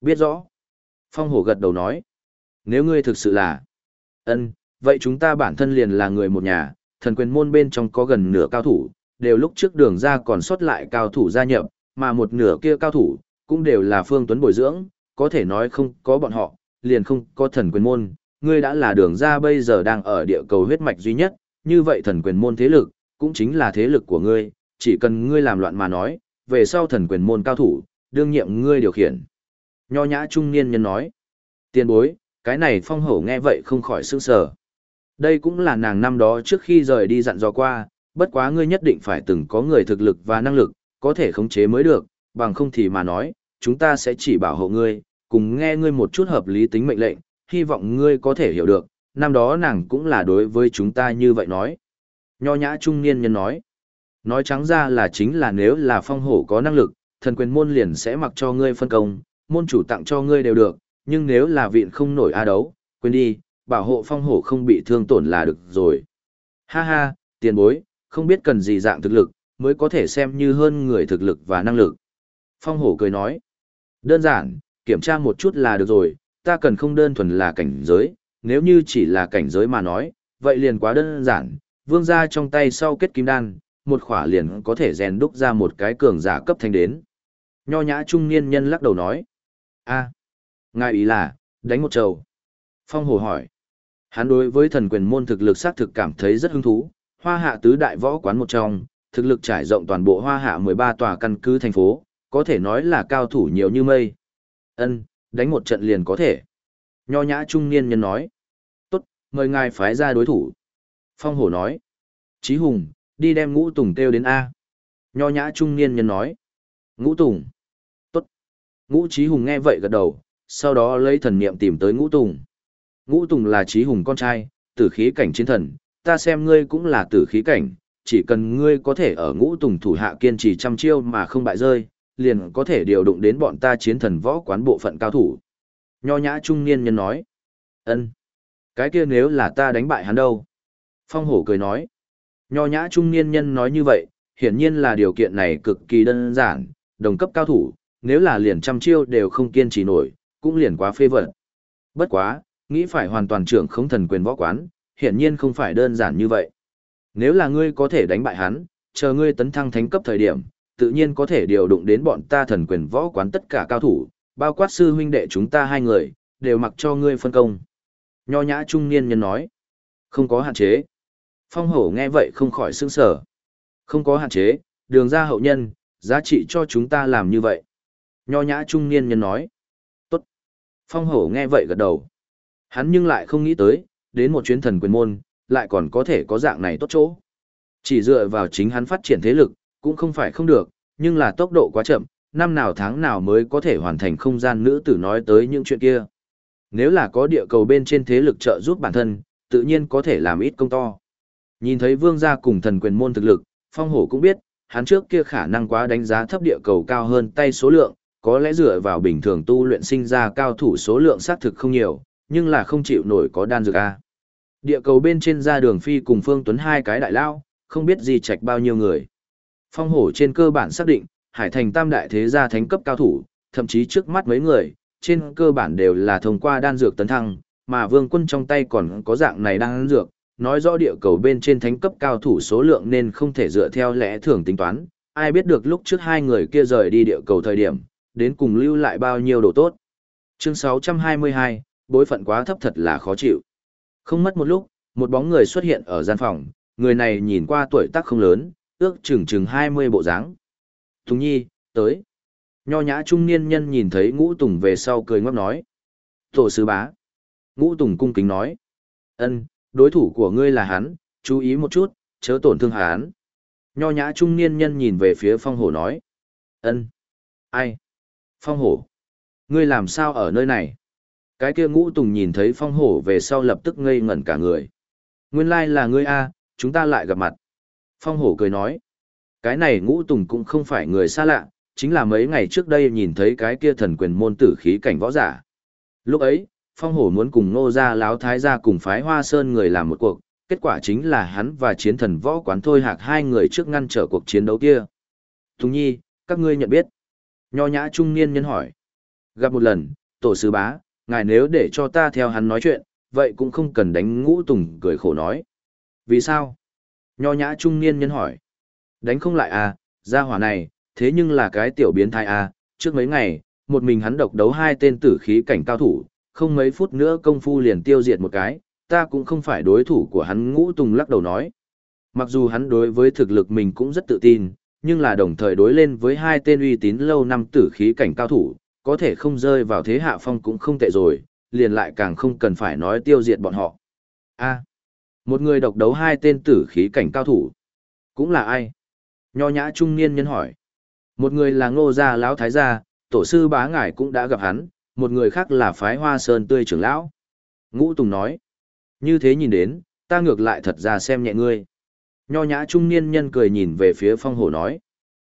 Biết rõ. Phong hổ gật đầu nói. Nếu ngươi thực sự là ân vậy chúng ta bản thân liền là người một nhà, thần quyền môn bên trong có gần nửa cao thủ, đều lúc trước đường ra còn sót lại cao thủ gia nhập, mà một nửa kia cao thủ, cũng đều là phương tuấn bồi dưỡng, có thể nói không có bọn họ, liền không có thần quyền môn, ngươi đã là đường ra bây giờ đang ở địa cầu huyết mạch duy nhất, như vậy thần quyền môn thế lực, cũng chính là thế lực của ngươi, chỉ cần ngươi làm loạn mà nói, về sau thần quyền môn cao thủ, đương nhiệm ngươi điều khiển. Nho nhã trung niên nhân nói, tiền bối, cái này phong hổ nghe vậy không khỏi sững sờ. Đây cũng là nàng năm đó trước khi rời đi dặn dò qua, bất quá ngươi nhất định phải từng có người thực lực và năng lực, có thể khống chế mới được, bằng không thì mà nói, chúng ta sẽ chỉ bảo hộ ngươi, cùng nghe ngươi một chút hợp lý tính mệnh lệnh, hy vọng ngươi có thể hiểu được, năm đó nàng cũng là đối với chúng ta như vậy nói. Nho nhã trung niên nhân nói, nói trắng ra là chính là nếu là phong hổ có năng lực, thần quyền môn liền sẽ mặc cho ngươi phân công, môn chủ tặng cho ngươi đều được, nhưng nếu là viện không nổi a đấu, quên đi, bảo hộ phong hổ không bị thương tổn là được rồi. Ha ha, tiền bối, không biết cần gì dạng thực lực, mới có thể xem như hơn người thực lực và năng lực. Phong hổ cười nói, đơn giản, kiểm tra một chút là được rồi, ta cần không đơn thuần là cảnh giới, nếu như chỉ là cảnh giới mà nói, vậy liền quá đơn giản, vương ra trong tay sau kết kim đan, một khỏa liền có thể rèn đúc ra một cái cường giả cấp thanh đến. Nho nhã trung niên nhân lắc đầu nói, a ngài ý là, đánh một trầu. Phong hồ hỏi, hắn đối với thần quyền môn thực lực xác thực cảm thấy rất hứng thú, hoa hạ tứ đại võ quán một trong, thực lực trải rộng toàn bộ hoa hạ 13 tòa căn cứ thành phố, có thể nói là cao thủ nhiều như mây. Ân, đánh một trận liền có thể. Nho nhã trung niên nhân nói. Tốt, mời ngài phái ra đối thủ. Phong hổ nói. Chí hùng, đi đem ngũ tùng kêu đến A. Nho nhã trung niên nhân nói. Ngũ tùng. Tốt. Ngũ Chí hùng nghe vậy gật đầu, sau đó lấy thần niệm tìm tới ngũ tùng. Ngũ tùng là trí hùng con trai, tử khí cảnh chiến thần, ta xem ngươi cũng là tử khí cảnh, chỉ cần ngươi có thể ở ngũ tùng thủ hạ kiên trì trăm chiêu mà không bại rơi, liền có thể điều động đến bọn ta chiến thần võ quán bộ phận cao thủ. Nho nhã trung niên nhân nói. ân Cái kia nếu là ta đánh bại hắn đâu? Phong hổ cười nói. Nho nhã trung niên nhân nói như vậy, hiển nhiên là điều kiện này cực kỳ đơn giản, đồng cấp cao thủ, nếu là liền trăm chiêu đều không kiên trì nổi, cũng liền quá phê vật. Bất quá, nghĩ phải hoàn toàn trưởng không thần quyền võ quán, hiển nhiên không phải đơn giản như vậy. Nếu là ngươi có thể đánh bại hắn, chờ ngươi tấn thăng thánh cấp thời điểm, tự nhiên có thể điều động đến bọn ta thần quyền võ quán tất cả cao thủ, bao quát sư huynh đệ chúng ta hai người, đều mặc cho ngươi phân công. Nho nhã trung niên nhân nói, không có hạn chế. Phong hổ nghe vậy không khỏi sương sở. Không có hạn chế, đường ra hậu nhân, giá trị cho chúng ta làm như vậy. Nho nhã trung niên nhân nói. Phong hổ nghe vậy gật đầu. Hắn nhưng lại không nghĩ tới, đến một chuyến thần quyền môn, lại còn có thể có dạng này tốt chỗ. Chỉ dựa vào chính hắn phát triển thế lực, cũng không phải không được, nhưng là tốc độ quá chậm, năm nào tháng nào mới có thể hoàn thành không gian nữ tử nói tới những chuyện kia. Nếu là có địa cầu bên trên thế lực trợ giúp bản thân, tự nhiên có thể làm ít công to. Nhìn thấy vương gia cùng thần quyền môn thực lực, phong hổ cũng biết, hắn trước kia khả năng quá đánh giá thấp địa cầu cao hơn tay số lượng, có lẽ dựa vào bình thường tu luyện sinh ra cao thủ số lượng xác thực không nhiều, nhưng là không chịu nổi có đan dược A. Địa cầu bên trên ra đường phi cùng Phương Tuấn hai cái đại lao, không biết gì trạch bao nhiêu người. Phong hổ trên cơ bản xác định, Hải Thành tam đại thế gia thánh cấp cao thủ, thậm chí trước mắt mấy người, trên cơ bản đều là thông qua đan dược tấn thăng, mà vương quân trong tay còn có dạng này đan dược, nói rõ địa cầu bên trên thánh cấp cao thủ số lượng nên không thể dựa theo lẽ thường tính toán, ai biết được lúc trước hai người kia rời đi địa cầu thời điểm, đến cùng lưu lại bao nhiêu đồ tốt. Chương 622, bối phận quá thấp thật là khó chịu. Không mất một lúc, một bóng người xuất hiện ở gian phòng, người này nhìn qua tuổi tác không lớn, ước chừng chừng 20 bộ dáng. Tùng Nhi, tới. Nho nhã trung niên nhân nhìn thấy ngũ tùng về sau cười ngóc nói. Tổ sư bá. Ngũ tùng cung kính nói. ân đối thủ của ngươi là hắn, chú ý một chút, chớ tổn thương hắn. Nho nhã trung niên nhân nhìn về phía phong hổ nói. ân Ai? Phong hổ. Ngươi làm sao ở nơi này? Cái kia ngũ tùng nhìn thấy phong hổ về sau lập tức ngây ngẩn cả người. Nguyên lai là ngươi A, chúng ta lại gặp mặt. Phong hổ cười nói. Cái này ngũ tùng cũng không phải người xa lạ, chính là mấy ngày trước đây nhìn thấy cái kia thần quyền môn tử khí cảnh võ giả. Lúc ấy, phong hổ muốn cùng nô gia láo thái gia cùng phái hoa sơn người làm một cuộc, kết quả chính là hắn và chiến thần võ quán thôi hạc hai người trước ngăn trở cuộc chiến đấu kia. Tùng nhi, các ngươi nhận biết. Nho nhã trung niên nhân hỏi. Gặp một lần, tổ sư bá, ngài nếu để cho ta theo hắn nói chuyện, vậy cũng không cần đánh ngũ tùng cười khổ nói. Vì sao? Nho nhã trung niên nhân hỏi. Đánh không lại à, gia hỏa này, thế nhưng là cái tiểu biến thai à, trước mấy ngày, một mình hắn độc đấu hai tên tử khí cảnh cao thủ, không mấy phút nữa công phu liền tiêu diệt một cái, ta cũng không phải đối thủ của hắn ngũ tùng lắc đầu nói. Mặc dù hắn đối với thực lực mình cũng rất tự tin, nhưng là đồng thời đối lên với hai tên uy tín lâu năm tử khí cảnh cao thủ, có thể không rơi vào thế hạ phong cũng không tệ rồi, liền lại càng không cần phải nói tiêu diệt bọn họ. A. một người độc đấu hai tên tử khí cảnh cao thủ. Cũng là ai? Nho nhã trung niên nhân hỏi. Một người là ngô gia lão thái gia, tổ sư bá ngải cũng đã gặp hắn, một người khác là phái hoa sơn tươi trưởng lão. Ngũ Tùng nói, như thế nhìn đến, ta ngược lại thật ra xem nhẹ ngươi. Nho nhã trung niên nhân cười nhìn về phía phong hổ nói.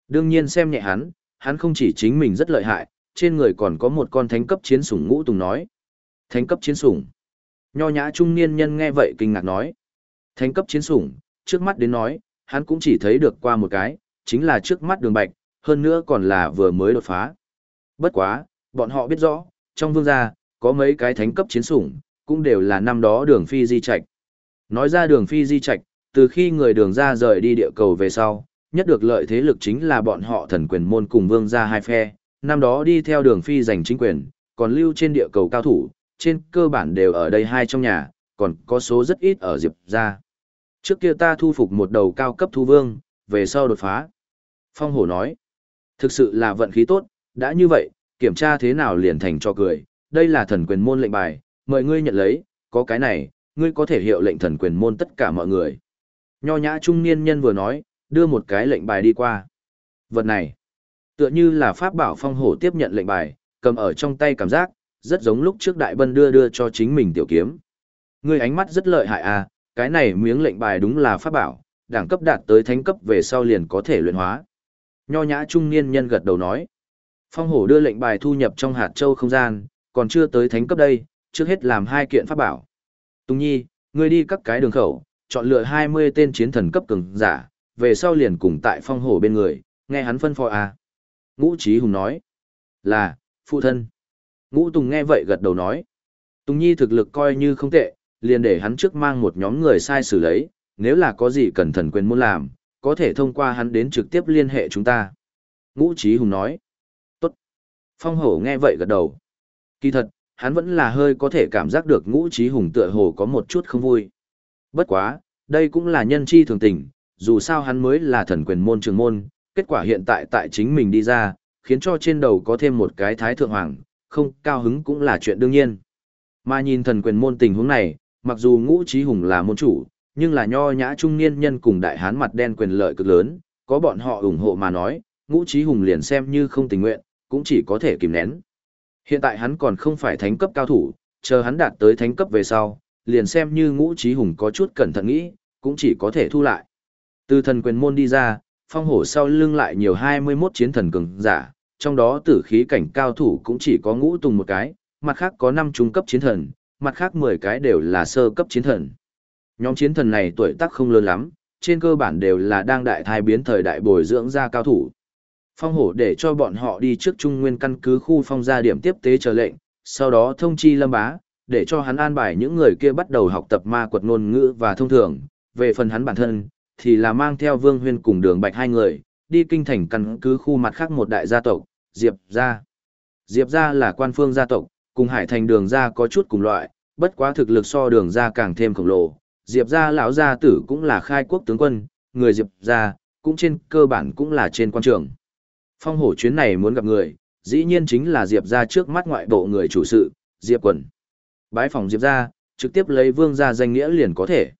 Đương nhiên xem nhẹ hắn, hắn không chỉ chính mình rất lợi hại, trên người còn có một con thánh cấp chiến sủng ngũ tùng nói. Thánh cấp chiến sủng. Nho nhã trung niên nhân nghe vậy kinh ngạc nói. Thánh cấp chiến sủng, trước mắt đến nói, hắn cũng chỉ thấy được qua một cái, chính là trước mắt đường bạch, hơn nữa còn là vừa mới đột phá. Bất quá, bọn họ biết rõ, trong vương gia, có mấy cái thánh cấp chiến sủng, cũng đều là năm đó đường phi di trạch. Nói ra đường phi di trạch, từ khi người đường ra rời đi địa cầu về sau, nhất được lợi thế lực chính là bọn họ thần quyền môn cùng vương gia hai phe, năm đó đi theo đường phi giành chính quyền, còn lưu trên địa cầu cao thủ, trên cơ bản đều ở đây hai trong nhà, còn có số rất ít ở Diệp gia. Trước kia ta thu phục một đầu cao cấp thu vương, về sau đột phá. Phong hổ nói, thực sự là vận khí tốt, đã như vậy, kiểm tra thế nào liền thành cho cười, đây là thần quyền môn lệnh bài, mời ngươi nhận lấy, có cái này, ngươi có thể hiệu lệnh thần quyền môn tất cả mọi người. Nho nhã trung niên nhân vừa nói, đưa một cái lệnh bài đi qua. Vật này, tựa như là pháp bảo phong hổ tiếp nhận lệnh bài, cầm ở trong tay cảm giác, rất giống lúc trước đại bân đưa đưa cho chính mình tiểu kiếm. Ngươi ánh mắt rất lợi hại à, cái này miếng lệnh bài đúng là pháp bảo, đẳng cấp đạt tới thánh cấp về sau liền có thể luyện hóa. Nho nhã trung niên nhân gật đầu nói. Phong hổ đưa lệnh bài thu nhập trong hạt châu không gian, còn chưa tới thánh cấp đây, trước hết làm hai kiện pháp bảo. Tùng Nhi, ngươi đi các cái đường khẩu, chọn lựa 20 tên chiến thần cấp cường giả, về sau liền cùng tại phong hổ bên người, nghe hắn phân phó à. Ngũ Trí Hùng nói, là, phụ thân. Ngũ Tùng nghe vậy gật đầu nói, Tùng Nhi thực lực coi như không tệ, liền để hắn trước mang một nhóm người sai xử lấy, nếu là có gì cần thần quyền muốn làm, có thể thông qua hắn đến trực tiếp liên hệ chúng ta. Ngũ Trí Hùng nói, tốt. Phong hổ nghe vậy gật đầu. Kỳ thật, hắn vẫn là hơi có thể cảm giác được ngũ trí hùng tựa hồ có một chút không vui. Bất quá, đây cũng là nhân chi thường tình, dù sao hắn mới là thần quyền môn trường môn, kết quả hiện tại tại chính mình đi ra, khiến cho trên đầu có thêm một cái thái thượng hoàng, không cao hứng cũng là chuyện đương nhiên. Mà nhìn thần quyền môn tình huống này, mặc dù ngũ trí hùng là môn chủ, nhưng là nho nhã trung niên nhân cùng đại hán mặt đen quyền lợi cực lớn, có bọn họ ủng hộ mà nói, ngũ trí hùng liền xem như không tình nguyện, cũng chỉ có thể kìm nén. Hiện tại hắn còn không phải thánh cấp cao thủ, chờ hắn đạt tới thánh cấp về sau, liền xem như ngũ trí hùng có chút cẩn thận nghĩ, cũng chỉ có thể thu lại. Từ thần quyền môn đi ra, phong hổ sau lưng lại nhiều 21 chiến thần cường giả, trong đó tử khí cảnh cao thủ cũng chỉ có ngũ tùng một cái, mặt khác có 5 trung cấp chiến thần, mặt khác 10 cái đều là sơ cấp chiến thần. Nhóm chiến thần này tuổi tác không lớn lắm, trên cơ bản đều là đang đại thai biến thời đại bồi dưỡng ra cao thủ. Phong hổ để cho bọn họ đi trước trung nguyên căn cứ khu phong gia điểm tiếp tế chờ lệnh, sau đó thông chi lâm bá, để cho hắn an bài những người kia bắt đầu học tập ma quật ngôn ngữ và thông thường. Về phần hắn bản thân, thì là mang theo vương huyên cùng đường bạch hai người, đi kinh thành căn cứ khu mặt khác một đại gia tộc, Diệp gia. Diệp gia là quan phương gia tộc, cùng hải thành đường gia có chút cùng loại, bất quá thực lực so đường gia càng thêm khổng lồ. Diệp gia lão gia tử cũng là khai quốc tướng quân, người Diệp gia, cũng trên cơ bản cũng là trên quan trường. Phong hổ chuyến này muốn gặp người, dĩ nhiên chính là Diệp gia trước mắt ngoại bộ người chủ sự, Diệp quần. Bái phòng Diệp ra, trực tiếp lấy vương ra danh nghĩa liền có thể.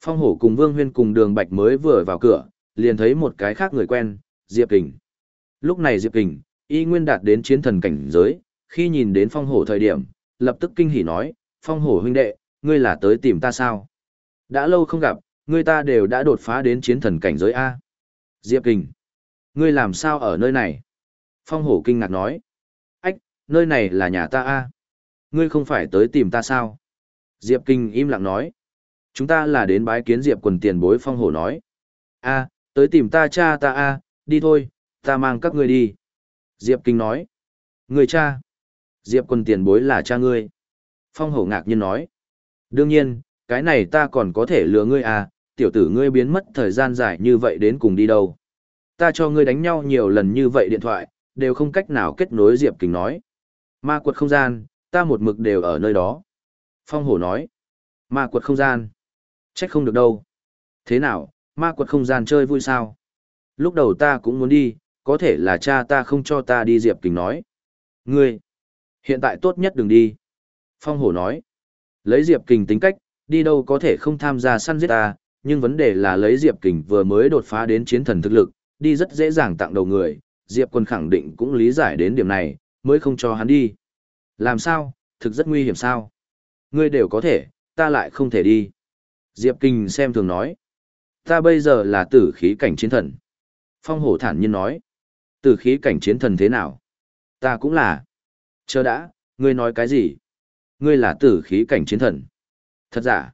Phong hổ cùng vương huyên cùng đường bạch mới vừa vào cửa, liền thấy một cái khác người quen, Diệp Kình. Lúc này Diệp Kình, y nguyên đạt đến chiến thần cảnh giới, khi nhìn đến phong hổ thời điểm, lập tức kinh hỉ nói, phong hổ huynh đệ, ngươi là tới tìm ta sao? Đã lâu không gặp, ngươi ta đều đã đột phá đến chiến thần cảnh giới A. Diệp Kình. Ngươi làm sao ở nơi này? Phong hổ kinh ngạc nói. Ách, nơi này là nhà ta a. Ngươi không phải tới tìm ta sao? Diệp Kinh im lặng nói. Chúng ta là đến bái kiến Diệp quần tiền bối phong hổ nói. a tới tìm ta cha ta a đi thôi, ta mang các ngươi đi. Diệp Kinh nói. Người cha. Diệp quần tiền bối là cha ngươi. Phong hổ ngạc nhiên nói. Đương nhiên, cái này ta còn có thể lừa ngươi à, tiểu tử ngươi biến mất thời gian dài như vậy đến cùng đi đâu. Ta cho ngươi đánh nhau nhiều lần như vậy điện thoại, đều không cách nào kết nối Diệp Kinh nói. Ma quật không gian, ta một mực đều ở nơi đó. Phong hổ nói. Ma quật không gian. Trách không được đâu. Thế nào, ma quật không gian chơi vui sao? Lúc đầu ta cũng muốn đi, có thể là cha ta không cho ta đi Diệp Kình nói. Ngươi, hiện tại tốt nhất đừng đi. Phong hổ nói. Lấy Diệp Kình tính cách, đi đâu có thể không tham gia săn giết ta, nhưng vấn đề là lấy Diệp Kình vừa mới đột phá đến chiến thần thực lực, đi rất dễ dàng tặng đầu người, Diệp Quân khẳng định cũng lý giải đến điểm này, mới không cho hắn đi. Làm sao, thực rất nguy hiểm sao? Ngươi đều có thể, ta lại không thể đi. Diệp Kinh xem thường nói. Ta bây giờ là tử khí cảnh chiến thần. Phong hổ thản nhiên nói. Tử khí cảnh chiến thần thế nào? Ta cũng là. Chờ đã, ngươi nói cái gì? Ngươi là tử khí cảnh chiến thần. Thật giả?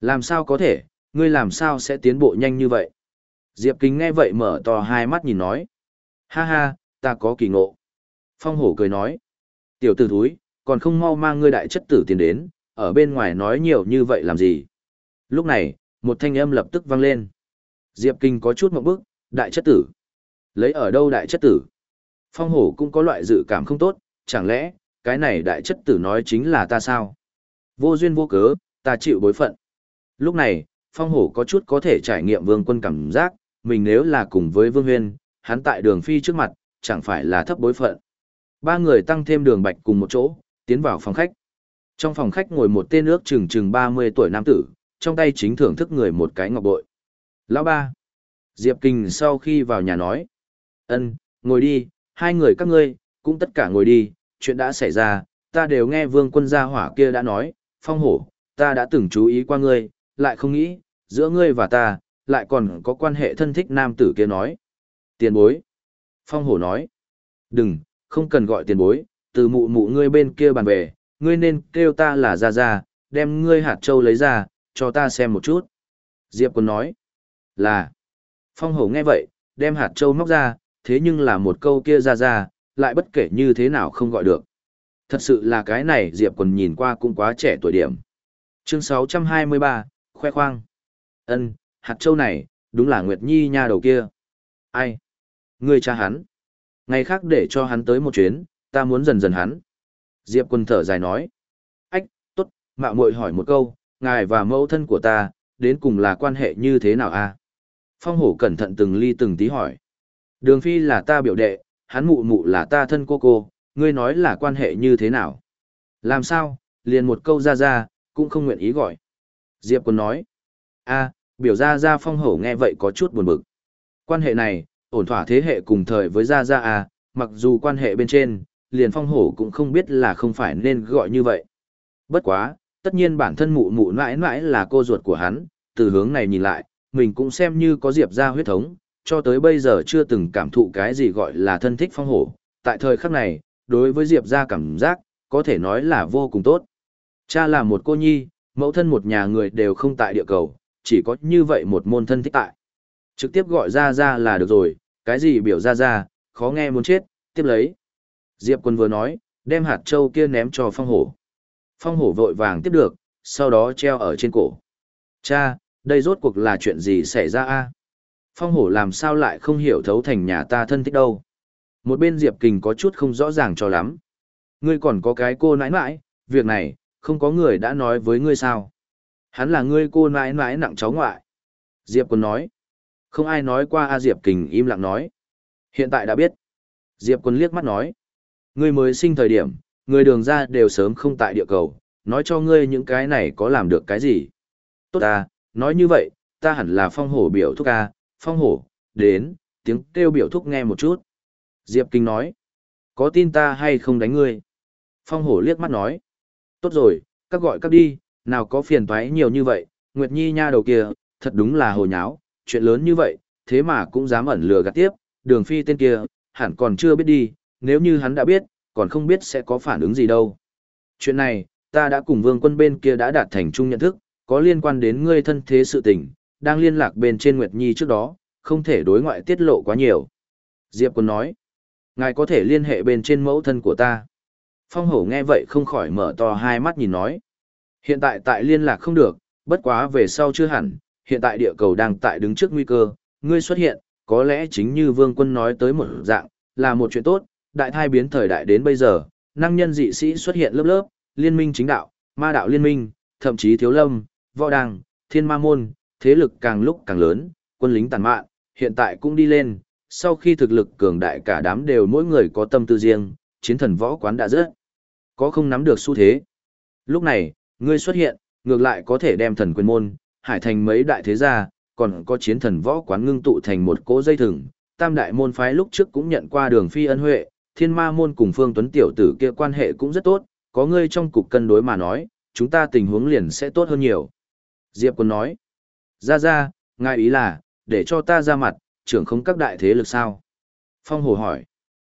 Làm sao có thể, ngươi làm sao sẽ tiến bộ nhanh như vậy? Diệp Kinh nghe vậy mở to hai mắt nhìn nói. Ha ha, ta có kỳ ngộ. Phong hổ cười nói. Tiểu tử thúi, còn không mau mang ngươi đại chất tử tiền đến, ở bên ngoài nói nhiều như vậy làm gì? Lúc này, một thanh âm lập tức vang lên. Diệp Kinh có chút một bước, đại chất tử. Lấy ở đâu đại chất tử? Phong hổ cũng có loại dự cảm không tốt, chẳng lẽ, cái này đại chất tử nói chính là ta sao? Vô duyên vô cớ, ta chịu bối phận. Lúc này, phong hổ có chút có thể trải nghiệm vương quân cảm giác, mình nếu là cùng với vương huyên, hắn tại đường phi trước mặt, chẳng phải là thấp bối phận. Ba người tăng thêm đường bạch cùng một chỗ, tiến vào phòng khách. Trong phòng khách ngồi một tên ước chừng chừng 30 tuổi nam tử, trong tay chính thưởng thức người một cái ngọc bội. Lão ba. Diệp Kinh sau khi vào nhà nói. ân ngồi đi, hai người các ngươi, cũng tất cả ngồi đi, chuyện đã xảy ra, ta đều nghe vương quân gia hỏa kia đã nói, phong hổ, ta đã từng chú ý qua ngươi, lại không nghĩ, giữa ngươi và ta, lại còn có quan hệ thân thích nam tử kia nói. Tiền bối. Phong hổ nói. Đừng, không cần gọi tiền bối, từ mụ mụ ngươi bên kia bàn về, ngươi nên kêu ta là ra ra, đem ngươi hạt châu lấy ra, cho ta xem một chút. Diệp Quân nói. Là. Phong hổ nghe vậy, đem hạt châu móc ra, thế nhưng là một câu kia ra ra, lại bất kể như thế nào không gọi được. Thật sự là cái này Diệp Quân nhìn qua cũng quá trẻ tuổi điểm. Chương 623, khoe khoang. Ân, hạt châu này, đúng là Nguyệt Nhi nha đầu kia. Ai? Ngươi cha hắn. Ngày khác để cho hắn tới một chuyến, ta muốn dần dần hắn. Diệp quân thở dài nói. Ách, tốt, mạo muội hỏi một câu, ngài và mẫu thân của ta, đến cùng là quan hệ như thế nào a? Phong hổ cẩn thận từng ly từng tí hỏi. Đường phi là ta biểu đệ, hắn mụ mụ là ta thân cô cô, ngươi nói là quan hệ như thế nào? Làm sao, liền một câu ra ra, cũng không nguyện ý gọi. Diệp quân nói. a biểu ra ra phong hổ nghe vậy có chút buồn bực. Quan hệ này, ổn thỏa thế hệ cùng thời với Gia Gia à, mặc dù quan hệ bên trên, liền phong hổ cũng không biết là không phải nên gọi như vậy. Bất quá, tất nhiên bản thân mụ mụ mãi mãi là cô ruột của hắn, từ hướng này nhìn lại, mình cũng xem như có diệp Gia huyết thống, cho tới bây giờ chưa từng cảm thụ cái gì gọi là thân thích phong hổ. Tại thời khắc này, đối với diệp Gia cảm giác, có thể nói là vô cùng tốt. Cha là một cô nhi, mẫu thân một nhà người đều không tại địa cầu, chỉ có như vậy một môn thân thích tại. Trực tiếp gọi ra ra là được rồi, cái gì biểu ra ra, khó nghe muốn chết, tiếp lấy. Diệp quân vừa nói, đem hạt châu kia ném cho phong hổ. Phong hổ vội vàng tiếp được, sau đó treo ở trên cổ. Cha, đây rốt cuộc là chuyện gì xảy ra a? Phong hổ làm sao lại không hiểu thấu thành nhà ta thân thích đâu. Một bên Diệp Kình có chút không rõ ràng cho lắm. Ngươi còn có cái cô nãi nãi, việc này, không có người đã nói với ngươi sao. Hắn là ngươi cô nãi nãi nặng cháu ngoại. Diệp quân nói. Không ai nói qua A Diệp Kình im lặng nói. Hiện tại đã biết. Diệp quân liếc mắt nói. Ngươi mới sinh thời điểm, người đường ra đều sớm không tại địa cầu, nói cho ngươi những cái này có làm được cái gì. Tốt à, nói như vậy, ta hẳn là phong hổ biểu thúc A, phong hổ, đến, tiếng kêu biểu thúc nghe một chút. Diệp Kinh nói. Có tin ta hay không đánh ngươi? Phong hổ liếc mắt nói. Tốt rồi, các gọi các đi, nào có phiền toái nhiều như vậy, Nguyệt Nhi nha đầu kia, thật đúng là hồ nháo, chuyện lớn như vậy, thế mà cũng dám ẩn lừa gạt tiếp, đường phi tên kia, hẳn còn chưa biết đi, nếu như hắn đã biết, còn không biết sẽ có phản ứng gì đâu. Chuyện này, ta đã cùng vương quân bên kia đã đạt thành chung nhận thức, có liên quan đến ngươi thân thế sự tình, đang liên lạc bên trên Nguyệt Nhi trước đó, không thể đối ngoại tiết lộ quá nhiều. Diệp quân nói, ngài có thể liên hệ bên trên mẫu thân của ta. Phong hổ nghe vậy không khỏi mở to hai mắt nhìn nói. Hiện tại tại liên lạc không được, bất quá về sau chưa hẳn, hiện tại địa cầu đang tại đứng trước nguy cơ, ngươi xuất hiện, có lẽ chính như vương quân nói tới một dạng, là một chuyện tốt, đại thai biến thời đại đến bây giờ, năng nhân dị sĩ xuất hiện lớp lớp, liên minh chính đạo, ma đạo liên minh, thậm chí thiếu lâm, võ đàng, thiên ma môn, thế lực càng lúc càng lớn, quân lính tàn mạn, hiện tại cũng đi lên, sau khi thực lực cường đại cả đám đều mỗi người có tâm tư riêng, chiến thần võ quán đã rớt, có không nắm được xu thế. Lúc này, ngươi xuất hiện, ngược lại có thể đem thần quyền môn, hải thành mấy đại thế gia, còn có chiến thần võ quán ngưng tụ thành một cỗ dây thừng, tam đại môn phái lúc trước cũng nhận qua đường phi ân huệ, thiên ma môn cùng phương tuấn tiểu tử kia quan hệ cũng rất tốt, có ngươi trong cục cân đối mà nói, chúng ta tình huống liền sẽ tốt hơn nhiều. Diệp Quân nói, ra ra, ngài ý là, để cho ta ra mặt, trưởng không các đại thế lực sao? Phong Hồ hỏi,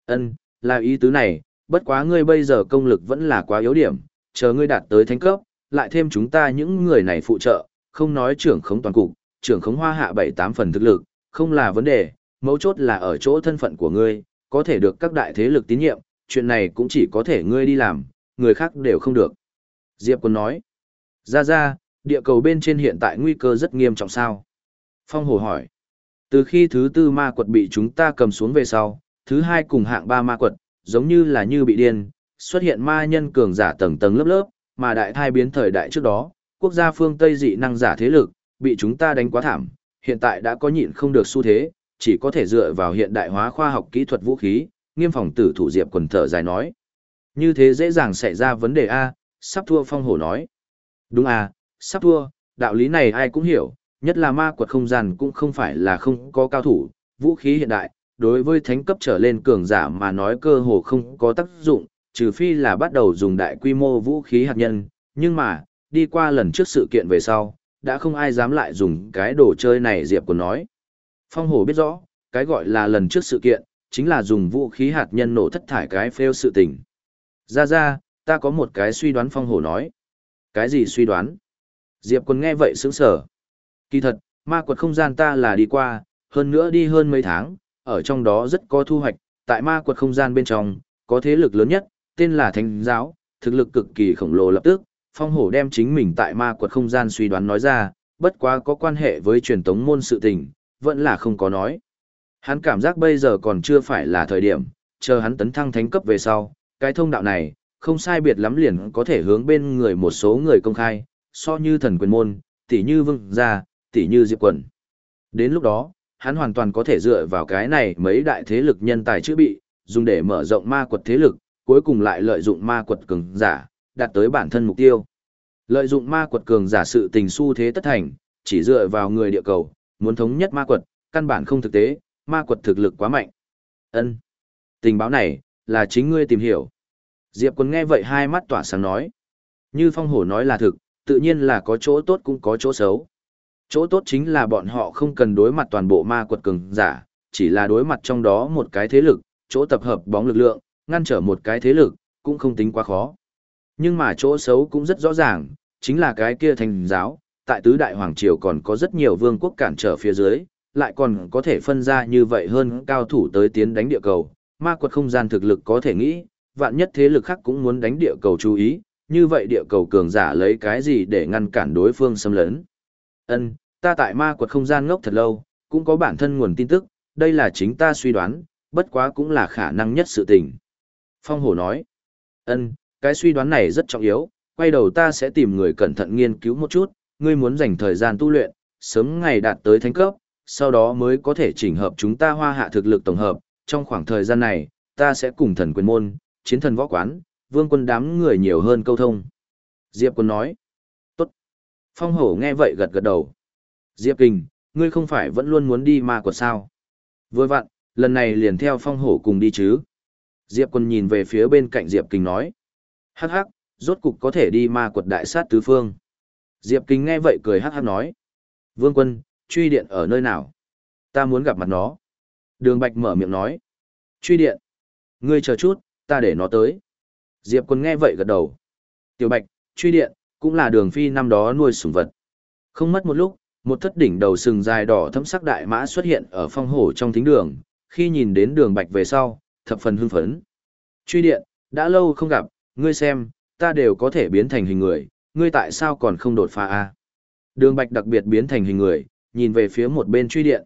ân, là ý tứ này, bất quá ngươi bây giờ công lực vẫn là quá yếu điểm, chờ ngươi đạt tới thánh cấp, lại thêm chúng ta những người này phụ trợ, không nói trưởng khống toàn cục, trưởng khống hoa hạ bảy tám phần thực lực, không là vấn đề, mấu chốt là ở chỗ thân phận của ngươi, có thể được các đại thế lực tín nhiệm, chuyện này cũng chỉ có thể ngươi đi làm, người khác đều không được. Diệp Quân nói, ra ra, địa cầu bên trên hiện tại nguy cơ rất nghiêm trọng sao? Phong Hồ hỏi, từ khi thứ tư ma quật bị chúng ta cầm xuống về sau, thứ hai cùng hạng ba ma quật, giống như là như bị điên, xuất hiện ma nhân cường giả tầng tầng lớp lớp, mà đại thai biến thời đại trước đó, quốc gia phương Tây dị năng giả thế lực, bị chúng ta đánh quá thảm, hiện tại đã có nhịn không được xu thế, chỉ có thể dựa vào hiện đại hóa khoa học kỹ thuật vũ khí, nghiêm phòng tử thủ diệp quần thở dài nói. Như thế dễ dàng xảy ra vấn đề A, sắp thua phong hổ nói. Đúng à, sắp thua, đạo lý này ai cũng hiểu, nhất là ma quật không gian cũng không phải là không có cao thủ, vũ khí hiện đại, đối với thánh cấp trở lên cường giả mà nói cơ hồ không có tác dụng, trừ phi là bắt đầu dùng đại quy mô vũ khí hạt nhân, nhưng mà, đi qua lần trước sự kiện về sau, đã không ai dám lại dùng cái đồ chơi này Diệp Quân nói. Phong Hổ biết rõ, cái gọi là lần trước sự kiện, chính là dùng vũ khí hạt nhân nổ thất thải cái phêu sự tình. Ra ra, ta có một cái suy đoán Phong Hổ nói. Cái gì suy đoán? Diệp quân nghe vậy sững sở. Kỳ thật, ma quật không gian ta là đi qua, hơn nữa đi hơn mấy tháng, ở trong đó rất có thu hoạch, tại ma quật không gian bên trong, có thế lực lớn nhất, tên là Thánh Giáo, thực lực cực kỳ khổng lồ lập tức, Phong Hổ đem chính mình tại ma quật không gian suy đoán nói ra, bất quá có quan hệ với truyền tống môn sự tình, vẫn là không có nói. Hắn cảm giác bây giờ còn chưa phải là thời điểm, chờ hắn tấn thăng thánh cấp về sau, cái thông đạo này, không sai biệt lắm liền có thể hướng bên người một số người công khai, so như thần quyền môn, tỷ như vương gia, tỷ như diệp quần. Đến lúc đó, hắn hoàn toàn có thể dựa vào cái này mấy đại thế lực nhân tài chữ bị, dùng để mở rộng ma quật thế lực, cuối cùng lại lợi dụng ma quật cường giả, đạt tới bản thân mục tiêu. Lợi dụng ma quật cường giả sự tình xu thế tất thành, chỉ dựa vào người địa cầu, muốn thống nhất ma quật, căn bản không thực tế, ma quật thực lực quá mạnh. Ân, Tình báo này, là chính ngươi tìm hiểu. Diệp Quân nghe vậy hai mắt tỏa sáng nói. Như phong hổ nói là thực, tự nhiên là có chỗ tốt cũng có chỗ xấu. Chỗ tốt chính là bọn họ không cần đối mặt toàn bộ ma quật cường giả, chỉ là đối mặt trong đó một cái thế lực, chỗ tập hợp bóng lực lượng, ngăn trở một cái thế lực, cũng không tính quá khó. Nhưng mà chỗ xấu cũng rất rõ ràng, chính là cái kia thành giáo, tại tứ đại hoàng triều còn có rất nhiều vương quốc cản trở phía dưới, lại còn có thể phân ra như vậy hơn cao thủ tới tiến đánh địa cầu, ma quật không gian thực lực có thể nghĩ, vạn nhất thế lực khác cũng muốn đánh địa cầu chú ý, như vậy địa cầu cường giả lấy cái gì để ngăn cản đối phương xâm lấn. Ân, ta tại ma quật không gian ngốc thật lâu, cũng có bản thân nguồn tin tức, đây là chính ta suy đoán, bất quá cũng là khả năng nhất sự tình. Phong hổ nói, ân, cái suy đoán này rất trọng yếu, quay đầu ta sẽ tìm người cẩn thận nghiên cứu một chút, ngươi muốn dành thời gian tu luyện, sớm ngày đạt tới thánh cấp, sau đó mới có thể chỉnh hợp chúng ta hoa hạ thực lực tổng hợp, trong khoảng thời gian này, ta sẽ cùng thần quyền môn, chiến thần võ quán, vương quân đám người nhiều hơn câu thông. Diệp quân nói, tốt. Phong hổ nghe vậy gật gật đầu. Diệp kình, ngươi không phải vẫn luôn muốn đi ma quật sao? Vừa vặn, lần này liền theo phong hổ cùng đi chứ. Diệp quân nhìn về phía bên cạnh Diệp kình nói, hắc hắc, rốt cục có thể đi ma quật đại sát tứ phương. Diệp Kính nghe vậy cười hắc hắc nói. Vương quân, truy điện ở nơi nào? Ta muốn gặp mặt nó. Đường Bạch mở miệng nói. Truy điện. Ngươi chờ chút, ta để nó tới. Diệp quân nghe vậy gật đầu. Tiểu Bạch, truy điện, cũng là đường phi năm đó nuôi sủng vật. Không mất một lúc, một thất đỉnh đầu sừng dài đỏ thấm sắc đại mã xuất hiện ở phong hổ trong thính đường, khi nhìn đến đường Bạch về sau, thập phần hưng phấn. Truy điện, đã lâu không gặp, ngươi xem, ta đều có thể biến thành hình người, ngươi tại sao còn không đột phá a? Đường Bạch đặc biệt biến thành hình người, nhìn về phía một bên truy điện.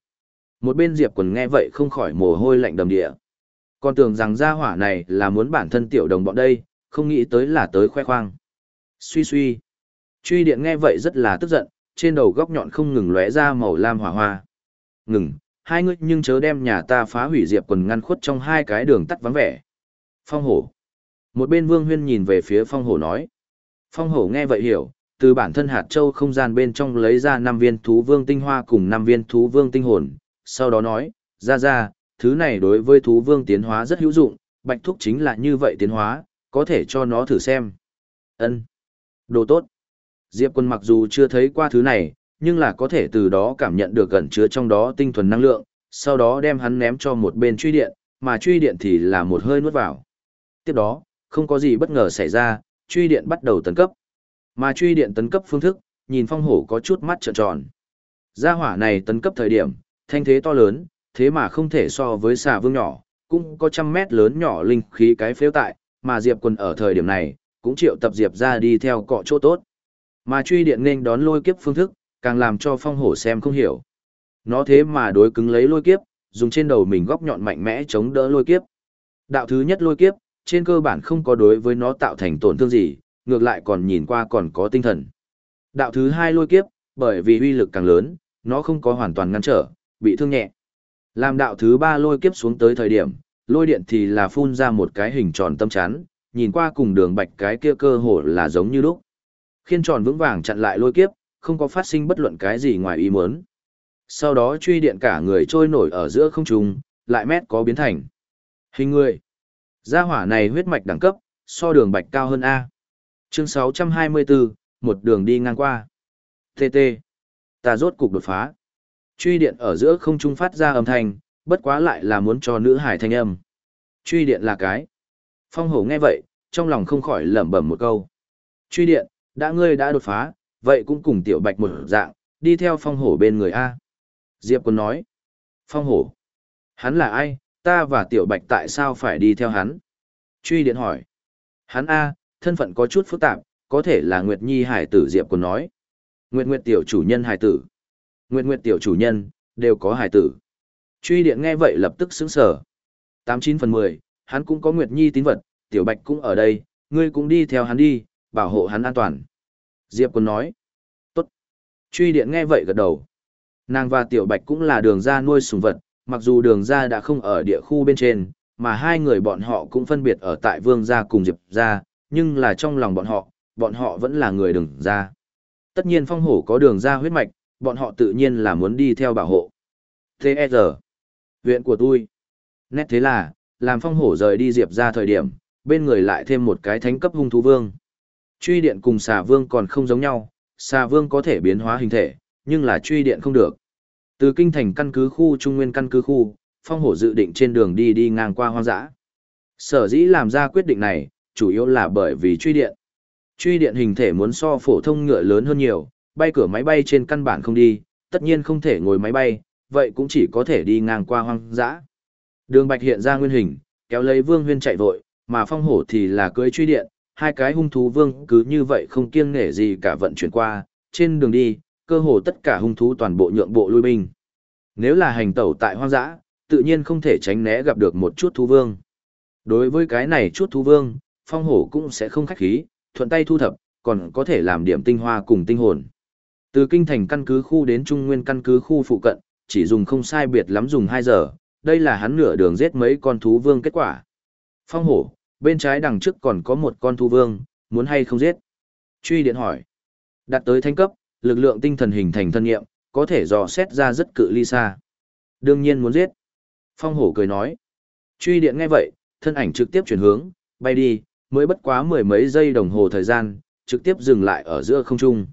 Một bên Diệp Quần nghe vậy không khỏi mồ hôi lạnh đầm địa. Còn tưởng rằng gia hỏa này là muốn bản thân tiểu đồng bọn đây, không nghĩ tới là tới khoe khoang. Suy suy. Truy điện nghe vậy rất là tức giận, trên đầu góc nhọn không ngừng lóe ra màu lam hỏa hoa. Ngừng, hai ngươi nhưng chớ đem nhà ta phá hủy Diệp Quần ngăn khuất trong hai cái đường tắt vắng vẻ. Phong hổ. Một bên Vương Huyên nhìn về phía Phong hổ nói. Phong hổ nghe vậy hiểu, từ bản thân hạt châu không gian bên trong lấy ra năm viên thú vương tinh hoa cùng năm viên thú vương tinh hồn, sau đó nói, ra ra, thứ này đối với thú vương tiến hóa rất hữu dụng, bạch thúc chính là như vậy tiến hóa, có thể cho nó thử xem. Ân, Đồ tốt. Diệp quân mặc dù chưa thấy qua thứ này, nhưng là có thể từ đó cảm nhận được gần chứa trong đó tinh thuần năng lượng, sau đó đem hắn ném cho một bên truy điện, mà truy điện thì là một hơi nuốt vào. Tiếp đó, không có gì bất ngờ xảy ra, truy điện bắt đầu tấn cấp. Mà truy điện tấn cấp phương thức, nhìn phong hổ có chút mắt trợn tròn. Gia hỏa này tấn cấp thời điểm, thanh thế to lớn, thế mà không thể so với xà vương nhỏ, cũng có trăm mét lớn nhỏ linh khí cái phếu tại, mà Diệp quân ở thời điểm này, cũng triệu tập Diệp ra đi theo cọ chỗ tốt. Mà truy điện nên đón lôi kiếp phương thức, càng làm cho phong hổ xem không hiểu. Nó thế mà đối cứng lấy lôi kiếp, dùng trên đầu mình góc nhọn mạnh mẽ chống đỡ lôi kiếp. Đạo thứ nhất lôi kiếp, trên cơ bản không có đối với nó tạo thành tổn thương gì, ngược lại còn nhìn qua còn có tinh thần. Đạo thứ hai lôi kiếp, bởi vì uy lực càng lớn, nó không có hoàn toàn ngăn trở, bị thương nhẹ. Làm đạo thứ ba lôi kiếp xuống tới thời điểm, lôi điện thì là phun ra một cái hình tròn tâm chắn, nhìn qua cùng đường bạch cái kia cơ hồ là giống như lúc. Khiên tròn vững vàng chặn lại lôi kiếp, không có phát sinh bất luận cái gì ngoài ý muốn. Sau đó truy điện cả người trôi nổi ở giữa không trung, lại mét có biến thành. Hình người. Gia hỏa này huyết mạch đẳng cấp, so đường bạch cao hơn A. Chương 624, một đường đi ngang qua. TT. Ta rốt cục đột phá. Truy điện ở giữa không trung phát ra âm thanh, bất quá lại là muốn cho nữ hải thanh âm. Truy điện là cái. Phong hổ nghe vậy, trong lòng không khỏi lẩm bẩm một câu. Truy điện, đã ngươi đã đột phá, vậy cũng cùng tiểu bạch một dạng, đi theo phong hổ bên người A. Diệp Quân nói. Phong hổ. Hắn là ai, ta và tiểu bạch tại sao phải đi theo hắn? Truy điện hỏi. Hắn A, thân phận có chút phức tạp, có thể là Nguyệt Nhi hải tử Diệp Quân nói. Nguyệt Nguyệt tiểu chủ nhân hải tử. Nguyệt Nguyệt tiểu chủ nhân, đều có hải tử. Truy điện nghe vậy lập tức sững sờ. Tám chín phần mười, hắn cũng có Nguyệt Nhi tín vật, tiểu bạch cũng ở đây, ngươi cũng đi theo hắn đi, bảo hộ hắn an toàn. Diệp Quân nói. Tốt. Truy điện nghe vậy gật đầu. Nàng và tiểu bạch cũng là đường ra nuôi sùng vật, mặc dù đường ra đã không ở địa khu bên trên, mà hai người bọn họ cũng phân biệt ở tại vương gia cùng Diệp gia, nhưng là trong lòng bọn họ, bọn họ vẫn là người đường ra. Tất nhiên phong hổ có đường ra huyết mạch, bọn họ tự nhiên là muốn đi theo bảo hộ. T.E.R. Viện của tôi. Nét thế là, làm phong hổ rời đi Diệp ra thời điểm, bên người lại thêm một cái thánh cấp hung thú vương. Truy điện cùng xà vương còn không giống nhau, xà vương có thể biến hóa hình thể, nhưng là truy điện không được. Từ kinh thành căn cứ khu trung nguyên căn cứ khu, phong hổ dự định trên đường đi đi ngang qua hoang dã. Sở dĩ làm ra quyết định này, chủ yếu là bởi vì truy điện. Truy điện hình thể muốn so phổ thông ngựa lớn hơn nhiều, bay cửa máy bay trên căn bản không đi, tất nhiên không thể ngồi máy bay, vậy cũng chỉ có thể đi ngang qua hoang dã. Đường Bạch hiện ra nguyên hình, kéo lấy Vương Huyên chạy vội, mà Phong Hổ thì là cưỡi truy điện, hai cái hung thú vương cứ như vậy không kiêng nể gì cả vận chuyển qua, trên đường đi, cơ hồ tất cả hung thú toàn bộ nhượng bộ lui binh. Nếu là hành tẩu tại hoang dã, tự nhiên không thể tránh né gặp được một chút thú vương. Đối với cái này chút thú vương, phong hổ cũng sẽ không khách khí, thuận tay thu thập, còn có thể làm điểm tinh hoa cùng tinh hồn. Từ kinh thành căn cứ khu đến trung nguyên căn cứ khu phụ cận, chỉ dùng không sai biệt lắm dùng 2 giờ, đây là hắn nửa đường giết mấy con thú vương kết quả. Phong hổ, bên trái đằng trước còn có một con thú vương, muốn hay không giết? Truy điện hỏi. Đạt tới thanh cấp, lực lượng tinh thần hình thành thân nghiệm, có thể dò xét ra rất cự ly xa. Đương nhiên muốn giết. Phong hổ cười nói. Truy điện nghe vậy, thân ảnh trực tiếp chuyển hướng, bay đi, mới bất quá mười mấy giây đồng hồ thời gian, trực tiếp dừng lại ở giữa không trung.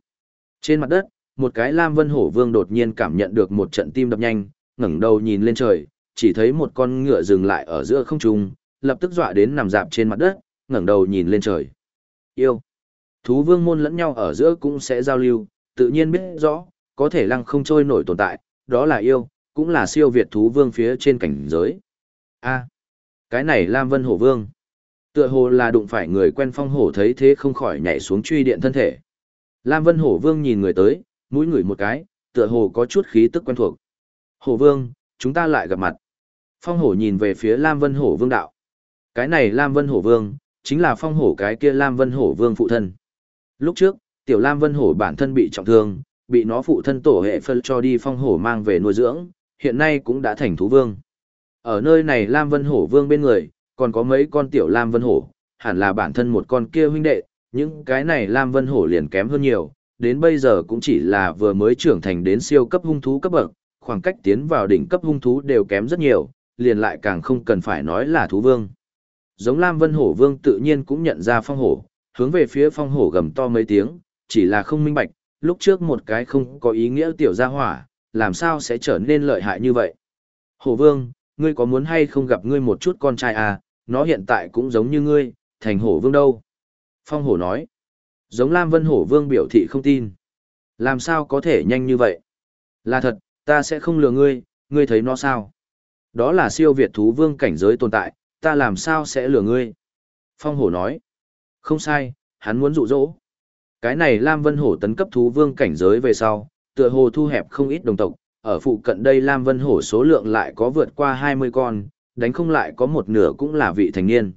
Trên mặt đất, một cái Lam Vân Hổ Vương đột nhiên cảm nhận được một trận tim đập nhanh, ngẩng đầu nhìn lên trời, chỉ thấy một con ngựa dừng lại ở giữa không trung, lập tức dọa đến nằm dạp trên mặt đất, ngẩng đầu nhìn lên trời. Yêu. Thú vương môn lẫn nhau ở giữa cũng sẽ giao lưu, tự nhiên biết rõ, có thể lăng không trôi nổi tồn tại, đó là yêu, cũng là siêu việt thú vương phía trên cảnh giới. A, cái này Lam Vân Hổ Vương. Tựa hồ là đụng phải người quen phong hổ thấy thế không khỏi nhảy xuống truy điện thân thể. Lam Vân Hổ Vương nhìn người tới, mũi người một cái, tựa hồ có chút khí tức quen thuộc. Hổ Vương, chúng ta lại gặp mặt. Phong hổ nhìn về phía Lam Vân Hổ Vương đạo. Cái này Lam Vân Hổ Vương, chính là phong hổ cái kia Lam Vân Hổ Vương phụ thân. Lúc trước, tiểu Lam Vân Hổ bản thân bị trọng thương, bị nó phụ thân tổ hệ phân cho đi phong hổ mang về nuôi dưỡng, hiện nay cũng đã thành thú vương. Ở nơi này Lam Vân Hổ Vương bên người, còn có mấy con tiểu Lam Vân Hổ, hẳn là bản thân một con kia huynh đệ, những cái này Lam Vân Hổ liền kém hơn nhiều, đến bây giờ cũng chỉ là vừa mới trưởng thành đến siêu cấp hung thú cấp bậc, khoảng cách tiến vào đỉnh cấp hung thú đều kém rất nhiều, liền lại càng không cần phải nói là thú vương. Giống Lam Vân Hổ Vương tự nhiên cũng nhận ra phong hổ, hướng về phía phong hổ gầm to mấy tiếng, chỉ là không minh bạch, lúc trước một cái không có ý nghĩa tiểu gia hỏa, làm sao sẽ trở nên lợi hại như vậy. Hổ Vương, ngươi có muốn hay không gặp ngươi một chút con trai à, nó hiện tại cũng giống như ngươi, thành hổ vương đâu. Phong hổ nói, giống Lam Vân Hổ Vương biểu thị không tin. Làm sao có thể nhanh như vậy? Là thật, ta sẽ không lừa ngươi, ngươi thấy nó sao? Đó là siêu việt thú vương cảnh giới tồn tại, ta làm sao sẽ lừa ngươi? Phong hổ nói, không sai, hắn muốn dụ dỗ. Cái này Lam Vân Hổ tấn cấp thú vương cảnh giới về sau, tựa hồ thu hẹp không ít đồng tộc, ở phụ cận đây Lam Vân Hổ số lượng lại có vượt qua 20 con, đánh không lại có một nửa cũng là vị thành niên.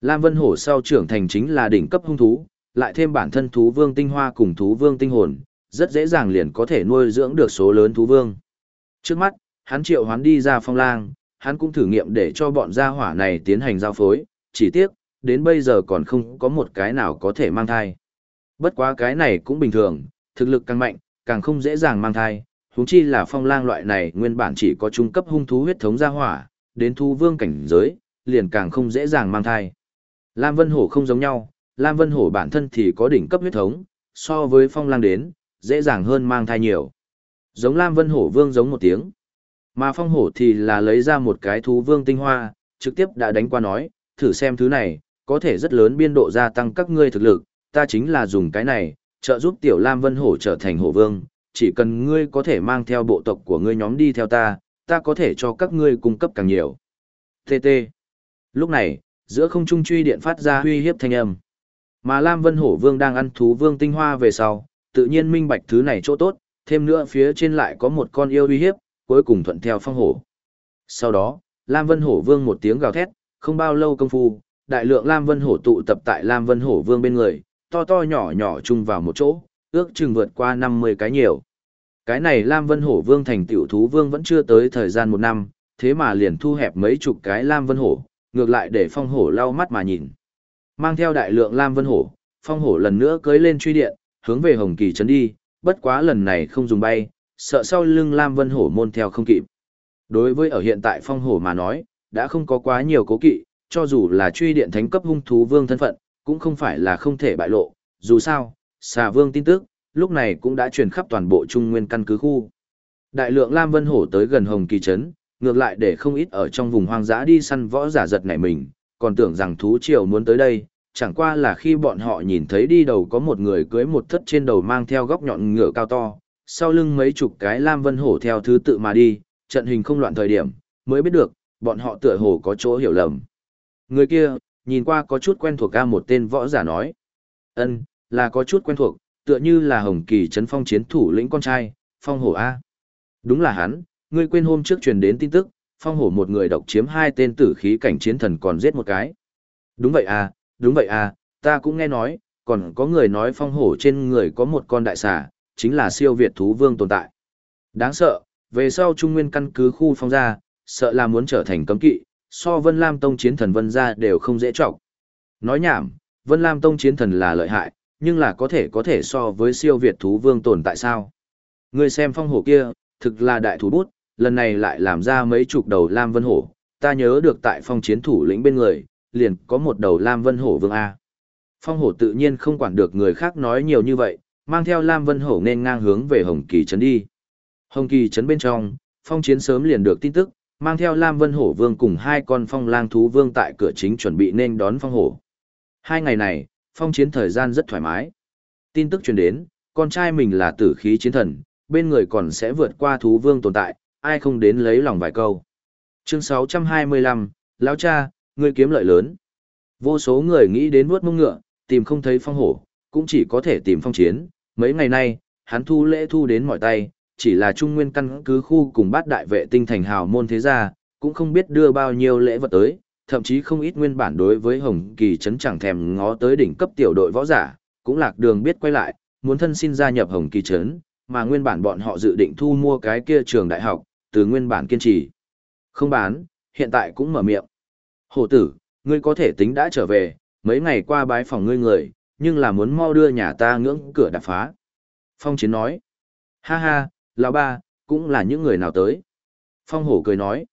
Lam Vân Hổ sau trưởng thành chính là đỉnh cấp hung thú, lại thêm bản thân thú vương tinh hoa cùng thú vương tinh hồn, rất dễ dàng liền có thể nuôi dưỡng được số lớn thú vương. Trước mắt, hắn triệu hoán đi ra phong lang, hắn cũng thử nghiệm để cho bọn gia hỏa này tiến hành giao phối, chỉ tiếc, đến bây giờ còn không có một cái nào có thể mang thai. Bất quá cái này cũng bình thường, thực lực càng mạnh, càng không dễ dàng mang thai, huống chi là phong lang loại này nguyên bản chỉ có trung cấp hung thú huyết thống gia hỏa, đến thu vương cảnh giới, liền càng không dễ dàng mang thai. Lam Vân Hổ không giống nhau, Lam Vân Hổ bản thân thì có đỉnh cấp huyết thống, so với phong lang đến, dễ dàng hơn mang thai nhiều. Giống Lam Vân Hổ vương giống một tiếng. Mà phong hổ thì là lấy ra một cái thú vương tinh hoa, trực tiếp đã đánh qua nói, thử xem thứ này, có thể rất lớn biên độ gia tăng các ngươi thực lực, ta chính là dùng cái này, trợ giúp tiểu Lam Vân Hổ trở thành hổ vương, chỉ cần ngươi có thể mang theo bộ tộc của ngươi nhóm đi theo ta, ta có thể cho các ngươi cung cấp càng nhiều. TT. Lúc này, giữa không trung truy điện phát ra huy hiếp thanh âm. Mà Lam Vân Hổ Vương đang ăn thú vương tinh hoa về sau, tự nhiên minh bạch thứ này chỗ tốt, thêm nữa phía trên lại có một con yêu uy hiếp, cuối cùng thuận theo phong hổ. Sau đó, Lam Vân Hổ Vương một tiếng gào thét, không bao lâu công phu, đại lượng Lam Vân Hổ tụ tập tại Lam Vân Hổ Vương bên người, to to nhỏ nhỏ chung vào một chỗ, ước chừng vượt qua 50 cái nhiều. Cái này Lam Vân Hổ Vương thành tiểu thú vương vẫn chưa tới thời gian một năm, thế mà liền thu hẹp mấy chục cái Lam Vân Hổ, ngược lại để phong hổ lau mắt mà nhìn. Mang theo đại lượng Lam Vân Hổ, phong hổ lần nữa cưới lên truy điện, hướng về Hồng Kỳ trấn đi, bất quá lần này không dùng bay, sợ sau lưng Lam Vân Hổ môn theo không kịp. Đối với ở hiện tại phong hổ mà nói, đã không có quá nhiều cố kỵ, cho dù là truy điện thánh cấp hung thú vương thân phận, cũng không phải là không thể bại lộ, dù sao, xà vương tin tức, lúc này cũng đã truyền khắp toàn bộ trung nguyên căn cứ khu. Đại lượng Lam Vân Hổ tới gần Hồng Kỳ Trấn, ngược lại để không ít ở trong vùng hoang dã đi săn võ giả giật nảy mình, còn tưởng rằng thú triều muốn tới đây, chẳng qua là khi bọn họ nhìn thấy đi đầu có một người cưới một thất trên đầu mang theo góc nhọn ngựa cao to, sau lưng mấy chục cái Lam Vân Hổ theo thứ tự mà đi, trận hình không loạn thời điểm, mới biết được, bọn họ tựa hồ có chỗ hiểu lầm. Người kia, nhìn qua có chút quen thuộc ca một tên võ giả nói. ân là có chút quen thuộc, tựa như là Hồng Kỳ Trấn Phong chiến thủ lĩnh con trai, Phong Hổ A. Đúng là hắn, ngươi quên hôm trước truyền đến tin tức, Phong Hổ một người độc chiếm hai tên tử khí cảnh chiến thần còn giết một cái. Đúng vậy à, đúng vậy à, ta cũng nghe nói, còn có người nói Phong Hổ trên người có một con đại xà, chính là siêu việt thú vương tồn tại. Đáng sợ, về sau Trung Nguyên căn cứ khu phong ra, sợ là muốn trở thành cấm kỵ, so Vân Lam Tông chiến thần Vân ra đều không dễ trọng. Nói nhảm, Vân Lam Tông chiến thần là lợi hại, nhưng là có thể có thể so với siêu việt thú vương tồn tại sao. Người xem phong hổ kia, thực là đại thú bút, lần này lại làm ra mấy chục đầu Lam Vân Hổ, ta nhớ được tại phong chiến thủ lĩnh bên người, liền có một đầu Lam Vân Hổ vương A. Phong hổ tự nhiên không quản được người khác nói nhiều như vậy, mang theo Lam Vân Hổ nên ngang hướng về Hồng Kỳ Trấn đi. Hồng Kỳ Trấn bên trong, phong chiến sớm liền được tin tức, mang theo Lam Vân Hổ vương cùng hai con phong lang thú vương tại cửa chính chuẩn bị nên đón phong hổ. Hai ngày này, phong chiến thời gian rất thoải mái. Tin tức truyền đến, con trai mình là tử khí chiến thần, bên người còn sẽ vượt qua thú vương tồn tại, ai không đến lấy lòng vài câu. Chương 625, Lão cha, ngươi kiếm lợi lớn. Vô số người nghĩ đến vuốt mông ngựa, tìm không thấy phong hổ, cũng chỉ có thể tìm phong chiến. Mấy ngày nay, hắn thu lễ thu đến mọi tay, chỉ là trung nguyên căn cứ khu cùng bát đại vệ tinh thành hào môn thế gia, cũng không biết đưa bao nhiêu lễ vật tới, thậm chí không ít nguyên bản đối với Hồng Kỳ Trấn chẳng thèm ngó tới đỉnh cấp tiểu đội võ giả, cũng lạc đường biết quay lại, muốn thân xin gia nhập Hồng Kỳ Trấn, mà nguyên bản bọn họ dự định thu mua cái kia trường đại học, từ nguyên bản kiên trì. Không bán, hiện tại cũng mở miệng. Hổ tử, ngươi có thể tính đã trở về, mấy ngày qua bái phòng ngươi người, nhưng là muốn mau đưa nhà ta ngưỡng cửa đạp phá. Phong Chiến nói, ha ha, lão ba, cũng là những người nào tới. Phong Hổ cười nói,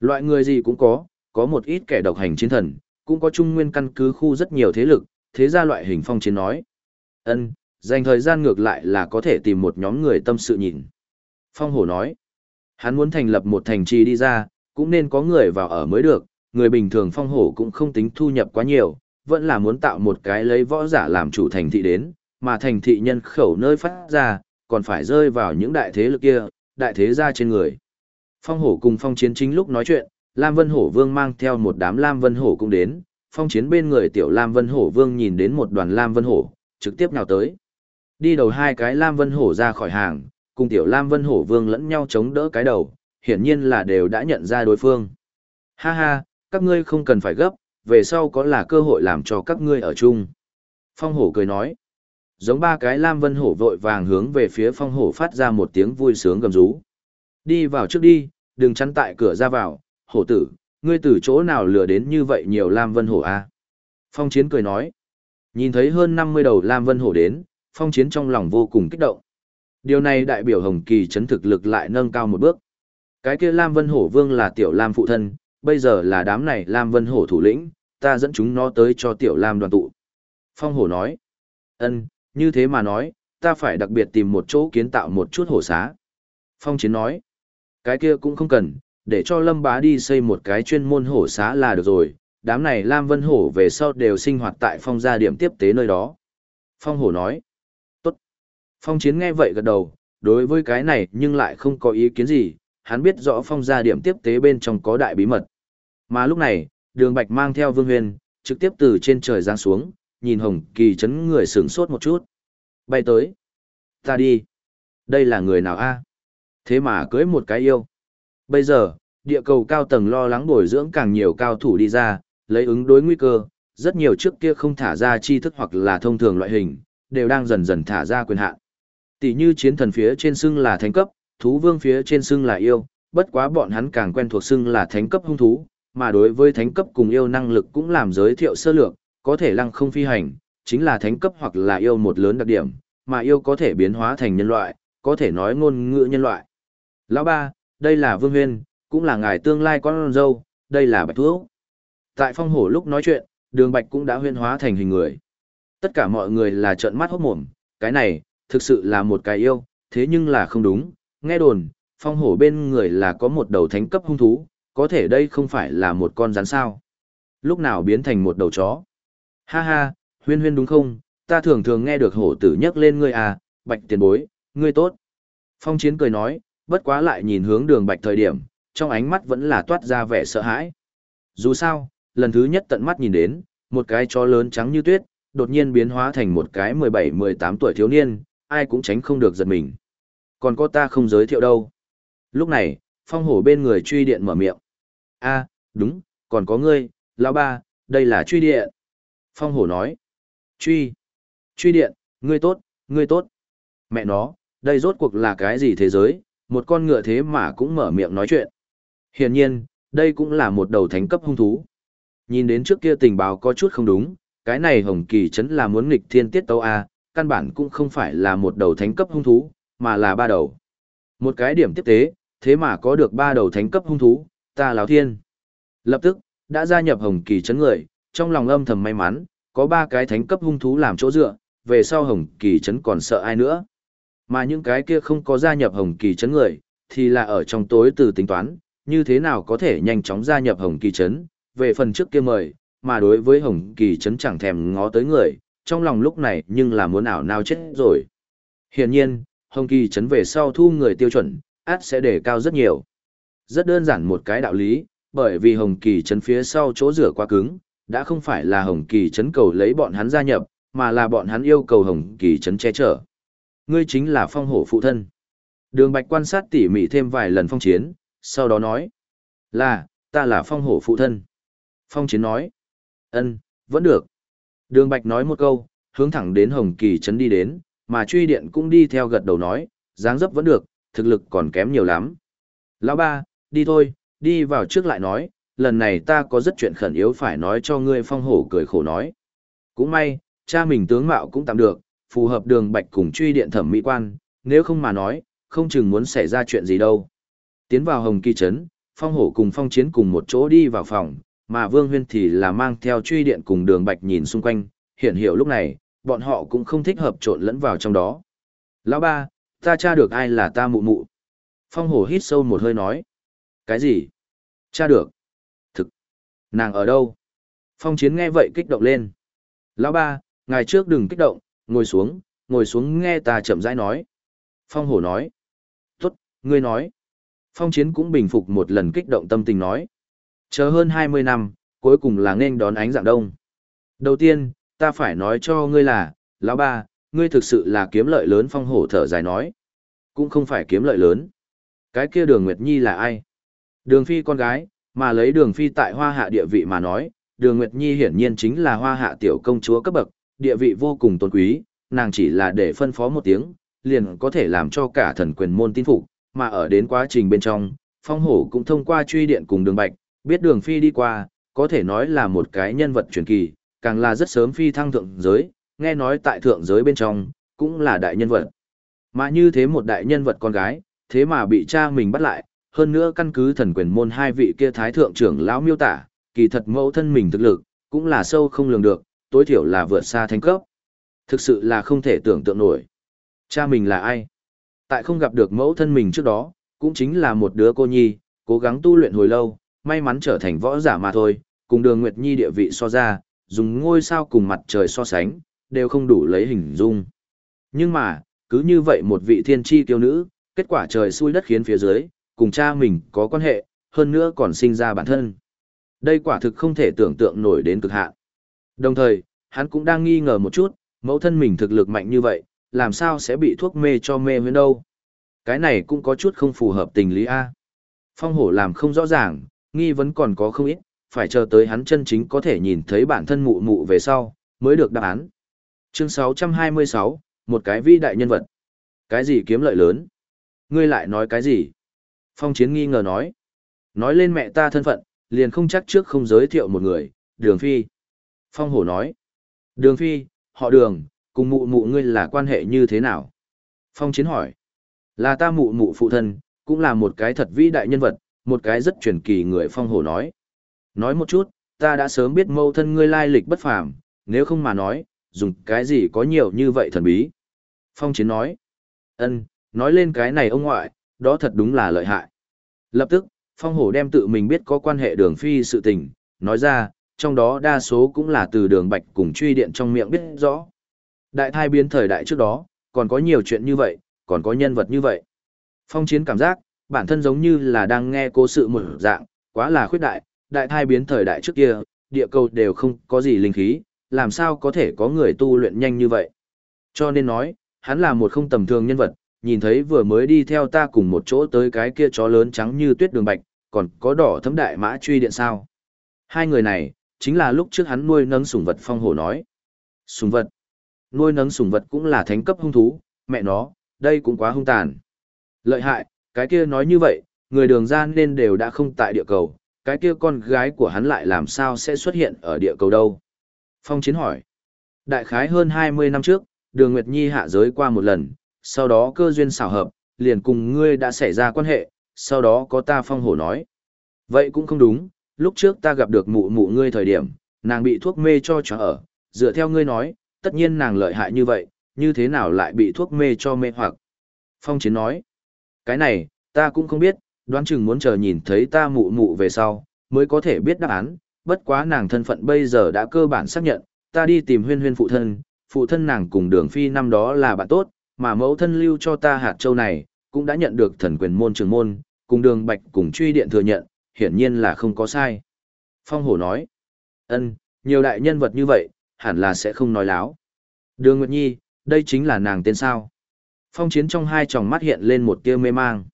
Loại người gì cũng có, có một ít kẻ độc hành chiến thần, cũng có trung nguyên căn cứ khu rất nhiều thế lực, thế ra loại hình phong chiến nói. ân dành thời gian ngược lại là có thể tìm một nhóm người tâm sự nhìn. Phong hổ nói, hắn muốn thành lập một thành trì đi ra, cũng nên có người vào ở mới được, người bình thường phong hổ cũng không tính thu nhập quá nhiều, vẫn là muốn tạo một cái lấy võ giả làm chủ thành thị đến, mà thành thị nhân khẩu nơi phát ra, còn phải rơi vào những đại thế lực kia, đại thế gia trên người. Phong hổ cùng phong chiến chính lúc nói chuyện, Lam Vân Hổ Vương mang theo một đám Lam Vân Hổ cũng đến, phong chiến bên người tiểu Lam Vân Hổ Vương nhìn đến một đoàn Lam Vân Hổ, trực tiếp nào tới. Đi đầu hai cái Lam Vân Hổ ra khỏi hàng, cùng tiểu Lam Vân Hổ Vương lẫn nhau chống đỡ cái đầu, hiển nhiên là đều đã nhận ra đối phương. Ha ha, các ngươi không cần phải gấp, về sau có là cơ hội làm cho các ngươi ở chung. Phong hổ cười nói. Giống ba cái Lam Vân hổ vội vàng hướng về phía phong hổ phát ra một tiếng vui sướng gầm rú. Đi vào trước đi, đừng chắn tại cửa ra vào, hổ tử, ngươi từ chỗ nào lừa đến như vậy nhiều Lam Vân hổ a? À? Phong chiến cười nói. Nhìn thấy hơn 50 đầu Lam Vân hổ đến, phong chiến trong lòng vô cùng kích động. Điều này đại biểu Hồng Kỳ chấn thực lực lại nâng cao một bước. Cái kia Lam Vân Hổ Vương là tiểu Lam phụ thân, bây giờ là đám này Lam Vân Hổ thủ lĩnh, ta dẫn chúng nó tới cho tiểu Lam đoàn tụ. Phong Hổ nói, ân, như thế mà nói, ta phải đặc biệt tìm một chỗ kiến tạo một chút hổ xá. Phong Chiến nói, cái kia cũng không cần, để cho Lâm Bá đi xây một cái chuyên môn hổ xá là được rồi, đám này Lam Vân Hổ về sau đều sinh hoạt tại phong gia điểm tiếp tế nơi đó. Phong Hổ nói, tốt. Phong Chiến nghe vậy gật đầu, đối với cái này nhưng lại không có ý kiến gì, hắn biết rõ phong gia điểm tiếp tế bên trong có đại bí mật. Mà lúc này, đường bạch mang theo vương huyền, trực tiếp từ trên trời giáng xuống, nhìn hồng kỳ chấn người sửng sốt một chút. Bay tới. Ta đi. Đây là người nào a? Thế mà cưới một cái yêu. Bây giờ, địa cầu cao tầng lo lắng bồi dưỡng càng nhiều cao thủ đi ra, lấy ứng đối nguy cơ, rất nhiều trước kia không thả ra chi thức hoặc là thông thường loại hình, đều đang dần dần thả ra quyền hạn. Tỷ như chiến thần phía trên xưng là thánh cấp, thú vương phía trên xưng là yêu, bất quá bọn hắn càng quen thuộc xưng là thánh cấp hung thú, mà đối với thánh cấp cùng yêu năng lực cũng làm giới thiệu sơ lược, có thể lăng không phi hành, chính là thánh cấp hoặc là yêu một lớn đặc điểm, mà yêu có thể biến hóa thành nhân loại, có thể nói ngôn ngữ nhân loại. Lão ba, đây là Vương Huyên, cũng là ngài tương lai con dâu, đây là Bạch Thuốc. Tại phong hổ lúc nói chuyện, đường Bạch cũng đã huyên hóa thành hình người. Tất cả mọi người là trợn mắt hốt mồm, cái này, thực sự là một cái yêu, thế nhưng là không đúng, nghe đồn, phong hổ bên người là có một đầu thánh cấp hung thú, có thể đây không phải là một con rắn sao. Lúc nào biến thành một đầu chó. Ha ha, huyên huyên đúng không, ta thường thường nghe được hổ tử nhắc lên ngươi à, bạch tiền bối, ngươi tốt. Phong chiến cười nói, bất quá lại nhìn hướng đường bạch thời điểm, trong ánh mắt vẫn là toát ra vẻ sợ hãi. Dù sao, lần thứ nhất tận mắt nhìn đến, một cái chó lớn trắng như tuyết, đột nhiên biến hóa thành một cái 17-18 tuổi thiếu niên, ai cũng tránh không được giật mình. Còn có ta không giới thiệu đâu. Lúc này, phong hổ bên người truy điện mở miệng. a đúng, còn có ngươi, lão ba, đây là truy điện. Phong hổ nói. Truy. Truy điện, ngươi tốt, ngươi tốt. Mẹ nó, đây rốt cuộc là cái gì thế giới, một con ngựa thế mà cũng mở miệng nói chuyện. Hiển nhiên, đây cũng là một đầu thánh cấp hung thú. Nhìn đến trước kia tình báo có chút không đúng, cái này hồng kỳ chấn là muốn nghịch thiên tiết tấu A, căn bản cũng không phải là một đầu thánh cấp hung thú, mà là ba đầu. Một cái điểm tiếp tế, thế mà có được ba đầu thánh cấp hung thú, ta láo thiên. Lập tức, đã gia nhập hồng kỳ chấn người, trong lòng âm thầm may mắn, có ba cái thánh cấp hung thú làm chỗ dựa, về sau hồng kỳ chấn còn sợ ai nữa. Mà những cái kia không có gia nhập hồng kỳ chấn người, thì là ở trong tối từ tính toán, như thế nào có thể nhanh chóng gia nhập hồng kỳ chấn, về phần trước kia mời, mà đối với hồng kỳ chấn chẳng thèm ngó tới người, trong lòng lúc này nhưng là muốn ảo nào chết rồi. Hiển nhiên, hồng kỳ chấn về sau thu người tiêu chuẩn, át sẽ đề cao rất nhiều. Rất đơn giản một cái đạo lý, bởi vì hồng kỳ chấn phía sau chỗ rửa quá cứng, đã không phải là hồng kỳ Trấn cầu lấy bọn hắn gia nhập, mà là bọn hắn yêu cầu hồng kỳ Trấn che chở. Ngươi chính là phong hổ phụ thân. Đường Bạch quan sát tỉ mỉ thêm vài lần phong chiến, sau đó nói. Là, ta là phong hổ phụ thân. Phong chiến nói. ân vẫn được. Đường Bạch nói một câu, hướng thẳng đến Hồng Kỳ Trấn đi đến, mà truy điện cũng đi theo gật đầu nói, dáng dấp vẫn được, thực lực còn kém nhiều lắm. Lão ba, đi thôi, đi vào trước lại nói, lần này ta có rất chuyện khẩn yếu phải nói cho ngươi phong hổ cười khổ nói. Cũng may, cha mình tướng mạo cũng tạm được, phù hợp đường bạch cùng truy điện thẩm mỹ quan, nếu không mà nói, không chừng muốn xảy ra chuyện gì đâu. Tiến vào hồng kỳ trấn, phong hổ cùng phong chiến cùng một chỗ đi vào phòng, mà Vương Huyên thì là mang theo truy điện cùng đường bạch nhìn xung quanh, hiện hiểu lúc này, bọn họ cũng không thích hợp trộn lẫn vào trong đó. Lão ba, ta tra được ai là ta mụ mụ. Phong hổ hít sâu một hơi nói. Cái gì? Tra được. Nàng ở đâu? Phong chiến nghe vậy kích động lên. Lão ba, ngài trước đừng kích động, ngồi xuống, ngồi xuống nghe ta chậm rãi nói. Phong hổ nói. Tốt, ngươi nói. Phong chiến cũng bình phục một lần kích động tâm tình nói. Chờ hơn 20 năm, cuối cùng là nên đón ánh dạng đông. Đầu tiên, ta phải nói cho ngươi là, lão ba, ngươi thực sự là kiếm lợi lớn phong hổ thở dài nói. Cũng không phải kiếm lợi lớn. Cái kia đường Nguyệt Nhi là ai? Đường Phi con gái, mà lấy đường Phi tại hoa hạ địa vị mà nói, đường Nguyệt Nhi hiển nhiên chính là hoa hạ tiểu công chúa cấp bậc, địa vị vô cùng tôn quý, nàng chỉ là để phân phó một tiếng, liền có thể làm cho cả thần quyền môn tin phục, mà ở đến quá trình bên trong, phong hổ cũng thông qua truy điện cùng đường bạch, biết đường Phi đi qua, có thể nói là một cái nhân vật truyền kỳ, càng là rất sớm phi thăng thượng giới, nghe nói tại thượng giới bên trong, cũng là đại nhân vật. Mà như thế một đại nhân vật con gái, thế mà bị cha mình bắt lại, hơn nữa căn cứ thần quyền môn hai vị kia thái thượng trưởng lão miêu tả, kỳ thật mẫu thân mình thực lực, cũng là sâu không lường được, tối thiểu là vượt xa thánh cấp. Thực sự là không thể tưởng tượng nổi. Cha mình là ai? Tại không gặp được mẫu thân mình trước đó, cũng chính là một đứa cô nhi, cố gắng tu luyện hồi lâu, may mắn trở thành võ giả mà thôi, cùng đường Nguyệt Nhi địa vị so ra, dùng ngôi sao cùng mặt trời so sánh, đều không đủ lấy hình dung. Nhưng mà, cứ như vậy một vị thiên tri tiêu nữ, kết quả trời xui đất khiến phía dưới, cùng cha mình có quan hệ, hơn nữa còn sinh ra bản thân. Đây quả thực không thể tưởng tượng nổi đến cực hạn. Đồng thời, hắn cũng đang nghi ngờ một chút, mẫu thân mình thực lực mạnh như vậy, làm sao sẽ bị thuốc mê cho mê huyên đâu. Cái này cũng có chút không phù hợp tình lý A. Phong hổ làm không rõ ràng, nghi vấn còn có không ít, phải chờ tới hắn chân chính có thể nhìn thấy bản thân mụ mụ về sau, mới được đáp án. Chương 626, một cái vĩ đại nhân vật. Cái gì kiếm lợi lớn? Ngươi lại nói cái gì? Phong chiến nghi ngờ nói. Nói lên mẹ ta thân phận, liền không chắc trước không giới thiệu một người, đường phi. Phong hổ nói. Đường phi, họ đường, cùng mụ mụ ngươi là quan hệ như thế nào? Phong chiến hỏi. Là ta mụ mụ phụ thân, cũng là một cái thật vĩ đại nhân vật, một cái rất truyền kỳ người phong hổ nói. Nói một chút, ta đã sớm biết mâu thân ngươi lai lịch bất phàm, nếu không mà nói, dùng cái gì có nhiều như vậy thần bí. Phong chiến nói. ân nói lên cái này ông ngoại, đó thật đúng là lợi hại. Lập tức, Phong Hổ đem tự mình biết có quan hệ đường phi sự tình, nói ra, trong đó đa số cũng là từ đường bạch cùng truy điện trong miệng biết rõ. Đại thai biến thời đại trước đó, còn có nhiều chuyện như vậy, còn có nhân vật như vậy. Phong chiến cảm giác, bản thân giống như là đang nghe cố sự một dạng, quá là khuyết đại, đại thai biến thời đại trước kia, địa cầu đều không có gì linh khí, làm sao có thể có người tu luyện nhanh như vậy. Cho nên nói, hắn là một không tầm thường nhân vật, nhìn thấy vừa mới đi theo ta cùng một chỗ tới cái kia chó lớn trắng như tuyết đường bạch, còn có đỏ thấm đại mã truy điện sao. Hai người này, chính là lúc trước hắn nuôi nấng sủng vật phong hổ nói. Sủng vật. Nuôi nấng sủng vật cũng là thánh cấp hung thú, mẹ nó, đây cũng quá hung tàn. Lợi hại, cái kia nói như vậy, người đường gian nên đều đã không tại địa cầu, cái kia con gái của hắn lại làm sao sẽ xuất hiện ở địa cầu đâu? Phong Chiến hỏi. Đại khái hơn 20 năm trước, đường Nguyệt Nhi hạ giới qua một lần, sau đó cơ duyên xảo hợp, liền cùng ngươi đã xảy ra quan hệ, sau đó có ta phong hổ nói. Vậy cũng không đúng, lúc trước ta gặp được mụ mụ ngươi thời điểm, nàng bị thuốc mê cho cho ở, dựa theo ngươi nói, tất nhiên nàng lợi hại như vậy, như thế nào lại bị thuốc mê cho mê hoặc. Phong chiến nói, cái này, ta cũng không biết, đoán chừng muốn chờ nhìn thấy ta mụ mụ về sau, mới có thể biết đáp án, bất quá nàng thân phận bây giờ đã cơ bản xác nhận, ta đi tìm huyên huyên phụ thân, phụ thân nàng cùng đường phi năm đó là bạn tốt, mà mẫu thân lưu cho ta hạt châu này, cũng đã nhận được thần quyền môn trường môn, cùng đường bạch cùng truy điện thừa nhận, hiển nhiên là không có sai. Phong hổ nói, ân, nhiều đại nhân vật như vậy, hẳn là sẽ không nói láo. Đường Nguyệt Nhi, đây chính là nàng tên sao. Phong chiến trong hai tròng mắt hiện lên một tia mê mang.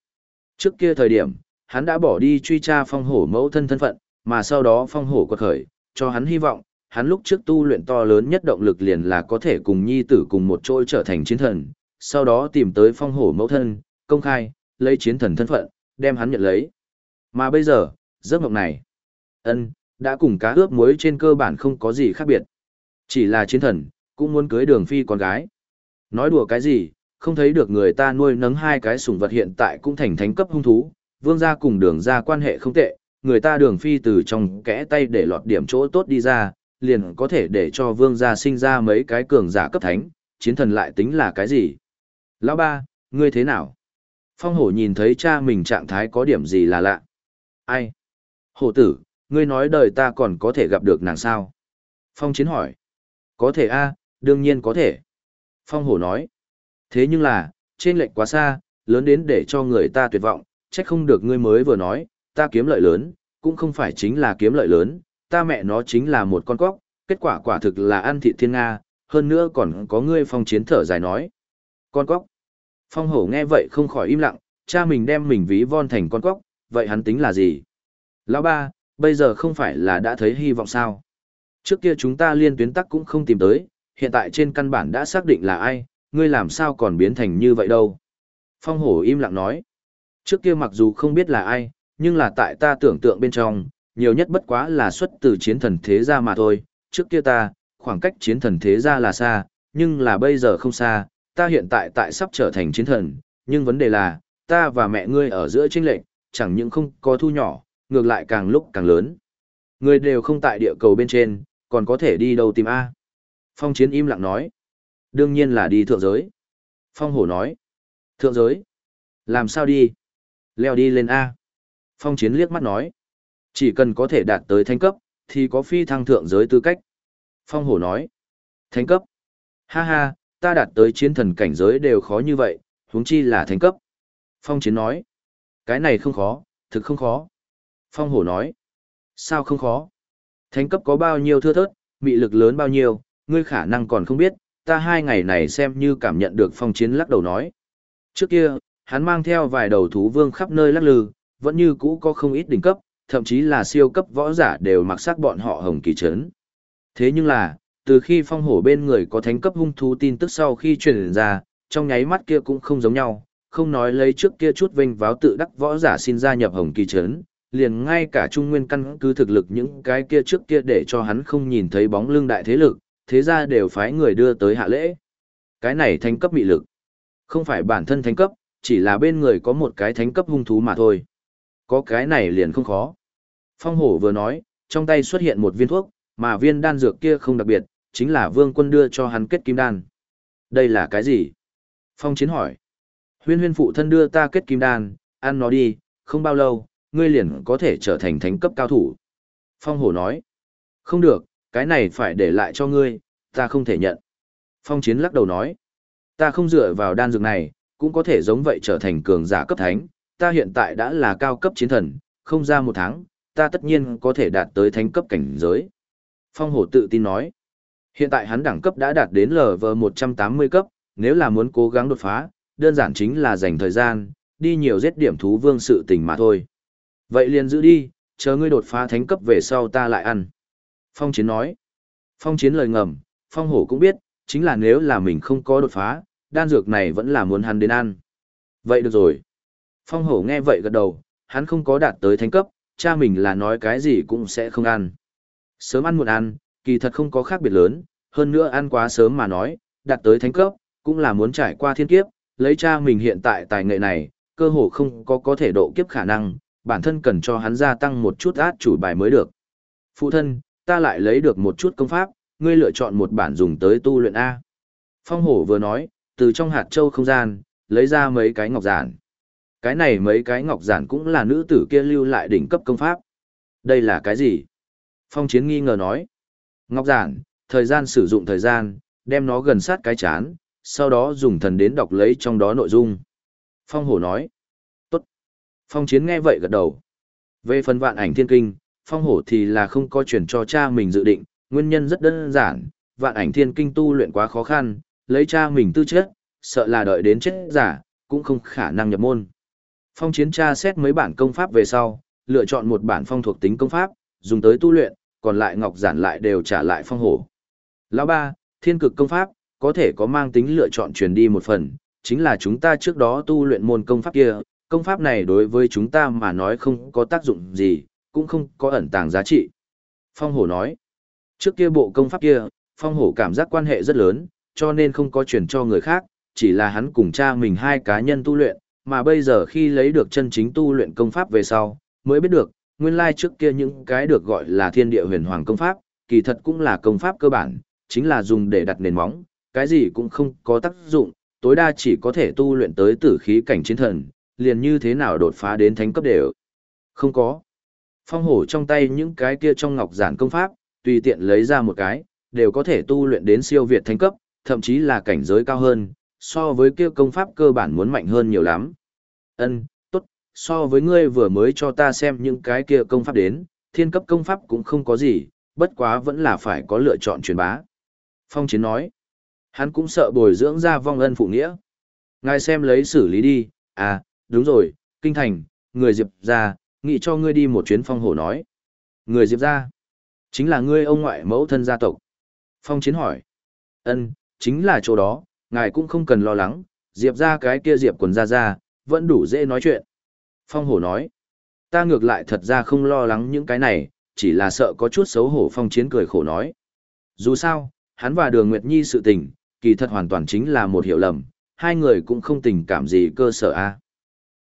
Trước kia thời điểm, hắn đã bỏ đi truy tra phong hổ mẫu thân thân phận, mà sau đó phong hổ quật khởi, cho hắn hy vọng, hắn lúc trước tu luyện to lớn nhất động lực liền là có thể cùng nhi tử cùng một chỗ trở thành chiến thần, sau đó tìm tới phong hổ mẫu thân, công khai, lấy chiến thần thân phận, đem hắn nhận lấy. Mà bây giờ, giấc mộng này, ân đã cùng cá ướp muối trên cơ bản không có gì khác biệt. Chỉ là chiến thần, cũng muốn cưới đường phi con gái. Nói đùa cái gì, không thấy được người ta nuôi nấng hai cái sủng vật hiện tại cũng thành thánh cấp hung thú, vương gia cùng đường gia quan hệ không tệ, người ta đường phi từ trong kẽ tay để lọt điểm chỗ tốt đi ra, liền có thể để cho vương gia sinh ra mấy cái cường giả cấp thánh, chiến thần lại tính là cái gì? Lão ba, ngươi thế nào? Phong hổ nhìn thấy cha mình trạng thái có điểm gì là lạ. Ai? Hổ tử, ngươi nói đời ta còn có thể gặp được nàng sao? Phong chiến hỏi. Có thể a, đương nhiên có thể. Phong hổ nói. Thế nhưng là, trên lệnh quá xa, lớn đến để cho người ta tuyệt vọng, trách không được ngươi mới vừa nói, ta kiếm lợi lớn, cũng không phải chính là kiếm lợi lớn, ta mẹ nó chính là một con cóc, kết quả quả thực là ăn thị thiên Nga, hơn nữa còn có ngươi phong chiến thở dài nói. Con cóc. Phong hổ nghe vậy không khỏi im lặng, cha mình đem mình ví von thành con cóc, vậy hắn tính là gì? Lão ba, bây giờ không phải là đã thấy hy vọng sao? Trước kia chúng ta liên tuyến tắc cũng không tìm tới, hiện tại trên căn bản đã xác định là ai, ngươi làm sao còn biến thành như vậy đâu? Phong hổ im lặng nói. Trước kia mặc dù không biết là ai, nhưng là tại ta tưởng tượng bên trong, nhiều nhất bất quá là xuất từ chiến thần thế gia mà thôi. Trước kia ta, khoảng cách chiến thần thế gia là xa, nhưng là bây giờ không xa, ta hiện tại tại sắp trở thành chiến thần, nhưng vấn đề là, ta và mẹ ngươi ở giữa chênh lệch, chẳng những không có thu nhỏ, ngược lại càng lúc càng lớn. Ngươi đều không tại địa cầu bên trên, còn có thể đi đâu tìm A. Phong chiến im lặng nói. Đương nhiên là đi thượng giới. Phong hổ nói. Thượng giới? Làm sao đi? Leo đi lên A. Phong chiến liếc mắt nói. Chỉ cần có thể đạt tới thanh cấp, thì có phi thăng thượng giới tư cách. Phong hổ nói. Thánh cấp? Ha ha, ta đạt tới chiến thần cảnh giới đều khó như vậy, huống chi là thánh cấp. Phong chiến nói. Cái này không khó, thực không khó. Phong hổ nói. Sao không khó? Thánh cấp có bao nhiêu thưa thớt, mị lực lớn bao nhiêu, ngươi khả năng còn không biết, ta hai ngày này xem như cảm nhận được phong chiến lắc đầu nói. Trước kia, hắn mang theo vài đầu thú vương khắp nơi lắc lư, vẫn như cũ có không ít đỉnh cấp, thậm chí là siêu cấp võ giả đều mặc sắc bọn họ hồng kỳ trấn. Thế nhưng là, từ khi phong hổ bên người có thánh cấp hung thú tin tức sau khi truyền ra, trong nháy mắt kia cũng không giống nhau, không nói lấy trước kia chút vinh váo tự đắc võ giả xin gia nhập hồng kỳ trấn, liền ngay cả trung nguyên căn cứ thực lực những cái kia trước kia để cho hắn không nhìn thấy bóng lưng đại thế lực, thế ra đều phái người đưa tới hạ lễ. Cái này thánh cấp bị lực. Không phải bản thân thánh cấp, chỉ là bên người có một cái thánh cấp hung thú mà thôi. Có cái này liền không khó. Phong hổ vừa nói, trong tay xuất hiện một viên thuốc, mà viên đan dược kia không đặc biệt, chính là vương quân đưa cho hắn kết kim đan. Đây là cái gì? Phong chiến hỏi. Huyên huyên phụ thân đưa ta kết kim đan, ăn nó đi, không bao lâu, ngươi liền có thể trở thành thánh cấp cao thủ. Phong hổ nói. Không được, cái này phải để lại cho ngươi, ta không thể nhận. Phong chiến lắc đầu nói. Ta không dựa vào đan dược này, cũng có thể giống vậy trở thành cường giả cấp thánh, ta hiện tại đã là cao cấp chiến thần, không ra một tháng, ta tất nhiên có thể đạt tới thánh cấp cảnh giới. Phong hổ tự tin nói. Hiện tại hắn đẳng cấp đã đạt đến LV180 cấp, nếu là muốn cố gắng đột phá, đơn giản chính là dành thời gian, đi nhiều giết điểm thú vương sự tình mà thôi. Vậy liền giữ đi, chờ ngươi đột phá thánh cấp về sau ta lại ăn. Phong chiến nói. Phong chiến lời ngầm, phong hổ cũng biết, chính là nếu là mình không có đột phá, đan dược này vẫn là muốn hắn đến ăn. Vậy được rồi. Phong hổ nghe vậy gật đầu, hắn không có đạt tới thánh cấp, cha mình là nói cái gì cũng sẽ không ăn. Sớm ăn muộn ăn, kỳ thật không có khác biệt lớn, hơn nữa ăn quá sớm mà nói, đạt tới thánh cấp, cũng là muốn trải qua thiên kiếp, lấy cha mình hiện tại tài nghệ này, cơ hồ không có có thể độ kiếp khả năng, bản thân cần cho hắn gia tăng một chút át chủ bài mới được. Phụ thân, ta lại lấy được một chút công pháp, ngươi lựa chọn một bản dùng tới tu luyện A. Phong hổ vừa nói, từ trong hạt châu không gian, lấy ra mấy cái ngọc giản. Cái này mấy cái ngọc giản cũng là nữ tử kia lưu lại đỉnh cấp công pháp. Đây là cái gì? Phong chiến nghi ngờ nói. Ngọc giản, thời gian sử dụng thời gian, đem nó gần sát cái chán, sau đó dùng thần đến đọc lấy trong đó nội dung. Phong hổ nói. Tốt. Phong chiến nghe vậy gật đầu. Về phần vạn ảnh thiên kinh, phong hổ thì là không có chuyển cho cha mình dự định, nguyên nhân rất đơn giản, vạn ảnh thiên kinh tu luyện quá khó khăn, lấy cha mình tư chất, sợ là đợi đến chết giả, cũng không khả năng nhập môn. Phong chiến tra xét mấy bản công pháp về sau, lựa chọn một bản phong thuộc tính công pháp, dùng tới tu luyện, còn lại ngọc giản lại đều trả lại phong hổ. Lão ba, thiên cực công pháp, có thể có mang tính lựa chọn truyền đi một phần, chính là chúng ta trước đó tu luyện môn công pháp kia, công pháp này đối với chúng ta mà nói không có tác dụng gì, cũng không có ẩn tàng giá trị. Phong hổ nói, trước kia bộ công pháp kia, phong hổ cảm giác quan hệ rất lớn, cho nên không có truyền cho người khác, chỉ là hắn cùng cha mình hai cá nhân tu luyện, mà bây giờ khi lấy được chân chính tu luyện công pháp về sau, mới biết được, nguyên lai trước kia những cái được gọi là thiên địa huyền hoàng công pháp, kỳ thật cũng là công pháp cơ bản, chính là dùng để đặt nền móng, cái gì cũng không có tác dụng, tối đa chỉ có thể tu luyện tới tử khí cảnh chiến thần, liền như thế nào đột phá đến thánh cấp đều. Không có. Phong hổ trong tay những cái kia trong ngọc giản công pháp, tùy tiện lấy ra một cái, đều có thể tu luyện đến siêu việt thánh cấp, thậm chí là cảnh giới cao hơn, so với kia công pháp cơ bản muốn mạnh hơn nhiều lắm. Ân, tốt, so với ngươi vừa mới cho ta xem những cái kia công pháp đến, thiên cấp công pháp cũng không có gì, bất quá vẫn là phải có lựa chọn truyền bá. Phong Chiến nói, hắn cũng sợ bồi dưỡng ra vong ân phụ nghĩa. Ngài xem lấy xử lý đi, à, đúng rồi, kinh thành, người Diệp ra, nghĩ cho ngươi đi một chuyến phong hổ nói. Người Diệp ra, chính là ngươi ông ngoại mẫu thân gia tộc. Phong Chiến hỏi, ân, chính là chỗ đó, ngài cũng không cần lo lắng, Diệp ra cái kia Diệp quần ra ra, vẫn đủ dễ nói chuyện. Phong hổ nói, ta ngược lại thật ra không lo lắng những cái này, chỉ là sợ có chút xấu hổ phong chiến cười khổ nói. Dù sao, hắn và đường Nguyệt Nhi sự tình, kỳ thật hoàn toàn chính là một hiểu lầm, hai người cũng không tình cảm gì cơ sở a.